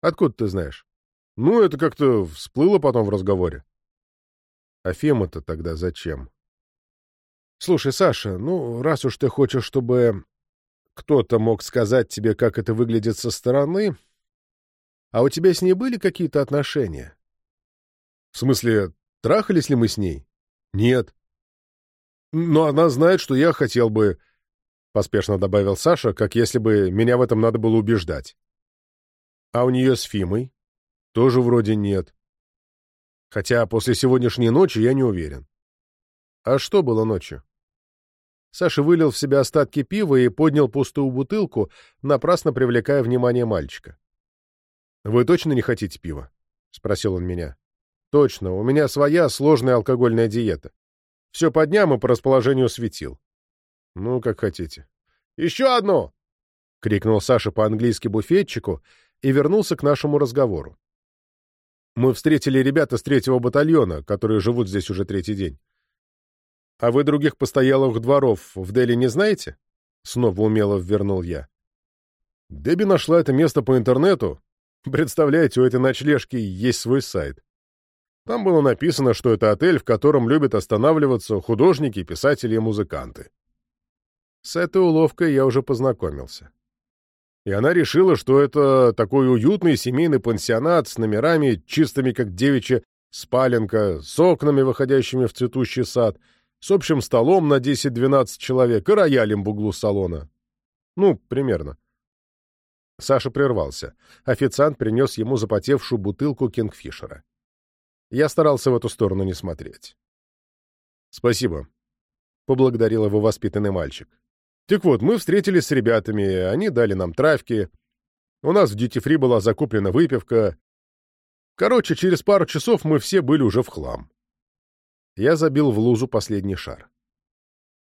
Откуда ты знаешь? Ну, это как-то всплыло потом в разговоре. А Фема-то тогда зачем? Слушай, Саша, ну, раз уж ты хочешь, чтобы кто-то мог сказать тебе, как это выглядит со стороны, а у тебя с ней были какие-то отношения? В смысле, трахались ли мы с ней? Нет. Но она знает, что я хотел бы... Поспешно добавил Саша, как если бы меня в этом надо было убеждать. А у нее с Фимой? Тоже вроде нет. Хотя после сегодняшней ночи я не уверен. А что было ночью? Саша вылил в себя остатки пива и поднял пустую бутылку, напрасно привлекая внимание мальчика. «Вы точно не хотите пива?» — спросил он меня. «Точно, у меня своя сложная алкогольная диета. Все по дням и по расположению светил». «Ну, как хотите». «Еще одну!» — крикнул Саша по-английски буфетчику и вернулся к нашему разговору. «Мы встретили ребят из третьего батальона, которые живут здесь уже третий день. «А вы других постоялых дворов в Дели не знаете?» Снова умело ввернул я. Дебби нашла это место по интернету. Представляете, у этой ночлежки есть свой сайт. Там было написано, что это отель, в котором любят останавливаться художники, писатели и музыканты. С этой уловкой я уже познакомился. И она решила, что это такой уютный семейный пансионат с номерами, чистыми как девичья спаленка, с окнами, выходящими в цветущий сад — с общим столом на 10-12 человек и роялем в углу салона. Ну, примерно. Саша прервался. Официант принес ему запотевшую бутылку кингфишера. Я старался в эту сторону не смотреть. «Спасибо», — поблагодарил его воспитанный мальчик. «Так вот, мы встретились с ребятами, они дали нам травки. У нас в дьюти-фри была закуплена выпивка. Короче, через пару часов мы все были уже в хлам. Я забил в лузу последний шар.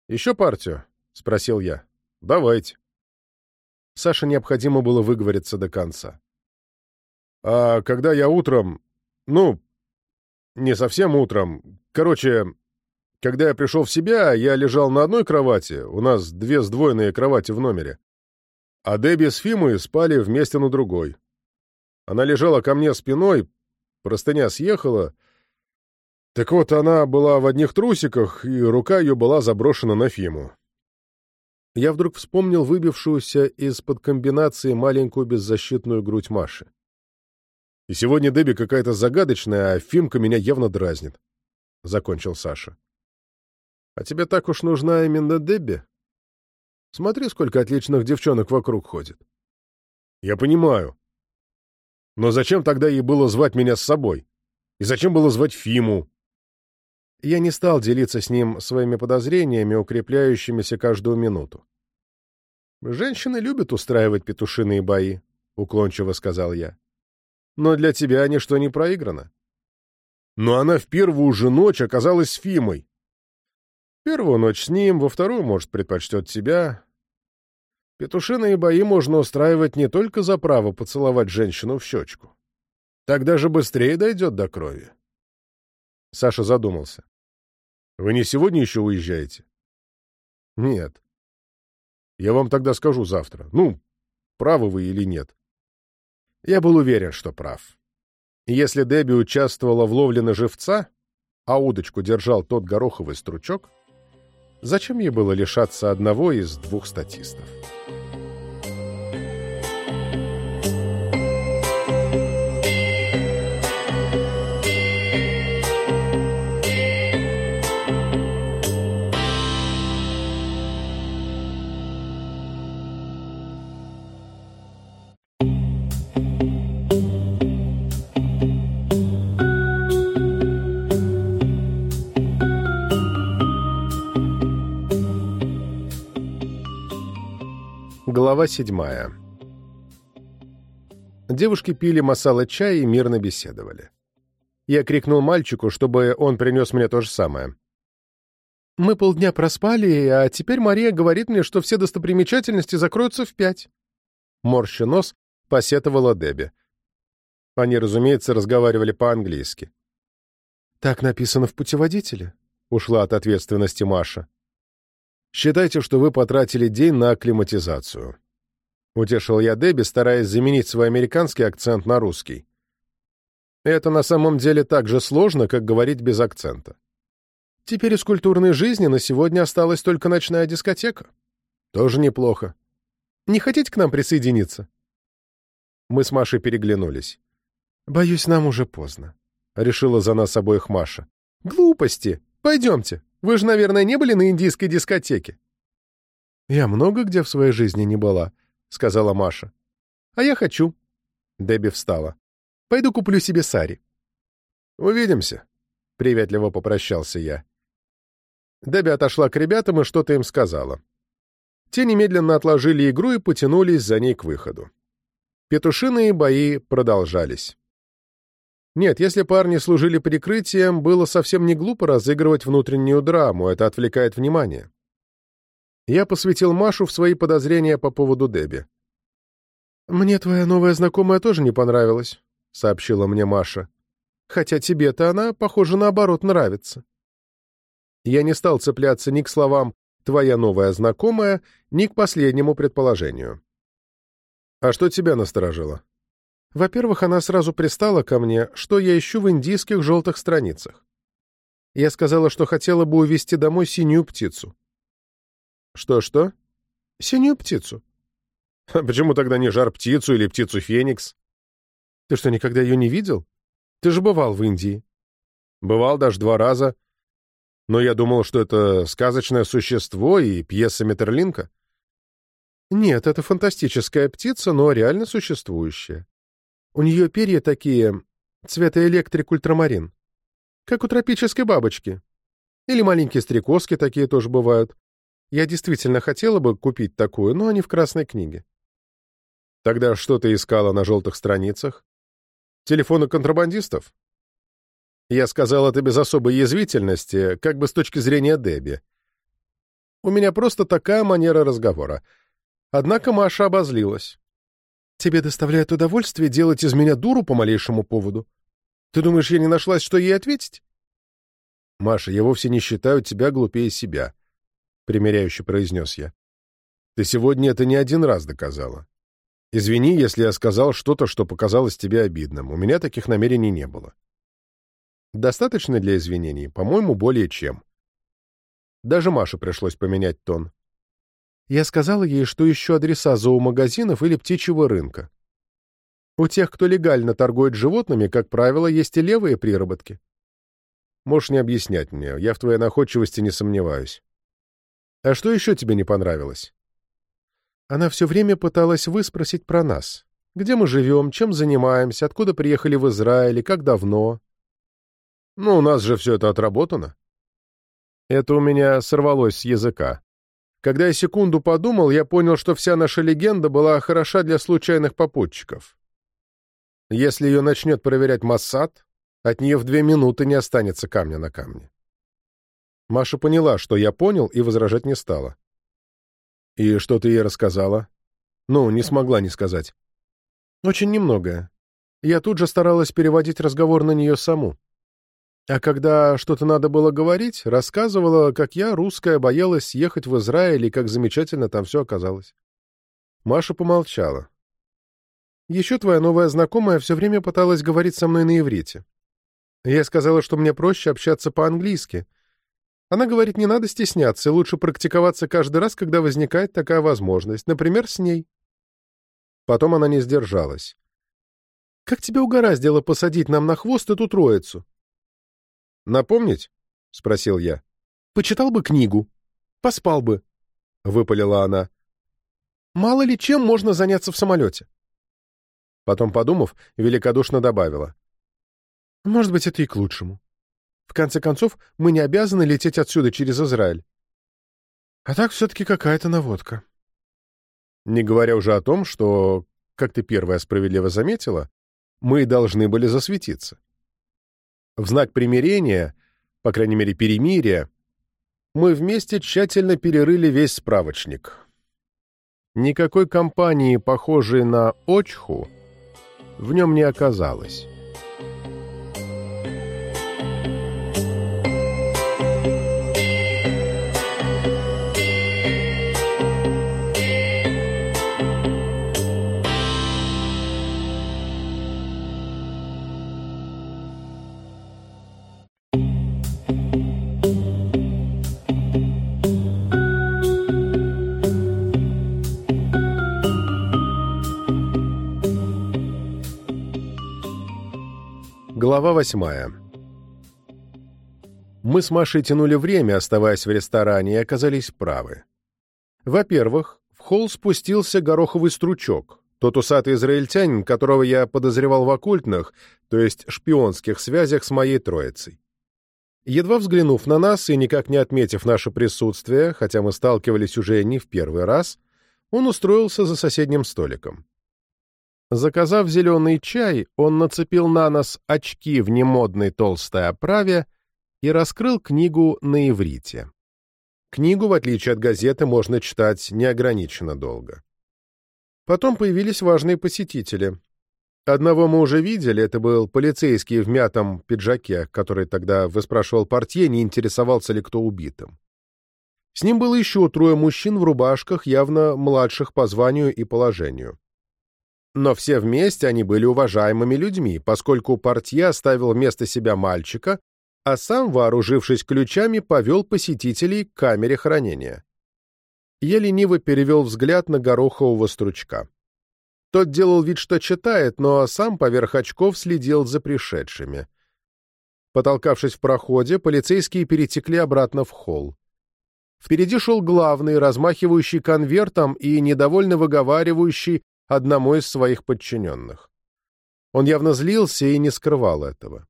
«Еще партию?» — спросил я. «Давайте». Саше необходимо было выговориться до конца. «А когда я утром... Ну, не совсем утром. Короче, когда я пришел в себя, я лежал на одной кровати, у нас две сдвоенные кровати в номере, а Дебби с Фимой спали вместе на другой. Она лежала ко мне спиной, простыня съехала, так вот, она была в одних трусиках, и рука ее была заброшена на Фиму. Я вдруг вспомнил выбившуюся из-под комбинации маленькую беззащитную грудь Маши. И сегодня Дебби какая-то загадочная, а Фимка меня явно дразнит. Закончил Саша. А тебе так уж нужна именно Дебби? Смотри, сколько отличных девчонок вокруг ходит. Я понимаю. Но зачем тогда ей было звать меня с собой? И зачем было звать Фиму? Я не стал делиться с ним своими подозрениями, укрепляющимися каждую минуту. «Женщины любят устраивать петушиные бои», — уклончиво сказал я. «Но для тебя ничто не проиграно». «Но она в первую же ночь оказалась с Фимой». «Первую ночь с ним, во вторую, может, предпочтет тебя. Петушиные бои можно устраивать не только за право поцеловать женщину в щечку. Так даже быстрее дойдет до крови». Саша задумался. Вы не сегодня еще уезжаете? Нет. Я вам тогда скажу завтра. Ну, правы вы или нет. Я был уверен, что прав. Если Дебби участвовала в ловле на живца, а удочку держал тот гороховый стручок, зачем ей было лишаться одного из двух статистов? Глава седьмая. Девушки пили масала-чай и мирно беседовали. Я крикнул мальчику, чтобы он принес мне то же самое. «Мы полдня проспали, а теперь Мария говорит мне, что все достопримечательности закроются в пять». Морща нос посетовала Дебби. Они, разумеется, разговаривали по-английски. «Так написано в путеводителе», — ушла от ответственности Маша. Считайте, что вы потратили день на акклиматизацию. Утешил я Дебби, стараясь заменить свой американский акцент на русский. Это на самом деле так же сложно, как говорить без акцента. Теперь из культурной жизни на сегодня осталась только ночная дискотека. Тоже неплохо. Не хотите к нам присоединиться? Мы с Машей переглянулись. «Боюсь, нам уже поздно», — решила за нас обоих Маша. «Глупости! Пойдемте!» Вы же, наверное, не были на индийской дискотеке?» «Я много где в своей жизни не была», — сказала Маша. «А я хочу». Дебби встала. «Пойду куплю себе сари». «Увидимся», — приветливо попрощался я. Дебби отошла к ребятам и что-то им сказала. Те немедленно отложили игру и потянулись за ней к выходу. Петушиные бои продолжались. Нет, если парни служили прикрытием, было совсем не глупо разыгрывать внутреннюю драму, это отвлекает внимание. Я посвятил Машу в свои подозрения по поводу Дебби. «Мне твоя новая знакомая тоже не понравилась», — сообщила мне Маша. «Хотя тебе-то она, похоже, наоборот, нравится». Я не стал цепляться ни к словам «твоя новая знакомая», ни к последнему предположению. «А что тебя насторожило?» Во-первых, она сразу пристала ко мне, что я ищу в индийских желтых страницах. Я сказала, что хотела бы увезти домой синюю птицу. Что-что? Синюю птицу. А почему тогда не жар-птицу или птицу-феникс? Ты что, никогда ее не видел? Ты же бывал в Индии. Бывал даже два раза. Но я думал, что это сказочное существо и пьеса Метерлинка. Нет, это фантастическая птица, но реально существующая. У нее перья такие, цвета электрик ультрамарин. Как у тропической бабочки. Или маленькие стрекозки такие тоже бывают. Я действительно хотела бы купить такую, но они в красной книге. Тогда что ты искала на желтых страницах? Телефоны контрабандистов? Я сказал это без особой язвительности, как бы с точки зрения Дебби. У меня просто такая манера разговора. Однако Маша обозлилась. Тебе доставляет удовольствие делать из меня дуру по малейшему поводу? Ты думаешь, я не нашлась, что ей ответить? Маша, я вовсе не считаю тебя глупее себя, — примиряюще произнес я. Ты сегодня это не один раз доказала. Извини, если я сказал что-то, что показалось тебе обидным. У меня таких намерений не было. Достаточно для извинений? По-моему, более чем. Даже Маше пришлось поменять тон. Я сказала ей, что ищу адреса зоомагазинов или птичьего рынка. У тех, кто легально торгует животными, как правило, есть и левые приработки. Можешь не объяснять мне, я в твоей находчивости не сомневаюсь. А что еще тебе не понравилось? Она все время пыталась выспросить про нас. Где мы живем, чем занимаемся, откуда приехали в Израиль и как давно. Ну, у нас же все это отработано. Это у меня сорвалось с языка. Когда я секунду подумал, я понял, что вся наша легенда была хороша для случайных попутчиков. Если ее начнет проверять Массад, от нее в две минуты не останется камня на камне. Маша поняла, что я понял, и возражать не стала. «И что ты ей рассказала?» «Ну, не смогла не сказать». «Очень немногое. Я тут же старалась переводить разговор на нее саму. А когда что-то надо было говорить, рассказывала, как я, русская, боялась ехать в Израиль и как замечательно там все оказалось. Маша помолчала. Еще твоя новая знакомая все время пыталась говорить со мной на иврите. Я сказала, что мне проще общаться по-английски. Она говорит, не надо стесняться, лучше практиковаться каждый раз, когда возникает такая возможность, например, с ней. Потом она не сдержалась. «Как тебя угораздило посадить нам на хвост эту троицу?» «Напомнить?» — спросил я. «Почитал бы книгу. Поспал бы», — выпалила она. «Мало ли чем можно заняться в самолете». Потом, подумав, великодушно добавила. «Может быть, это и к лучшему. В конце концов, мы не обязаны лететь отсюда через Израиль. А так все-таки какая-то наводка». Не говоря уже о том, что, как ты первая справедливо заметила, мы должны были засветиться. В знак примирения, по крайней мере перемирия, мы вместе тщательно перерыли весь справочник. Никакой компании, похожей на Очху, в нем не оказалось. Глава восьмая. Мы с Машей тянули время, оставаясь в ресторане, и оказались правы. Во-первых, в холл спустился гороховый стручок, тот усатый израильтянин, которого я подозревал в оккультных, то есть шпионских связях с моей троицей. Едва взглянув на нас и никак не отметив наше присутствие, хотя мы сталкивались уже не в первый раз, он устроился за соседним столиком. Заказав зеленый чай, он нацепил на нос очки в немодной толстой оправе и раскрыл книгу на иврите. Книгу, в отличие от газеты, можно читать неограниченно долго. Потом появились важные посетители. Одного мы уже видели, это был полицейский в мятом пиджаке, который тогда выспрашивал портье, не интересовался ли кто убитым. С ним было еще трое мужчин в рубашках, явно младших по званию и положению. Но все вместе они были уважаемыми людьми, поскольку портье оставил вместо себя мальчика, а сам, вооружившись ключами, повел посетителей к камере хранения. Я лениво перевел взгляд на горохового стручка. Тот делал вид, что читает, но сам поверх очков следил за пришедшими. Потолкавшись в проходе, полицейские перетекли обратно в холл. Впереди шел главный, размахивающий конвертом и недовольно выговаривающий одному из своих подчиненных. Он явно злился и не скрывал этого.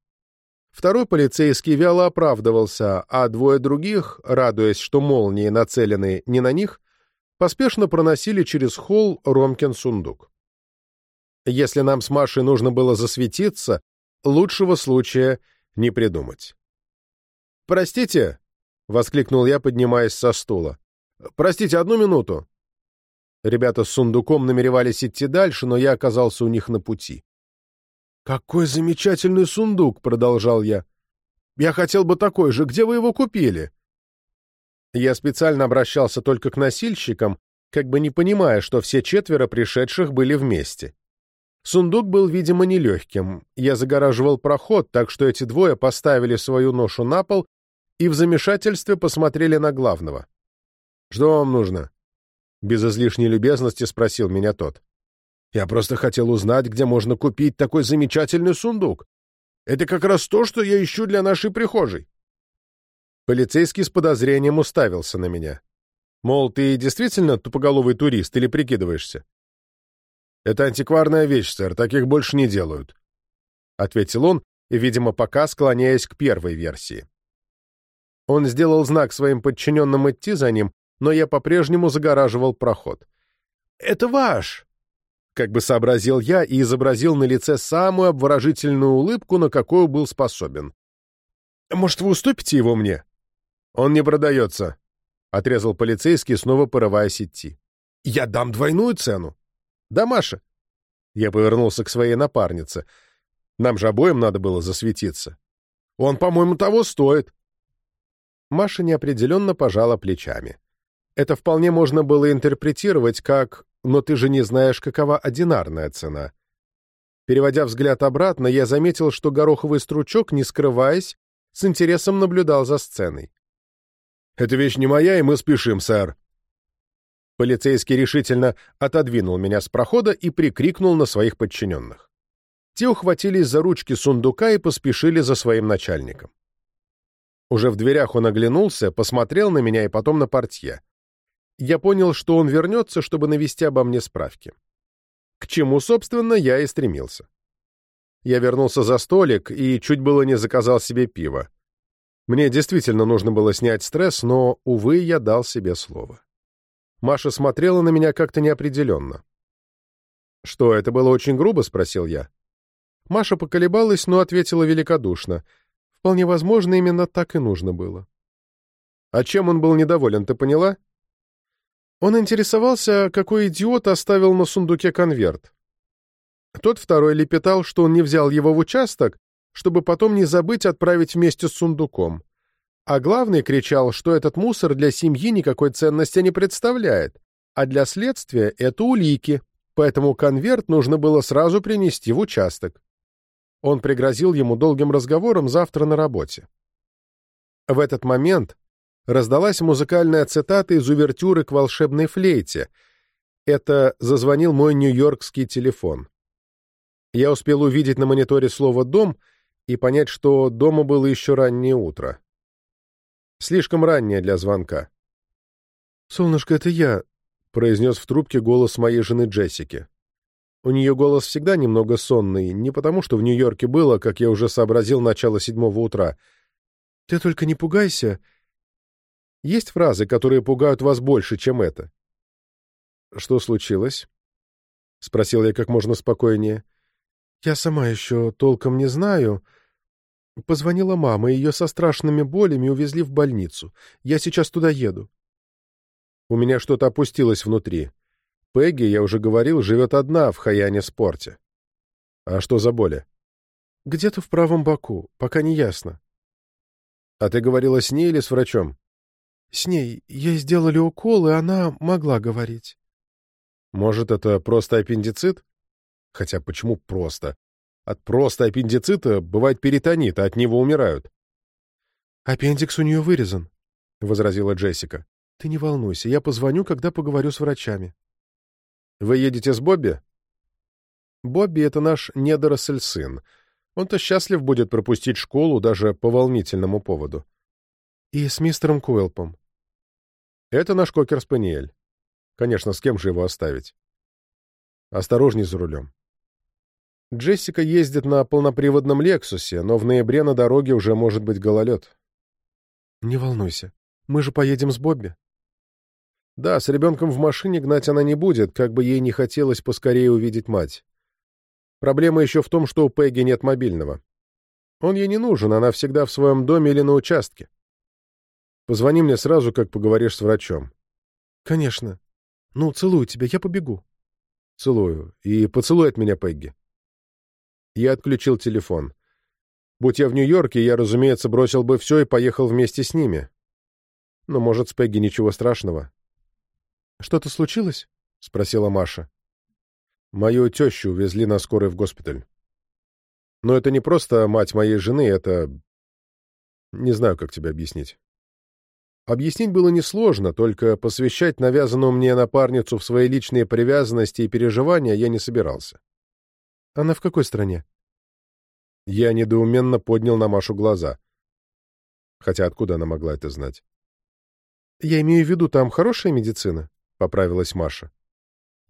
Второй полицейский вяло оправдывался, а двое других, радуясь, что молнии нацелены не на них, поспешно проносили через холл Ромкин сундук. Если нам с Машей нужно было засветиться, лучшего случая не придумать. «Простите!» — воскликнул я, поднимаясь со стула. «Простите, одну минуту!» Ребята с сундуком намеревались идти дальше, но я оказался у них на пути. «Какой замечательный сундук!» — продолжал я. «Я хотел бы такой же. Где вы его купили?» Я специально обращался только к носильщикам, как бы не понимая, что все четверо пришедших были вместе. Сундук был, видимо, нелегким. Я загораживал проход, так что эти двое поставили свою ношу на пол и в замешательстве посмотрели на главного. «Что вам нужно?» Без излишней любезности спросил меня тот. «Я просто хотел узнать, где можно купить такой замечательный сундук. Это как раз то, что я ищу для нашей прихожей». Полицейский с подозрением уставился на меня. Мол, ты действительно тупоголовый турист или прикидываешься? «Это антикварная вещь, сэр, таких больше не делают», — ответил он, видимо, пока склоняясь к первой версии. Он сделал знак своим подчиненным идти за ним, но я по-прежнему загораживал проход. «Это ваш!» Как бы сообразил я и изобразил на лице самую обворожительную улыбку, на какую был способен. «Может, вы уступите его мне?» «Он не продается», — отрезал полицейский, снова порываясь идти. «Я дам двойную цену». «Да, Маша». Я повернулся к своей напарнице. Нам же обоим надо было засветиться. «Он, по-моему, того стоит». Маша неопределенно пожала плечами. Это вполне можно было интерпретировать как «но ты же не знаешь, какова одинарная цена». Переводя взгляд обратно, я заметил, что гороховый стручок, не скрываясь, с интересом наблюдал за сценой. «Эта вещь не моя, и мы спешим, сэр». Полицейский решительно отодвинул меня с прохода и прикрикнул на своих подчиненных. Те ухватились за ручки сундука и поспешили за своим начальником. Уже в дверях он оглянулся, посмотрел на меня и потом на портье я понял, что он вернется, чтобы навести обо мне справки. К чему, собственно, я и стремился. Я вернулся за столик и чуть было не заказал себе пиво. Мне действительно нужно было снять стресс, но, увы, я дал себе слово. Маша смотрела на меня как-то неопределенно. «Что, это было очень грубо?» — спросил я. Маша поколебалась, но ответила великодушно. «Вполне возможно, именно так и нужно было». «А чем он был недоволен, ты поняла?» Он интересовался, какой идиот оставил на сундуке конверт. Тот второй лепетал, что он не взял его в участок, чтобы потом не забыть отправить вместе с сундуком. А главный кричал, что этот мусор для семьи никакой ценности не представляет, а для следствия это улики, поэтому конверт нужно было сразу принести в участок. Он пригрозил ему долгим разговором завтра на работе. В этот момент раздалась музыкальная цитата из увертюры к волшебной флейте. Это зазвонил мой нью-йоркский телефон. Я успел увидеть на мониторе слово «дом» и понять, что дома было еще раннее утро. Слишком раннее для звонка. «Солнышко, это я», — произнес в трубке голос моей жены Джессики. У нее голос всегда немного сонный, не потому что в Нью-Йорке было, как я уже сообразил, начало седьмого утра. «Ты только не пугайся», есть фразы, которые пугают вас больше, чем это. «Что случилось?» — спросил я как можно спокойнее. «Я сама еще толком не знаю. Позвонила мама, ее со страшными болями увезли в больницу. Я сейчас туда еду». У меня что-то опустилось внутри. Пегги, я уже говорил, живет одна в Хаяне-спорте. А что за боли? Где-то в правом боку, пока не ясно. А ты говорила с ней или с врачом? С ней. Ей сделали укол, и она могла говорить. Может, это просто аппендицит? Хотя почему просто? От просто аппендицита бывает перитонит, а от него умирают. «Аппендикс у нее вырезан», — возразила Джессика. «Ты не волнуйся, я позвоню, когда поговорю с врачами». «Вы едете с Бобби?» «Бобби — это наш недоросль сын. Он-то счастлив будет пропустить школу даже по волнительному поводу». «И с мистером Куэлпом». «Это наш кокер-спаниель. Конечно, с кем же его оставить?» «Осторожней за рулем». Джессика ездит на полноприводном «Лексусе», но в ноябре на дороге уже может быть гололед. «Не волнуйся. Мы же поедем с Бобби». Да, с ребенком в машине гнать она не будет, как бы ей не хотелось поскорее увидеть мать. Проблема еще в том, что у Пегги нет мобильного. Он ей не нужен, она всегда в своем доме или на участке. Позвони мне сразу, как поговоришь с врачом. Конечно. Ну, целую тебя, я побегу. Целую. И поцелуй от меня, Пегги. Я отключил телефон. Будь я в Нью-Йорке, я, разумеется, бросил бы все и поехал вместе с ними. Но, может, с Пегги ничего страшного. «Что-то случилось?» — спросила Маша. Мою тещу увезли на скорой в госпиталь. Но это не просто мать моей жены, это... Не знаю, как тебе объяснить. Объяснить было несложно, только посвящать навязанную мне напарницу в свои личные привязанности и переживания я не собирался. Она в какой стране? Я недоуменно поднял на Машу глаза. Хотя откуда она могла это знать? Я имею в виду, там хорошая медицина, поправилась Маша.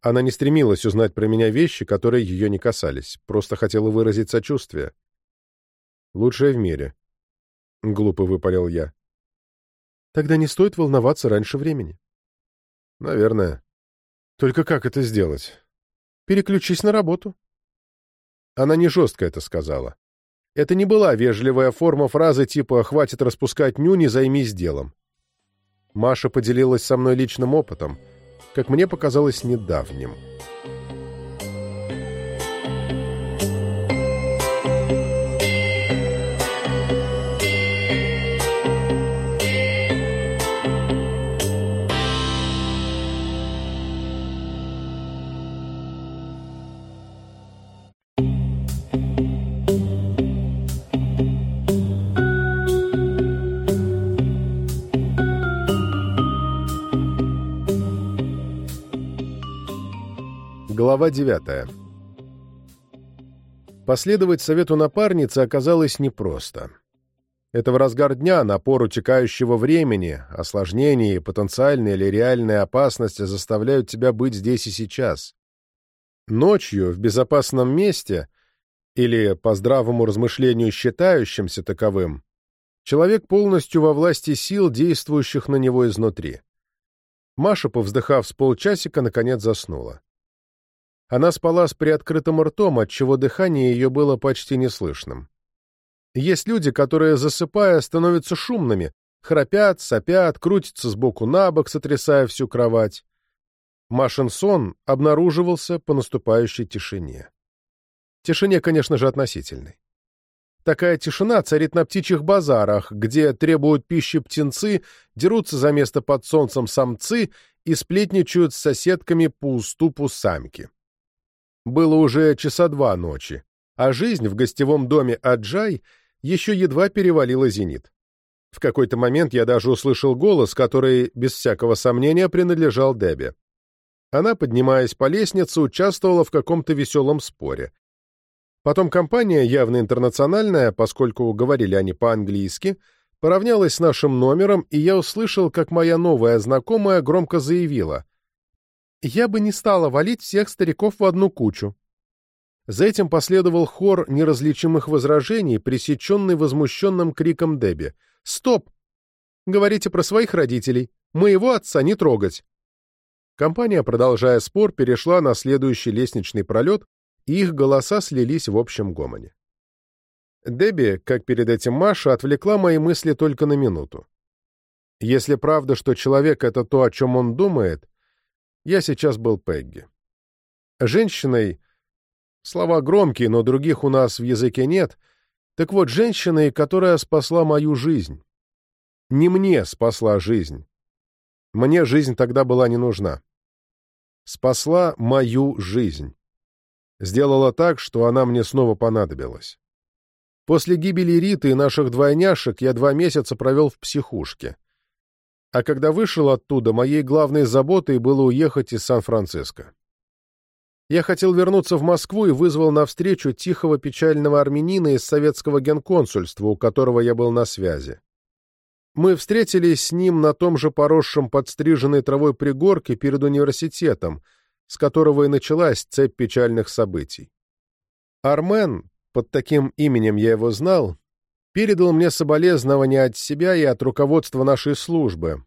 Она не стремилась узнать про меня вещи, которые ее не касались, просто хотела выразить сочувствие. Лучшая в мире. Глупо выпалил я. Тогда не стоит волноваться раньше времени. Наверное. Только как это сделать? Переключись на работу. Она не жестко это сказала. Это не была вежливая форма фразы типа «хватит распускать нюни, займись делом». Маша поделилась со мной личным опытом, как мне показалось недавним. Глава 9. Последовать совету напарницы оказалось непросто. Это в разгар дня напор утекающего времени, осложнения потенциальная или реальная опасность заставляют тебя быть здесь и сейчас. Ночью, в безопасном месте, или, по здравому размышлению считающимся таковым, человек полностью во власти сил, действующих на него изнутри. Маша, повздыхав с полчасика, наконец заснула. Она спала с приоткрытым ртом, отчего дыхание ее было почти неслышным. Есть люди, которые, засыпая, становятся шумными, храпят, сопят, крутятся сбоку на бок, сотрясая всю кровать. Машин сон обнаруживался по наступающей тишине. Тишине, конечно же, относительной. Такая тишина царит на птичьих базарах, где требуют пищи птенцы, дерутся за место под солнцем самцы и сплетничают с соседками по уступу самки. Было уже часа два ночи, а жизнь в гостевом доме Аджай еще едва перевалила зенит. В какой-то момент я даже услышал голос, который, без всякого сомнения, принадлежал Дебе. Она, поднимаясь по лестнице, участвовала в каком-то веселом споре. Потом компания, явно интернациональная, поскольку говорили они по-английски, поравнялась с нашим номером, и я услышал, как моя новая знакомая громко заявила. «Я бы не стала валить всех стариков в одну кучу». За этим последовал хор неразличимых возражений, пресеченный возмущенным криком Дебби. «Стоп! Говорите про своих родителей. Моего отца не трогать!» Компания, продолжая спор, перешла на следующий лестничный пролет, и их голоса слились в общем гомоне. Дебби, как перед этим Маша, отвлекла мои мысли только на минуту. Если правда, что человек — это то, о чем он думает, я сейчас был Пегги. Женщиной, слова громкие, но других у нас в языке нет, так вот, женщиной, которая спасла мою жизнь. Не мне спасла жизнь. Мне жизнь тогда была не нужна. Спасла мою жизнь сделала так, что она мне снова понадобилась. После гибели Риты и наших двойняшек я два месяца провел в психушке. А когда вышел оттуда, моей главной заботой было уехать из Сан-Франциско. Я хотел вернуться в Москву и вызвал навстречу тихого печального армянина из советского генконсульства, у которого я был на связи. Мы встретились с ним на том же поросшем подстриженной травой пригорке перед университетом — с которого и началась цепь печальных событий. Армен, под таким именем я его знал, передал мне соболезнования от себя и от руководства нашей службы,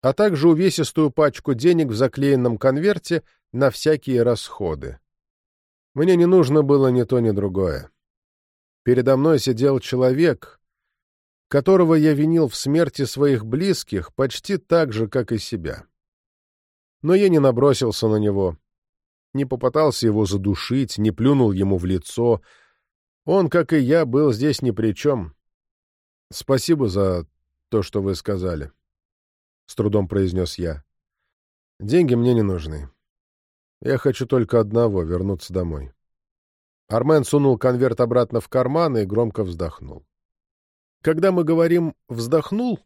а также увесистую пачку денег в заклеенном конверте на всякие расходы. Мне не нужно было ни то, ни другое. Передо мной сидел человек, которого я винил в смерти своих близких почти так же, как и себя. Но я не набросился на него, не попытался его задушить, не плюнул ему в лицо. Он, как и я, был здесь ни при чем. Спасибо за то, что вы сказали, — с трудом произнес я. Деньги мне не нужны. Я хочу только одного — вернуться домой. Армен сунул конверт обратно в карман и громко вздохнул. Когда мы говорим «вздохнул»,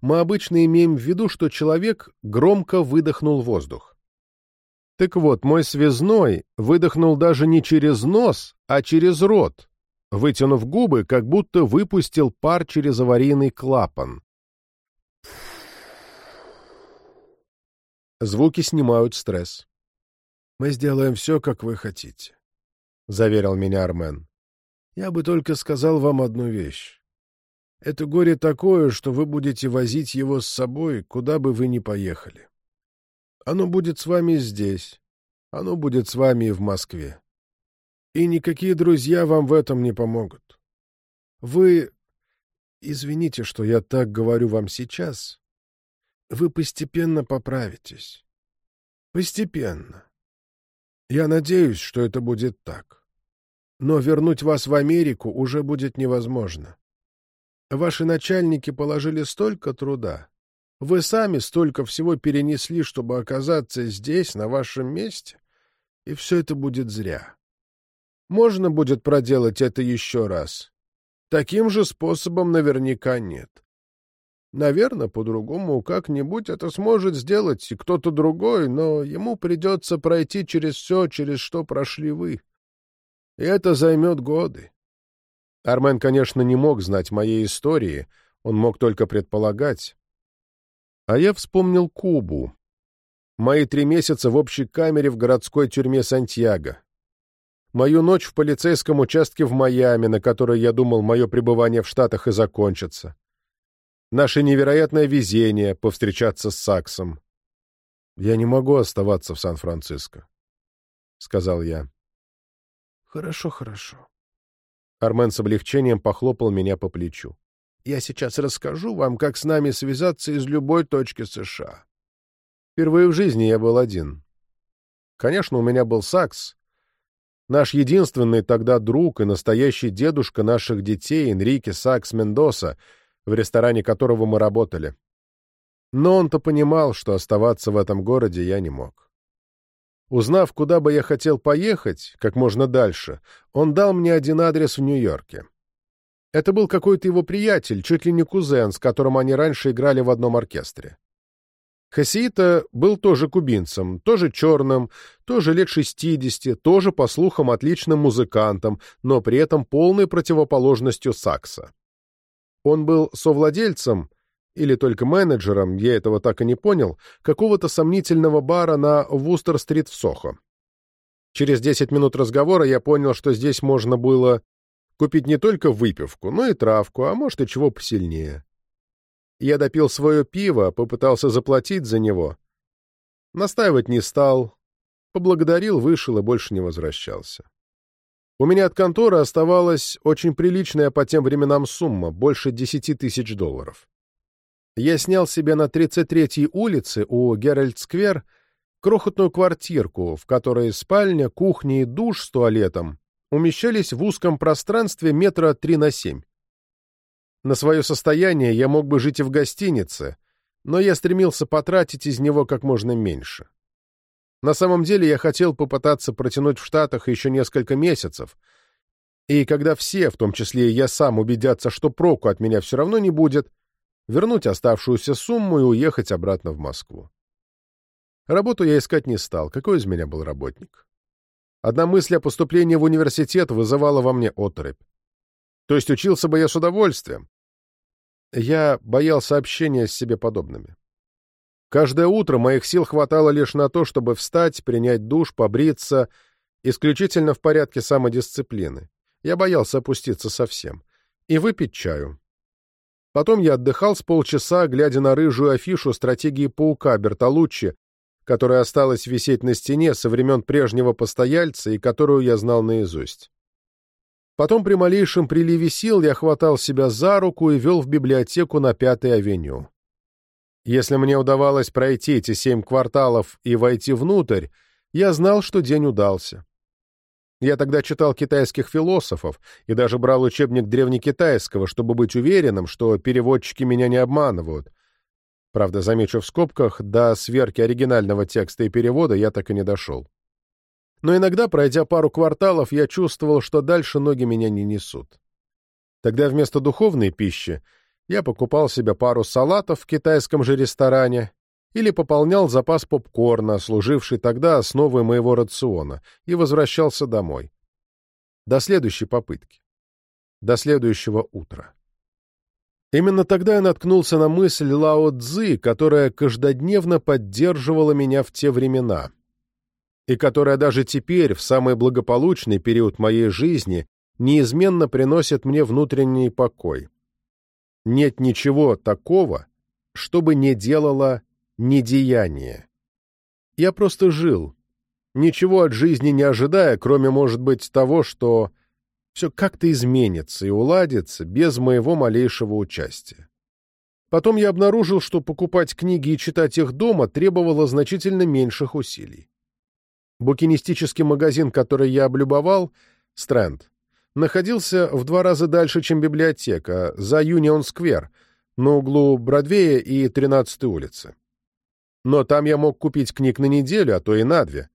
мы обычно имеем в виду, что человек громко выдохнул воздух. Так вот, мой связной выдохнул даже не через нос, а через рот, вытянув губы, как будто выпустил пар через аварийный клапан. Звуки снимают стресс. «Мы сделаем все, как вы хотите», — заверил меня Армен. «Я бы только сказал вам одну вещь. Это горе такое, что вы будете возить его с собой, куда бы вы ни поехали. Оно будет с вами здесь, оно будет с вами и в Москве. И никакие друзья вам в этом не помогут. Вы... Извините, что я так говорю вам сейчас. Вы постепенно поправитесь. Постепенно. Я надеюсь, что это будет так. Но вернуть вас в Америку уже будет невозможно. Ваши начальники положили столько труда. Вы сами столько всего перенесли, чтобы оказаться здесь, на вашем месте, и все это будет зря. Можно будет проделать это еще раз. Таким же способом наверняка нет. Наверное, по-другому как-нибудь это сможет сделать и кто-то другой, но ему придется пройти через все, через что прошли вы. И это займет годы. Армен, конечно, не мог знать моей истории, он мог только предполагать. А я вспомнил Кубу. Мои три месяца в общей камере в городской тюрьме Сантьяго. Мою ночь в полицейском участке в Майами, на которой я думал, мое пребывание в Штатах и закончится. Наше невероятное везение повстречаться с Саксом. «Я не могу оставаться в Сан-Франциско», — сказал я. «Хорошо, хорошо». Армен с облегчением похлопал меня по плечу. «Я сейчас расскажу вам, как с нами связаться из любой точки США». Впервые в жизни я был один. Конечно, у меня был сакс. Наш единственный тогда друг и настоящий дедушка наших детей, Энрике Сакс Мендоса, в ресторане которого мы работали. Но он-то понимал, что оставаться в этом городе я не мог. Узнав, куда бы я хотел поехать, как можно дальше, он дал мне один адрес в Нью-Йорке. Это был какой-то его приятель, чуть ли не кузен, с которым они раньше играли в одном оркестре. Хасиита был тоже кубинцем, тоже черным, тоже лет шестидесяти, тоже, по слухам, отличным музыкантом, но при этом полной противоположностью сакса. Он был совладельцем, или только менеджером, я этого так и не понял, какого-то сомнительного бара на Вустер-стрит в Сохо. Через десять минут разговора я понял, что здесь можно было купить не только выпивку, но и травку, а может и чего посильнее. Я допил свое пиво, попытался заплатить за него. Настаивать не стал. Поблагодарил, вышел и больше не возвращался. У меня от конторы оставалась очень приличная по тем временам сумма, больше десяти тысяч долларов. Я снял себе на 33-й улице у Геральд-сквер крохотную квартирку, в которой спальня, кухня и душ с туалетом умещались в узком пространстве метра три на семь. На свое состояние я мог бы жить и в гостинице, но я стремился потратить из него как можно меньше. На самом деле я хотел попытаться протянуть в Штатах еще несколько месяцев, и когда все, в том числе и я сам, убедятся, что проку от меня все равно не будет, вернуть оставшуюся сумму и уехать обратно в Москву. Работу я искать не стал, какой из меня был работник. Одна мысль о поступлении в университет вызывала во мне отрыбь. То есть учился бы я с удовольствием. Я боялся общения с себе подобными. Каждое утро моих сил хватало лишь на то, чтобы встать, принять душ, побриться, исключительно в порядке самодисциплины. Я боялся опуститься совсем. И выпить чаю. Потом я отдыхал с полчаса, глядя на рыжую афишу стратегии паука Бертолуччи, которая осталась висеть на стене со времен прежнего постояльца и которую я знал наизусть. Потом при малейшем приливе сил я хватал себя за руку и вел в библиотеку на Пятой авеню. Если мне удавалось пройти эти семь кварталов и войти внутрь, я знал, что день удался. Я тогда читал китайских философов и даже брал учебник древнекитайского, чтобы быть уверенным, что переводчики меня не обманывают. Правда, замечу в скобках, до сверки оригинального текста и перевода я так и не дошел но иногда, пройдя пару кварталов, я чувствовал, что дальше ноги меня не несут. Тогда вместо духовной пищи я покупал себе пару салатов в китайском же ресторане или пополнял запас попкорна, служивший тогда основой моего рациона, и возвращался домой. До следующей попытки. До следующего утра. Именно тогда я наткнулся на мысль Лао Цзы, которая каждодневно поддерживала меня в те времена — и которая даже теперь, в самый благополучный период моей жизни, неизменно приносит мне внутренний покой. Нет ничего такого, что бы не делало недеяние. Я просто жил, ничего от жизни не ожидая, кроме, может быть, того, что все как-то изменится и уладится без моего малейшего участия. Потом я обнаружил, что покупать книги и читать их дома требовало значительно меньших усилий. Букинистический магазин, который я облюбовал, Стрэнд, находился в два раза дальше, чем библиотека, за Юнион-сквер, на углу Бродвея и 13-й улицы. Но там я мог купить книг на неделю, а то и на две.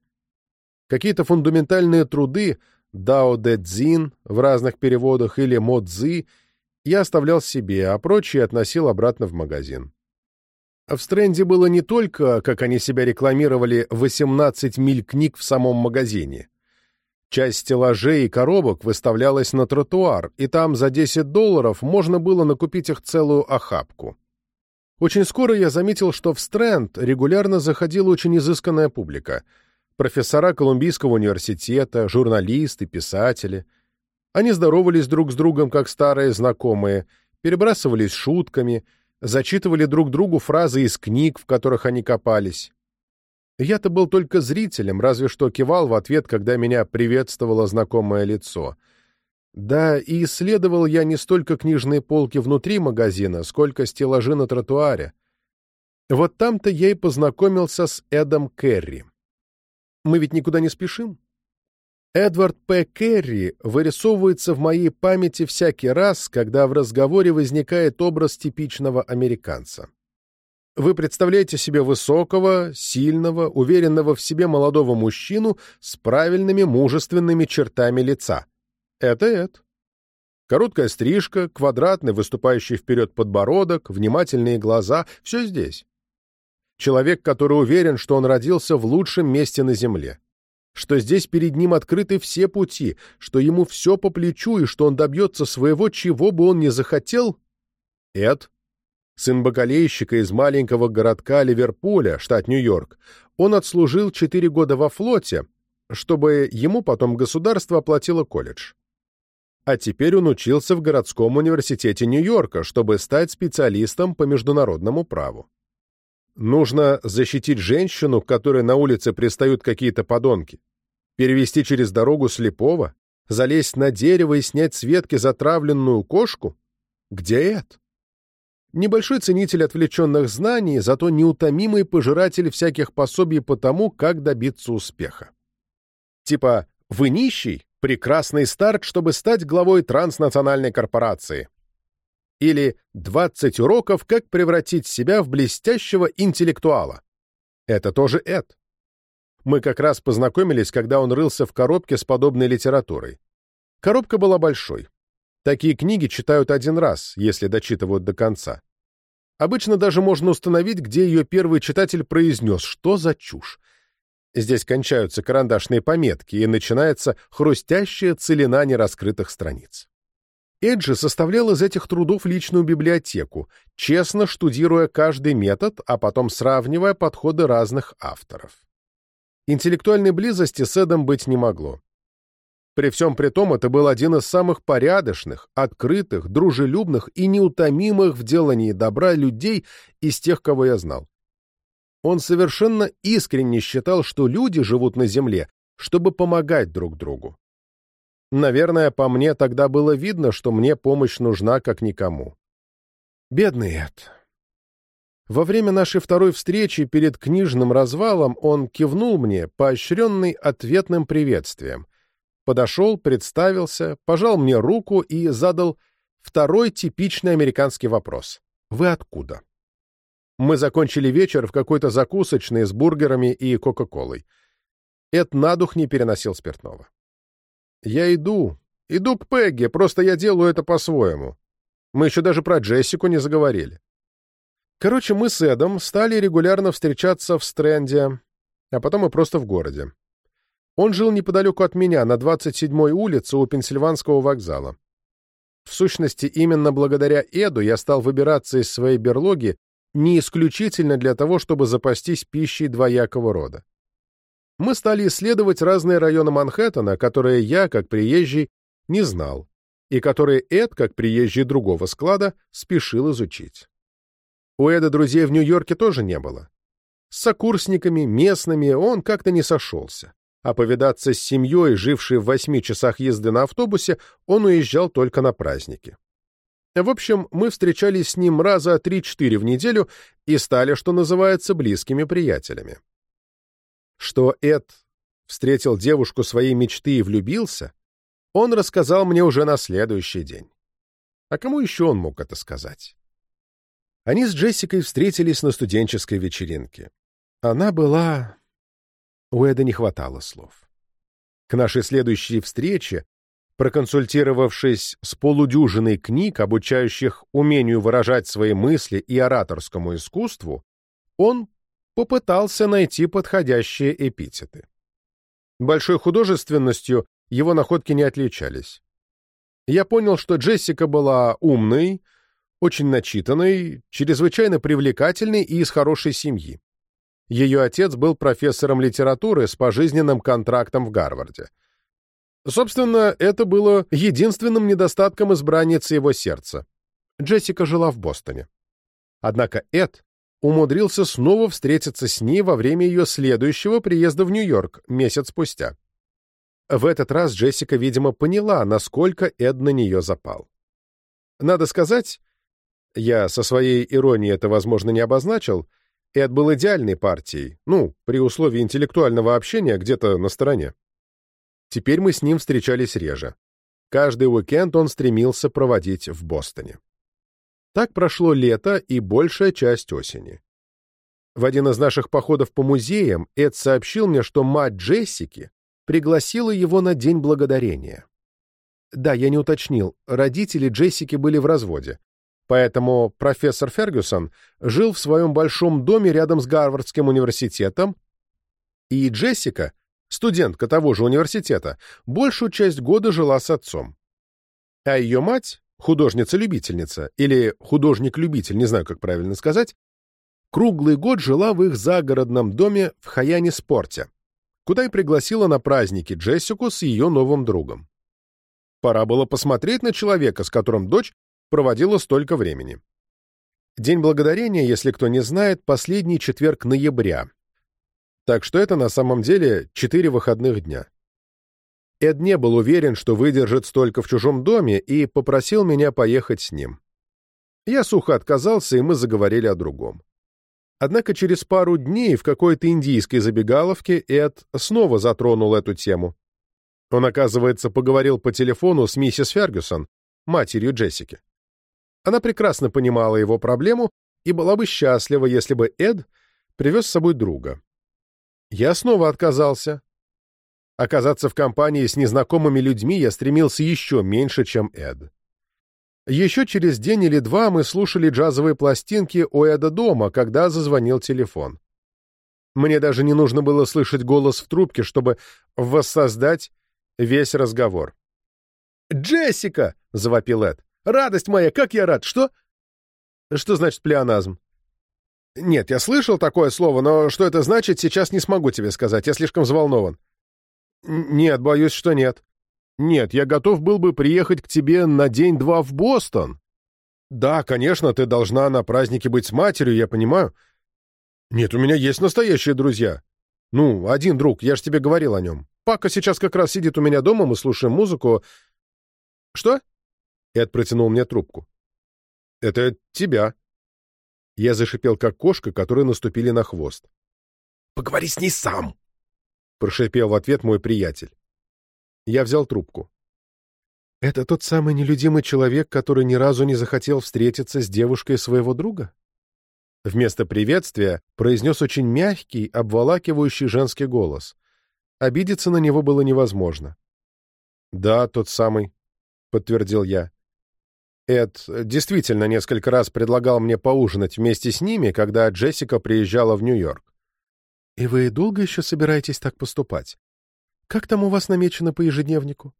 Какие-то фундаментальные труды Дао Дэ Цзин в разных переводах или Мо Цзы я оставлял себе, а прочие относил обратно в магазин. В Стрэнде было не только, как они себя рекламировали, 18 миль книг в самом магазине. Часть стеллажей и коробок выставлялась на тротуар, и там за 10 долларов можно было накупить их целую охапку. Очень скоро я заметил, что в Стрэнд регулярно заходила очень изысканная публика. Профессора Колумбийского университета, журналисты, писатели. Они здоровались друг с другом, как старые знакомые, перебрасывались шутками — зачитывали друг другу фразы из книг, в которых они копались. Я-то был только зрителем, разве что кивал в ответ, когда меня приветствовало знакомое лицо. Да, и исследовал я не столько книжные полки внутри магазина, сколько стеллажи на тротуаре. Вот там-то я и познакомился с Эдом Керри. Мы ведь никуда не спешим. Эдвард П. Керри вырисовывается в моей памяти всякий раз, когда в разговоре возникает образ типичного американца. Вы представляете себе высокого, сильного, уверенного в себе молодого мужчину с правильными мужественными чертами лица. Это Эд. Короткая стрижка, квадратный, выступающий вперед подбородок, внимательные глаза — все здесь. Человек, который уверен, что он родился в лучшем месте на земле. Что здесь перед ним открыты все пути, что ему все по плечу и что он добьется своего, чего бы он ни захотел. Эд сын бакалейщика из маленького городка Ливерпуля, штат Нью-Йорк. Он отслужил четыре года во флоте, чтобы ему потом государство оплатило колледж. А теперь он учился в городском университете Нью-Йорка, чтобы стать специалистом по международному праву. Нужно защитить женщину, к которой на улице пристают какие-то подонки, перевести через дорогу слепого, залезть на дерево и снять с ветки затравленную кошку? Где это? Небольшой ценитель отвлеченных знаний, зато неутомимый пожиратель всяких пособий по тому, как добиться успеха. Типа «Вы нищий? Прекрасный старт, чтобы стать главой транснациональной корпорации». Или «20 уроков, как превратить себя в блестящего интеллектуала». Это тоже Эд. Мы как раз познакомились, когда он рылся в коробке с подобной литературой. Коробка была большой. Такие книги читают один раз, если дочитывают до конца. Обычно даже можно установить, где ее первый читатель произнес «что за чушь?». Здесь кончаются карандашные пометки, и начинается хрустящая целина нераскрытых страниц. Эджи составлял из этих трудов личную библиотеку, честно штудируя каждый метод, а потом сравнивая подходы разных авторов. Интеллектуальной близости с Эдом быть не могло. При всем при том, это был один из самых порядочных, открытых, дружелюбных и неутомимых в делании добра людей из тех, кого я знал. Он совершенно искренне считал, что люди живут на земле, чтобы помогать друг другу. Наверное, по мне тогда было видно, что мне помощь нужна как никому. Бедный Эд. Во время нашей второй встречи перед книжным развалом он кивнул мне, поощренный ответным приветствием — подошел, представился, пожал мне руку и задал второй типичный американский вопрос. «Вы откуда?» Мы закончили вечер в какой-то закусочной с бургерами и кока-колой. Эд на дух не переносил спиртного. «Я иду. Иду к Пегги, просто я делаю это по-своему. Мы еще даже про Джессику не заговорили». Короче, мы с Эдом стали регулярно встречаться в Стрэнде, а потом и просто в городе. Он жил неподалеку от меня, на 27-й улице у Пенсильванского вокзала. В сущности, именно благодаря Эду я стал выбираться из своей берлоги не исключительно для того, чтобы запастись пищей двоякого рода. Мы стали исследовать разные районы Манхэттена, которые я, как приезжий, не знал, и которые Эд, как приезжий другого склада, спешил изучить. У Эда друзей в Нью-Йорке тоже не было. С сокурсниками, местными он как-то не сошелся а повидаться с семьей, жившей в восьми часах езды на автобусе, он уезжал только на праздники. В общем, мы встречались с ним раза три-четыре в неделю и стали, что называется, близкими приятелями. Что Эд встретил девушку своей мечты и влюбился, он рассказал мне уже на следующий день. А кому еще он мог это сказать? Они с Джессикой встретились на студенческой вечеринке. Она была у Эда не хватало слов. К нашей следующей встрече, проконсультировавшись с полудюжиной книг, обучающих умению выражать свои мысли и ораторскому искусству, он попытался найти подходящие эпитеты. Большой художественностью его находки не отличались. Я понял, что Джессика была умной, очень начитанной, чрезвычайно привлекательной и из хорошей семьи. Ее отец был профессором литературы с пожизненным контрактом в Гарварде. Собственно, это было единственным недостатком избранницы его сердца. Джессика жила в Бостоне. Однако Эд умудрился снова встретиться с ней во время ее следующего приезда в Нью-Йорк месяц спустя. В этот раз Джессика, видимо, поняла, насколько Эд на нее запал. Надо сказать, я со своей иронией это, возможно, не обозначил, Эд был идеальной партией, ну, при условии интеллектуального общения где-то на стороне. Теперь мы с ним встречались реже. Каждый уикенд он стремился проводить в Бостоне. Так прошло лето и большая часть осени. В один из наших походов по музеям Эд сообщил мне, что мать Джессики пригласила его на День Благодарения. Да, я не уточнил, родители Джессики были в разводе. Поэтому профессор Фергюсон жил в своем большом доме рядом с Гарвардским университетом, и Джессика, студентка того же университета, большую часть года жила с отцом. А ее мать, художница-любительница, или художник-любитель, не знаю, как правильно сказать, круглый год жила в их загородном доме в Хаяне-Спорте, куда и пригласила на праздники Джессику с ее новым другом. Пора было посмотреть на человека, с которым дочь проводила столько времени. День Благодарения, если кто не знает, последний четверг ноября. Так что это на самом деле четыре выходных дня. Эд не был уверен, что выдержит столько в чужом доме, и попросил меня поехать с ним. Я сухо отказался, и мы заговорили о другом. Однако через пару дней в какой-то индийской забегаловке Эд снова затронул эту тему. Он, оказывается, поговорил по телефону с миссис Фергюсон, матерью Джессики. Она прекрасно понимала его проблему и была бы счастлива, если бы Эд привез с собой друга. Я снова отказался. Оказаться в компании с незнакомыми людьми я стремился еще меньше, чем Эд. Еще через день или два мы слушали джазовые пластинки у Эда дома, когда зазвонил телефон. Мне даже не нужно было слышать голос в трубке, чтобы воссоздать весь разговор. «Джессика!» — завопил Эд. «Радость моя, как я рад! Что?» «Что значит плеоназм?» «Нет, я слышал такое слово, но что это значит, сейчас не смогу тебе сказать, я слишком взволнован». «Нет, боюсь, что нет». «Нет, я готов был бы приехать к тебе на день-два в Бостон». «Да, конечно, ты должна на празднике быть с матерью, я понимаю». «Нет, у меня есть настоящие друзья. Ну, один друг, я же тебе говорил о нем. Пака сейчас как раз сидит у меня дома, мы слушаем музыку. Что? Эд протянул мне трубку. Это тебя. Я зашипел, как кошка, которой наступили на хвост. Поговори с ней сам! Прошипел в ответ мой приятель. Я взял трубку. «Это тот самый нелюдимый человек, который ни разу не захотел встретиться с девушкой своего друга?» Вместо приветствия произнес очень мягкий, обволакивающий женский голос. Обидеться на него было невозможно. «Да, тот самый», — подтвердил я. Эд действительно несколько раз предлагал мне поужинать вместе с ними, когда Джессика приезжала в Нью-Йорк. «И вы долго еще собираетесь так поступать? Как там у вас намечено по ежедневнику?»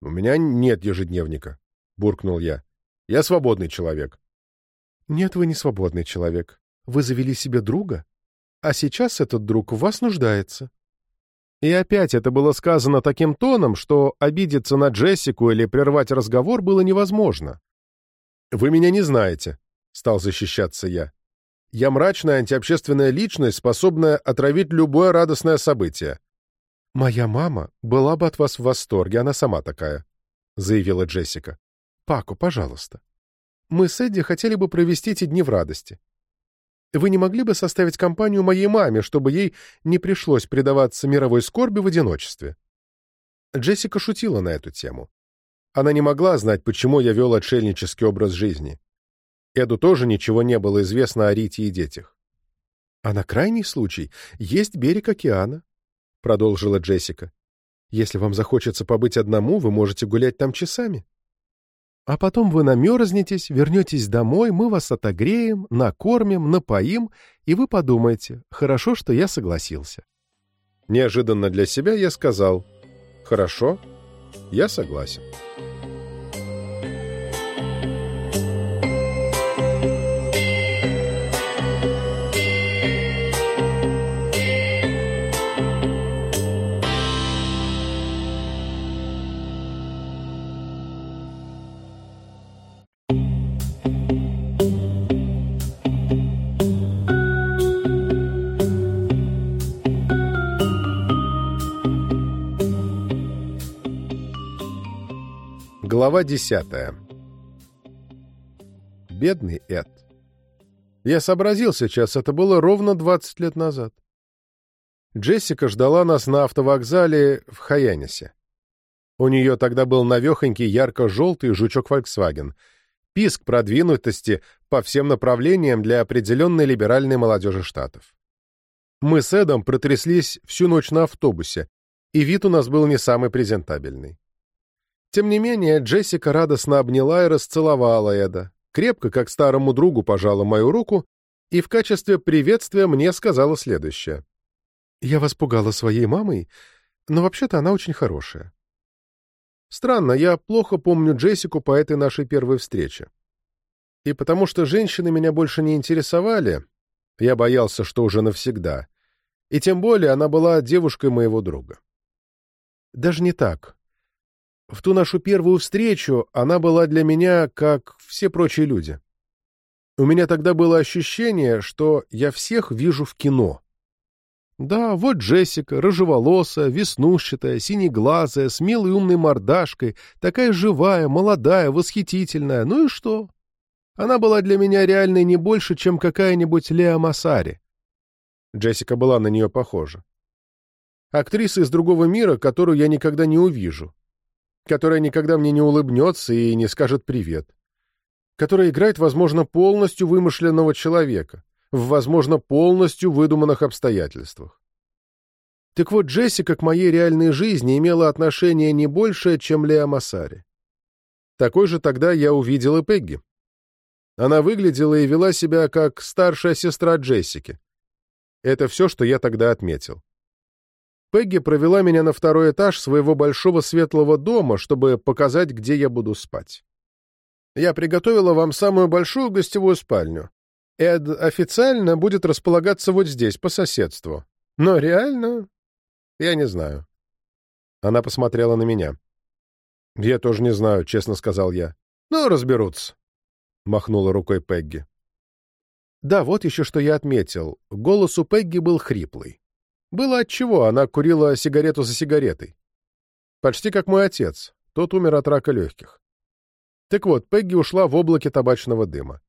«У меня нет ежедневника», — буркнул я. «Я свободный человек». «Нет, вы не свободный человек. Вы завели себе друга, а сейчас этот друг в вас нуждается. И опять это было сказано таким тоном, что обидеться на Джессику или прервать разговор было невозможно. «Вы меня не знаете», — стал защищаться я. «Я мрачная антиобщественная личность, способная отравить любое радостное событие». «Моя мама была бы от вас в восторге, она сама такая», — заявила Джессика. «Пако, пожалуйста. Мы с Эдди хотели бы провести эти дни в радости. Вы не могли бы составить компанию моей маме, чтобы ей не пришлось предаваться мировой скорби в одиночестве?» Джессика шутила на эту тему. Она не могла знать, почему я вел отшельнический образ жизни. Эду тоже ничего не было известно о Рите и детях. «А на крайний случай есть берег океана», — продолжила Джессика. «Если вам захочется побыть одному, вы можете гулять там часами. А потом вы намерзнетесь, вернетесь домой, мы вас отогреем, накормим, напоим, и вы подумаете, хорошо, что я согласился. Неожиданно для себя я сказал, хорошо, я согласен. Глава десятая. Бедный Эд. Я сообразил сейчас, это было ровно 20 лет назад. Джессика ждала нас на автовокзале в Хаянисе. У нее тогда был навехонький ярко-желтый жучок Volkswagen. Писк продвинутости по всем направлениям для определенной либеральной молодежи Штатов. Мы с Эдом протряслись всю ночь на автобусе, и вид у нас был не самый презентабельный. Тем не менее, Джессика радостно обняла и расцеловала Эда, крепко, как старому другу, пожала мою руку и в качестве приветствия мне сказала следующее. «Я вас пугала своей мамой, но вообще-то она очень хорошая». Странно, я плохо помню Джессику по этой нашей первой встрече. И потому что женщины меня больше не интересовали, я боялся, что уже навсегда, и тем более она была девушкой моего друга. Даже не так. В ту нашу первую встречу она была для меня как все прочие люди. У меня тогда было ощущение, что я всех вижу в кино. Да, вот Джессика, рыжеволосая, веснушчатая, синеглазая, с милой умной мордашкой, такая живая, молодая, восхитительная. Ну и что? Она была для меня реальной не больше, чем какая-нибудь Леа Масари. Джессика была на нее похожа. Актриса из другого мира, которую я никогда не увижу, которая никогда мне не улыбнется и не скажет «привет», которая играет, возможно, полностью вымышленного человека, в, возможно, полностью выдуманных обстоятельствах. Так вот, Джессика к моей реальной жизни имела отношение не большее, чем Леа Массари. Такой же тогда я увидел и Пегги. Она выглядела и вела себя как старшая сестра Джессики. Это все, что я тогда отметил. Пегги провела меня на второй этаж своего большого светлого дома, чтобы показать, где я буду спать. Я приготовила вам самую большую гостевую спальню. Эд официально будет располагаться вот здесь, по соседству. Но реально... Я не знаю. Она посмотрела на меня. «Я тоже не знаю», — честно сказал я. «Ну, разберутся», — махнула рукой Пегги. Да, вот еще что я отметил. Голос у Пегги был хриплый. Было отчего, она курила сигарету за сигаретой. Почти как мой отец, тот умер от рака легких. Так вот, Пегги ушла в облаке табачного дыма.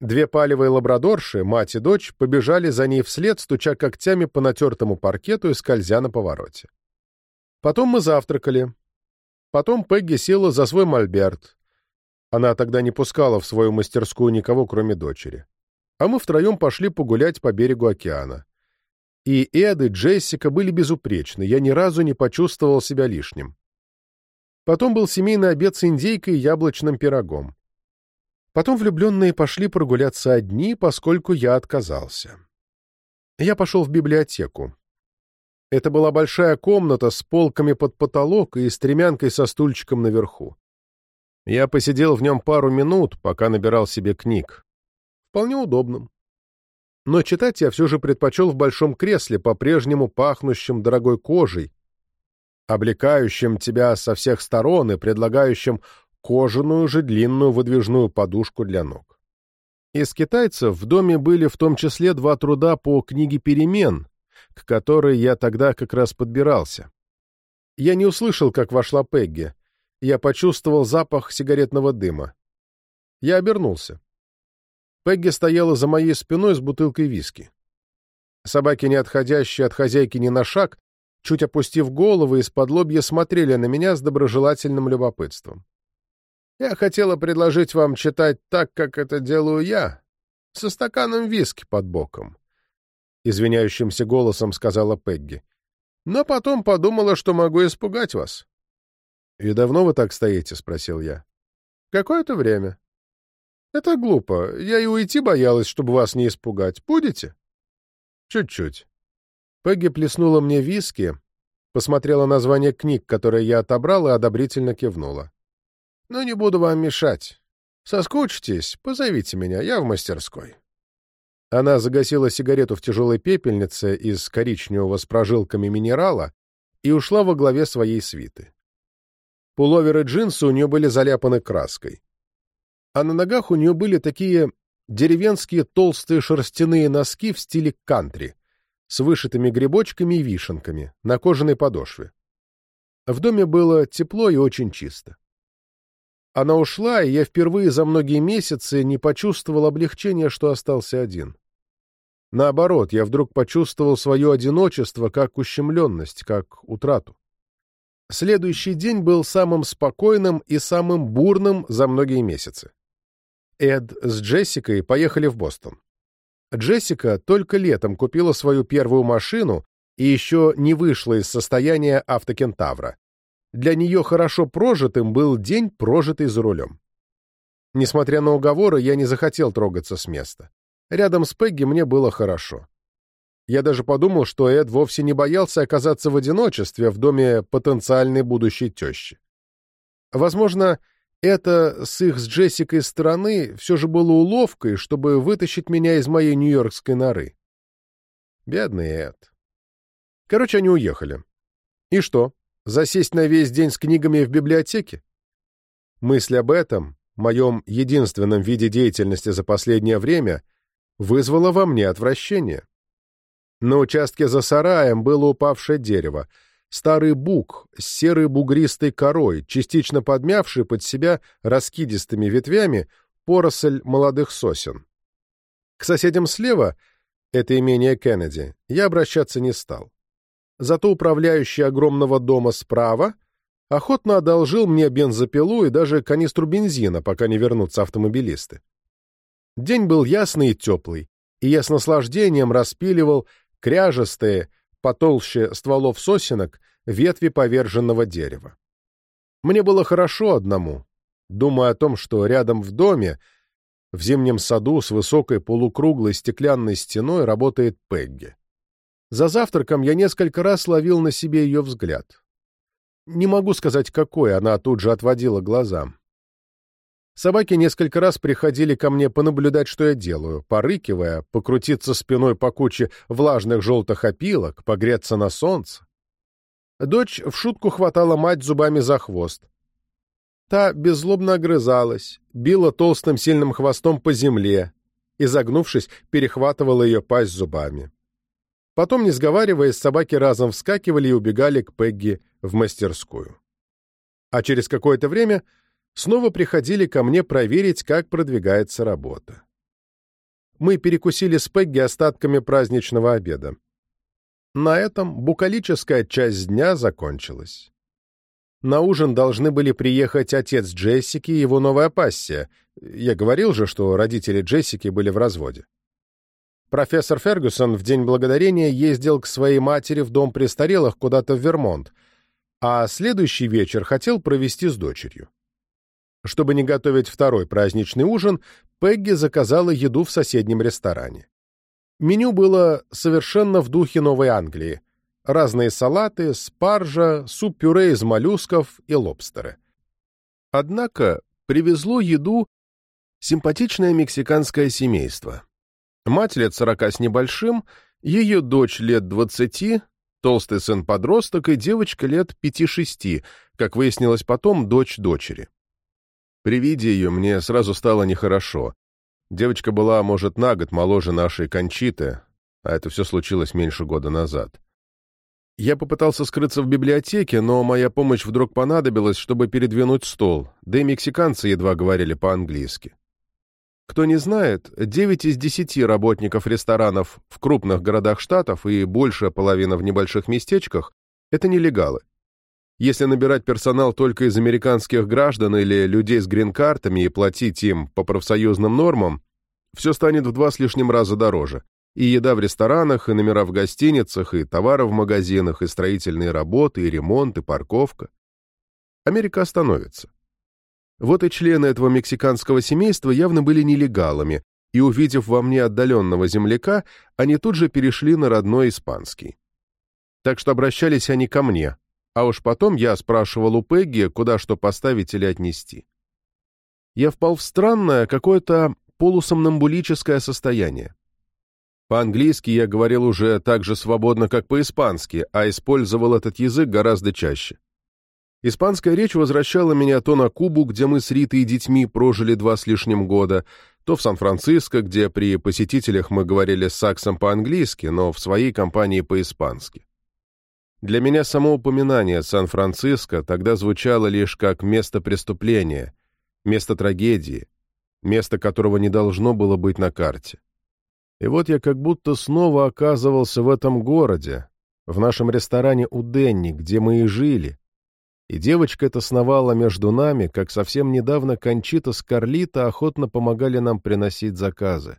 Две палевые лабрадорши, мать и дочь, побежали за ней вслед, стуча когтями по натертому паркету и скользя на повороте. Потом мы завтракали. Потом Пегги села за свой мольберт. Она тогда не пускала в свою мастерскую никого, кроме дочери. А мы втроем пошли погулять по берегу океана. И Эд, и Джессика были безупречны, я ни разу не почувствовал себя лишним. Потом был семейный обед с индейкой и яблочным пирогом. Потом влюбленные пошли прогуляться одни, поскольку я отказался. Я пошел в библиотеку. Это была большая комната с полками под потолок и стремянкой со стульчиком наверху. Я посидел в нем пару минут, пока набирал себе книг. Вполне удобным но читать я все же предпочел в большом кресле, по-прежнему пахнущем дорогой кожей, облекающим тебя со всех сторон и предлагающим кожаную же длинную выдвижную подушку для ног. Из китайцев в доме были в том числе два труда по книге «Перемен», к которой я тогда как раз подбирался. Я не услышал, как вошла Пегги. Я почувствовал запах сигаретного дыма. Я обернулся. Пегги стояла за моей спиной с бутылкой виски. Собаки, не отходящие от хозяйки ни на шаг, чуть опустив головы, из-под лобья смотрели на меня с доброжелательным любопытством. «Я хотела предложить вам читать так, как это делаю я, со стаканом виски под боком», — извиняющимся голосом сказала Пегги. «Но потом подумала, что могу испугать вас». «И давно вы так стоите?» — спросил я. «Какое-то время». Это глупо. Я и уйти боялась, чтобы вас не испугать. Будете? Чуть-чуть. Пегги плеснула мне виски, посмотрела название книг, которые я отобрал, и одобрительно кивнула. Ну, не буду вам мешать. Соскучитесь, позовите меня, я в мастерской. Она загасила сигарету в тяжелой пепельнице из коричневого с прожилками минерала и ушла во главе своей свиты. Пуловер и джинсы у нее были заляпаны краской а на ногах у нее были такие деревенские толстые шерстяные носки в стиле кантри с вышитыми грибочками и вишенками на кожаной подошве. В доме было тепло и очень чисто. Она ушла, и я впервые за многие месяцы не почувствовал облегчения, что остался один. Наоборот, я вдруг почувствовал свое одиночество как ущемленность, как утрату. Следующий день был самым спокойным и самым бурным за многие месяцы. Эд с Джессикой поехали в Бостон. Джессика только летом купила свою первую машину и еще не вышла из состояния автокентавра. Для нее хорошо прожитым был день, прожитый за рулем. Несмотря на уговоры, я не захотел трогаться с места. Рядом с Пегги мне было хорошо. Я даже подумал, что Эд вовсе не боялся оказаться в одиночестве в доме потенциальной будущей тещи. Возможно, это с их с Джессикой стороны все же было уловкой, чтобы вытащить меня из моей нью-йоркской норы. Бедный Эд. Короче, они уехали. И что, засесть на весь день с книгами в библиотеке? Мысль об этом, моем единственном виде деятельности за последнее время, вызвала во мне отвращение. На участке за сараем было упавшее дерево, старый бук с серой бугристой корой, частично подмявший под себя раскидистыми ветвями поросль молодых сосен. К соседям слева, это имение Кеннеди, я обращаться не стал. Зато управляющий огромного дома справа охотно одолжил мне бензопилу и даже канистру бензина, пока не вернутся автомобилисты. День был ясный и теплый, и я с наслаждением распиливал кряжестые, потолще стволов сосенок, ветви поверженного дерева. Мне было хорошо одному, думая о том, что рядом в доме, в зимнем саду с высокой полукруглой стеклянной стеной работает Пегги. За завтраком я несколько раз ловил на себе ее взгляд. Не могу сказать, какой, она тут же отводила глаза. Собаки несколько раз приходили ко мне понаблюдать, что я делаю, порыкивая, покрутиться спиной по куче влажных желтых опилок, погреться на солнце. Дочь в шутку хватала мать зубами за хвост. Та беззлобно огрызалась, била толстым сильным хвостом по земле и, загнувшись, перехватывала ее пасть зубами. Потом, не сговариваясь, собаки разом вскакивали и убегали к Пегги в мастерскую. А через какое-то время снова приходили ко мне проверить, как продвигается работа. Мы перекусили с Пегги остатками праздничного обеда. На этом букалическая часть дня закончилась. На ужин должны были приехать отец Джессики и его новая пассия. Я говорил же, что родители Джессики были в разводе. Профессор Фергюсон в День Благодарения ездил к своей матери в дом престарелых куда-то в Вермонт, а следующий вечер хотел провести с дочерью. Чтобы не готовить второй праздничный ужин, Пегги заказала еду в соседнем ресторане. Меню было совершенно в духе Новой Англии. Разные салаты, спаржа, суп-пюре из моллюсков и лобстеры. Однако привезло еду симпатичное мексиканское семейство. Мать лет сорока с небольшим, ее дочь лет двадцати, толстый сын-подросток и девочка лет пяти-шести, как выяснилось потом, дочь дочери. При виде ее мне сразу стало нехорошо. Девочка была, может, на год моложе нашей Кончиты, а это все случилось меньше года назад. Я попытался скрыться в библиотеке, но моя помощь вдруг понадобилась, чтобы передвинуть стол, да и мексиканцы едва говорили по-английски. Кто не знает, 9 из 10 работников ресторанов в крупных городах штатов и большая половина в небольших местечках – это нелегалы. Если набирать персонал только из американских граждан или людей с грин-картами и платить им по профсоюзным нормам, все станет в два с лишним раза дороже. И еда в ресторанах, и номера в гостиницах, и товары в магазинах, и строительные работы, и ремонт, и парковка. Америка остановится. Вот и члены этого мексиканского семейства явно были нелегалами, и, увидев во мне отдаленного земляка, они тут же перешли на родной испанский. Так что обращались они ко мне, а уж потом я спрашивал у Пегги, куда что поставить или отнести. Я впал в странное, какое-то полусомнамбулическое состояние. По-английски я говорил уже так же свободно, как по-испански, а использовал этот язык гораздо чаще. Испанская речь возвращала меня то на Кубу, где мы с Ритой и детьми прожили два с лишним года, то в Сан-Франциско, где при посетителях мы говорили с Саксом по-английски, но в своей компании по-испански. Для меня само упоминание Сан-Франциско тогда звучало лишь как место преступления, Место трагедии, место которого не должно было быть на карте. И вот я как будто снова оказывался в этом городе, в нашем ресторане у Денни, где мы и жили. И девочка эта сновала между нами, как совсем недавно Кончита с Карлита охотно помогали нам приносить заказы.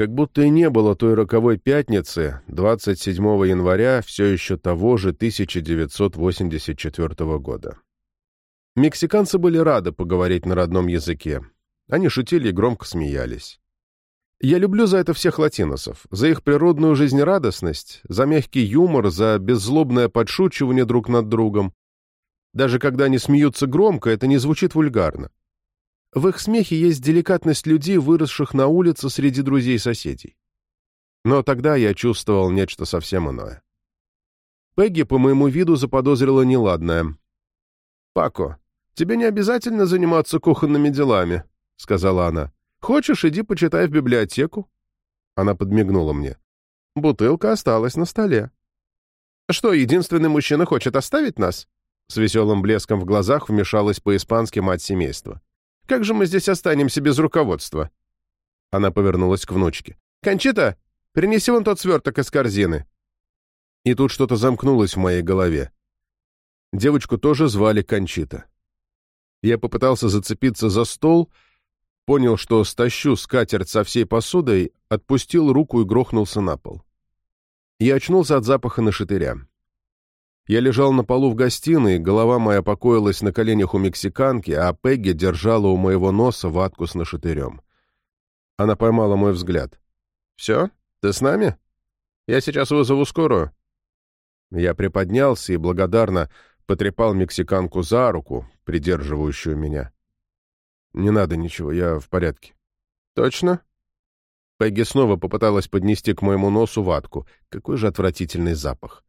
Как будто и не было той роковой пятницы, 27 января, все еще того же 1984 года. Мексиканцы были рады поговорить на родном языке. Они шутили и громко смеялись. Я люблю за это всех латиносов, за их природную жизнерадостность, за мягкий юмор, за беззлобное подшучивание друг над другом. Даже когда они смеются громко, это не звучит вульгарно. В их смехе есть деликатность людей, выросших на улице среди друзей и соседей. Но тогда я чувствовал нечто совсем иное. Пегги по моему виду заподозрила неладное. «Пако, тебе не обязательно заниматься кухонными делами», — сказала она. «Хочешь, иди почитай в библиотеку». Она подмигнула мне. Бутылка осталась на столе. «Что, единственный мужчина хочет оставить нас?» С веселым блеском в глазах вмешалась по-испански мать семейства. Как же мы здесь останемся без руководства?» Она повернулась к внучке. «Кончита, принеси вон тот сверток из корзины». И тут что-то замкнулось в моей голове. Девочку тоже звали Кончита. Я попытался зацепиться за стол, понял, что стащу скатерть со всей посудой, отпустил руку и грохнулся на пол. Я очнулся от запаха нашатыря. Я лежал на полу в гостиной, голова моя покоилась на коленях у мексиканки, а Пегги держала у моего носа ватку с нашатырем. Она поймала мой взгляд. «Все? Ты с нами? Я сейчас вызову скорую». Я приподнялся и благодарно потрепал мексиканку за руку, придерживающую меня. «Не надо ничего, я в порядке». «Точно?» Пегги снова попыталась поднести к моему носу ватку. Какой же отвратительный запах.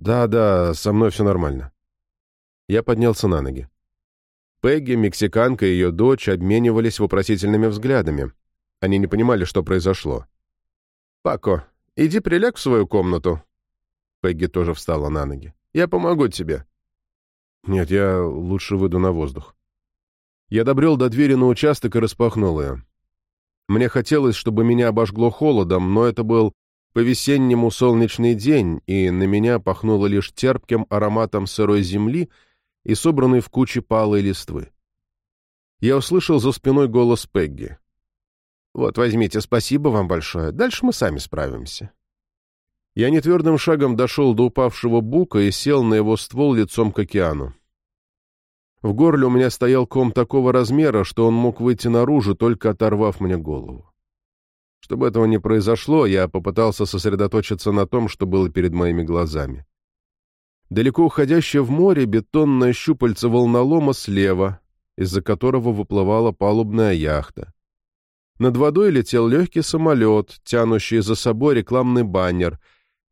«Да-да, со мной все нормально». Я поднялся на ноги. Пегги, мексиканка и ее дочь обменивались вопросительными взглядами. Они не понимали, что произошло. «Пако, иди приляг в свою комнату». Пегги тоже встала на ноги. «Я помогу тебе». «Нет, я лучше выйду на воздух». Я добрел до двери на участок и распахнул ее. Мне хотелось, чтобы меня обожгло холодом, но это был по-весеннему солнечный день, и на меня пахнуло лишь терпким ароматом сырой земли и собранной в куче палой листвы. Я услышал за спиной голос Пегги. «Вот, возьмите, спасибо вам большое. Дальше мы сами справимся». Я нетвердым шагом дошел до упавшего бука и сел на его ствол лицом к океану. В горле у меня стоял ком такого размера, что он мог выйти наружу, только оторвав мне голову. Чтобы этого не произошло, я попытался сосредоточиться на том, что было перед моими глазами. Далеко уходящее в море бетонное щупальце волнолома слева, из-за которого выплывала палубная яхта. Над водой летел легкий самолет, тянущий за собой рекламный баннер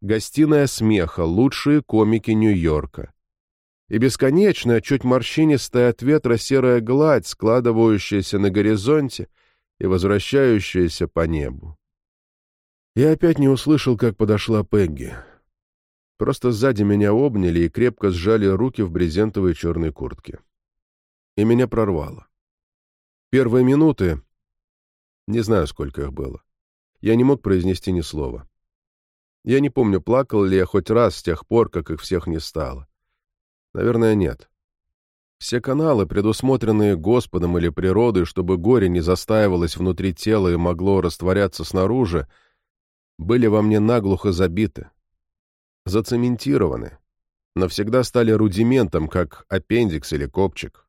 «Гостиная смеха. Лучшие комики Нью-Йорка». И бесконечная, чуть морщинистая от ветра серая гладь, складывающаяся на горизонте — и возвращающаяся по небу. Я опять не услышал, как подошла Пегги. Просто сзади меня обняли и крепко сжали руки в брезентовой черной куртке. И меня прорвало. Первые минуты, не знаю, сколько их было, я не мог произнести ни слова. Я не помню, плакал ли я хоть раз с тех пор, как их всех не стало. Наверное, нет. Все каналы, предусмотренные Господом или природой, чтобы горе не застаивалось внутри тела и могло растворяться снаружи, были во мне наглухо забиты, зацементированы, навсегда стали рудиментом, как аппендикс или копчик.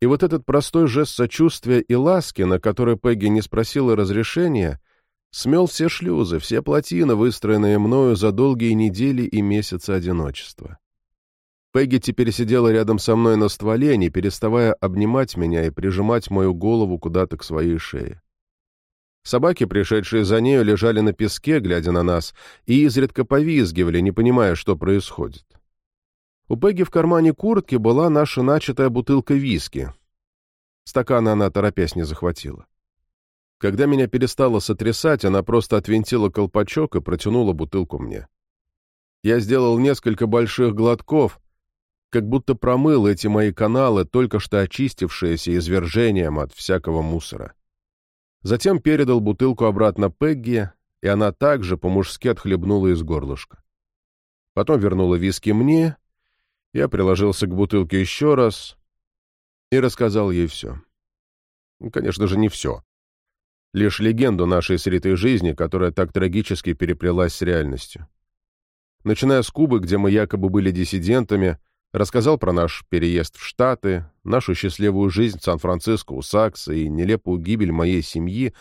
И вот этот простой жест сочувствия и ласки, на который Пегги не спросила разрешения, смел все шлюзы, все плотины, выстроенные мною за долгие недели и месяцы одиночества. Пегги теперь сидела рядом со мной на стволе, не переставая обнимать меня и прижимать мою голову куда-то к своей шее. Собаки, пришедшие за нею, лежали на песке, глядя на нас, и изредка повизгивали, не понимая, что происходит. У Пегги в кармане куртки была наша начатая бутылка виски. Стакана она, торопясь, не захватила. Когда меня перестало сотрясать, она просто отвинтила колпачок и протянула бутылку мне. Я сделал несколько больших глотков, как будто промыл эти мои каналы, только что очистившиеся извержением от всякого мусора. Затем передал бутылку обратно Пегги, и она также по-мужски отхлебнула из горлышка. Потом вернула виски мне, я приложился к бутылке еще раз и рассказал ей все. Конечно же, не все. Лишь легенду нашей с жизни, которая так трагически переплелась с реальностью. Начиная с Кубы, где мы якобы были диссидентами, рассказал про наш переезд в Штаты, нашу счастливую жизнь в Сан-Франциско у Сакса и нелепую гибель моей семьи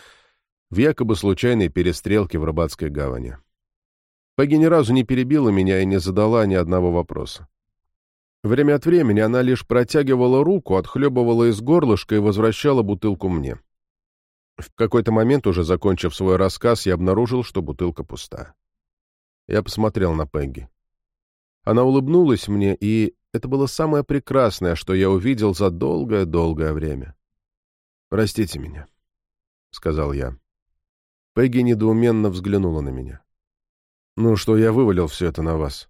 в якобы случайной перестрелке в Рыбацкой гавани. Пегги ни разу не перебила меня и не задала ни одного вопроса. Время от времени она лишь протягивала руку, отхлебывала из горлышка и возвращала бутылку мне. В какой-то момент, уже закончив свой рассказ, я обнаружил, что бутылка пуста. Я посмотрел на Пегги. Она улыбнулась мне, и это было самое прекрасное, что я увидел за долгое-долгое время. «Простите меня», — сказал я. Пегги недоуменно взглянула на меня. «Ну что, я вывалил все это на вас?»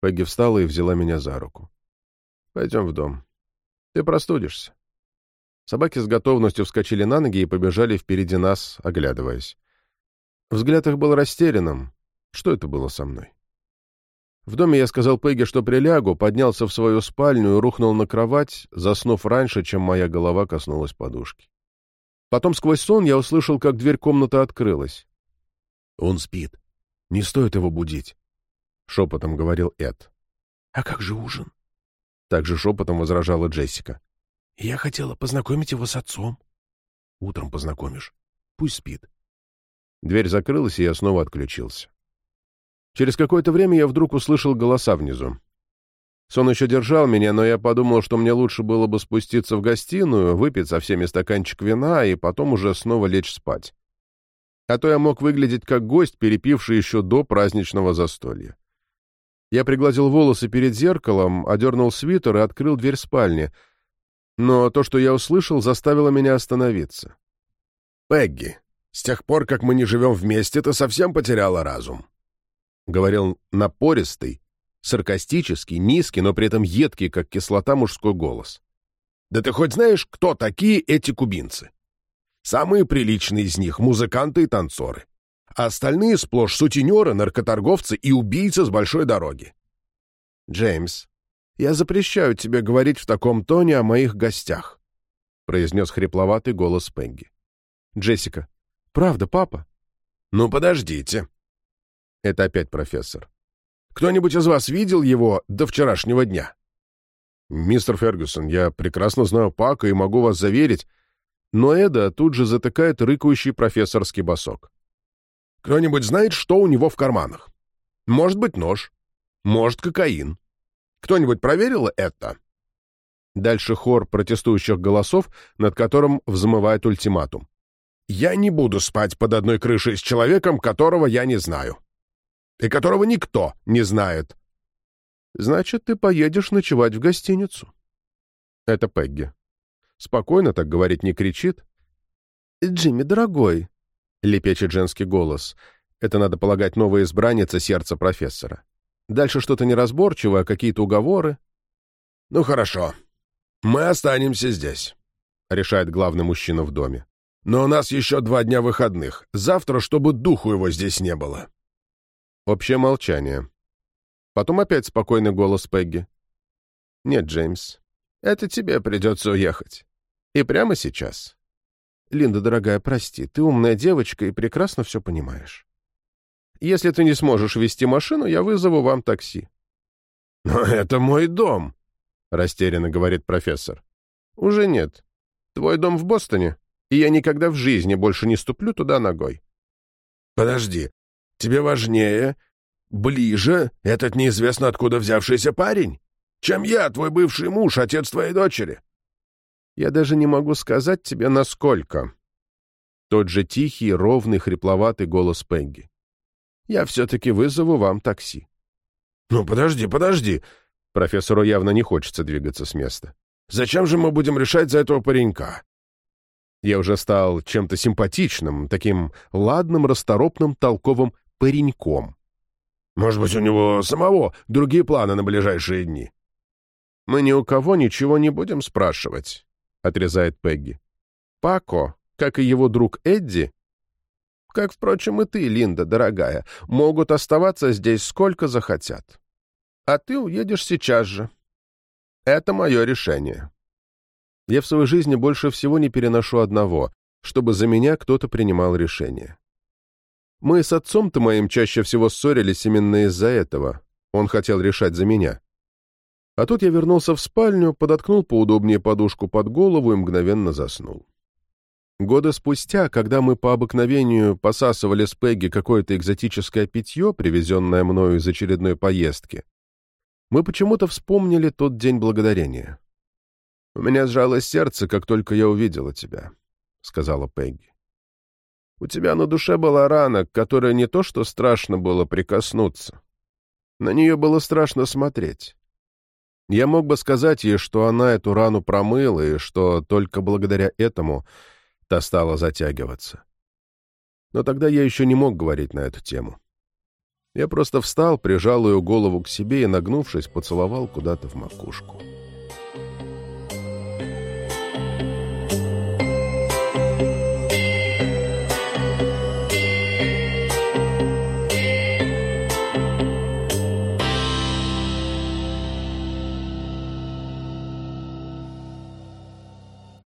Пегги встала и взяла меня за руку. «Пойдем в дом. Ты простудишься». Собаки с готовностью вскочили на ноги и побежали впереди нас, оглядываясь. Взгляд их был растерянным. Что это было со мной? В доме я сказал Пегги, что прилягу, поднялся в свою спальню и рухнул на кровать, заснув раньше, чем моя голова коснулась подушки. Потом сквозь сон я услышал, как дверь комнаты открылась. «Он спит. Не стоит его будить», — шепотом говорил Эд. «А как же ужин?» Также шепотом возражала Джессика. «Я хотела познакомить его с отцом». «Утром познакомишь. Пусть спит». Дверь закрылась, и я снова отключился. Через какое-то время я вдруг услышал голоса внизу. Сон еще держал меня, но я подумал, что мне лучше было бы спуститься в гостиную, выпить со всеми стаканчик вина и потом уже снова лечь спать. А то я мог выглядеть как гость, перепивший еще до праздничного застолья. Я пригладил волосы перед зеркалом, одернул свитер и открыл дверь спальни. Но то, что я услышал, заставило меня остановиться. «Пегги, с тех пор, как мы не живем вместе, ты совсем потеряла разум», — говорил напористый, саркастический, низкий, но при этом едкий, как кислота, мужской голос. «Да ты хоть знаешь, кто такие эти кубинцы? Самые приличные из них — музыканты и танцоры. А остальные сплошь сутенеры, наркоторговцы и убийцы с большой дороги». «Джеймс, я запрещаю тебе говорить в таком тоне о моих гостях», — произнес хрипловатый голос Пенги. «Джессика, правда, папа?» «Ну, подождите», это опять профессор. «Кто-нибудь из вас видел его до вчерашнего дня?» «Мистер Фергюсон, я прекрасно знаю Пака и могу вас заверить, но Эда тут же затыкает рыкающий профессорский босок. «Кто-нибудь знает, что у него в карманах? Может быть, нож. Может, кокаин. Кто-нибудь проверил это?» Дальше хор протестующих голосов, над которым взмывает ультиматум. «Я не буду спать под одной крышей с человеком, которого я не знаю и которого никто не знает. Значит, ты поедешь ночевать в гостиницу. Это Пегги. Спокойно так говорить не кричит. Джимми, дорогой, лепечет женский голос. Это, надо полагать, новая избранница сердца профессора. Дальше что-то неразборчивое, какие-то уговоры. Ну хорошо. Мы останемся здесь, решает главный мужчина в доме. Но у нас еще два дня выходных. Завтра, чтобы духу его здесь не было. Общее молчание. Потом опять спокойный голос Пегги. «Нет, Джеймс, это тебе придется уехать. И прямо сейчас. Линда, дорогая, прости, ты умная девочка и прекрасно все понимаешь. Если ты не сможешь вести машину, я вызову вам такси». «Но это мой дом», — растерянно говорит профессор. «Уже нет. Твой дом в Бостоне, и я никогда в жизни больше не ступлю туда ногой». «Подожди, Тебе важнее, ближе этот неизвестно откуда взявшийся парень, чем я, твой бывший муж, отец твоей дочери. Я даже не могу сказать тебе, насколько. Тот же тихий, ровный, хрипловатый голос Пегги. Я все-таки вызову вам такси. Ну, подожди, подожди. Профессору явно не хочется двигаться с места. Зачем же мы будем решать за этого паренька? Я уже стал чем-то симпатичным, таким ладным, расторопным, толковым пареньком. Может быть, у него самого другие планы на ближайшие дни? «Мы ни у кого ничего не будем спрашивать», — отрезает Пегги. «Пако, как и его друг Эдди, как, впрочем, и ты, Линда, дорогая, могут оставаться здесь сколько захотят. А ты уедешь сейчас же. Это мое решение. Я в своей жизни больше всего не переношу одного, чтобы за меня кто-то принимал решение. Мы с отцом-то моим чаще всего ссорились именно из-за этого. Он хотел решать за меня. А тут я вернулся в спальню, подоткнул поудобнее подушку под голову и мгновенно заснул. Года спустя, когда мы по обыкновению посасывали с Пегги какое-то экзотическое питье, привезенное мною из очередной поездки, мы почему-то вспомнили тот день благодарения. «У меня сжалось сердце, как только я увидела тебя», — сказала Пегги. «У тебя на душе была рана, которая не то что страшно было прикоснуться. На нее было страшно смотреть. Я мог бы сказать ей, что она эту рану промыла, и что только благодаря этому та стала затягиваться. Но тогда я еще не мог говорить на эту тему. Я просто встал, прижал ее голову к себе и, нагнувшись, поцеловал куда-то в макушку.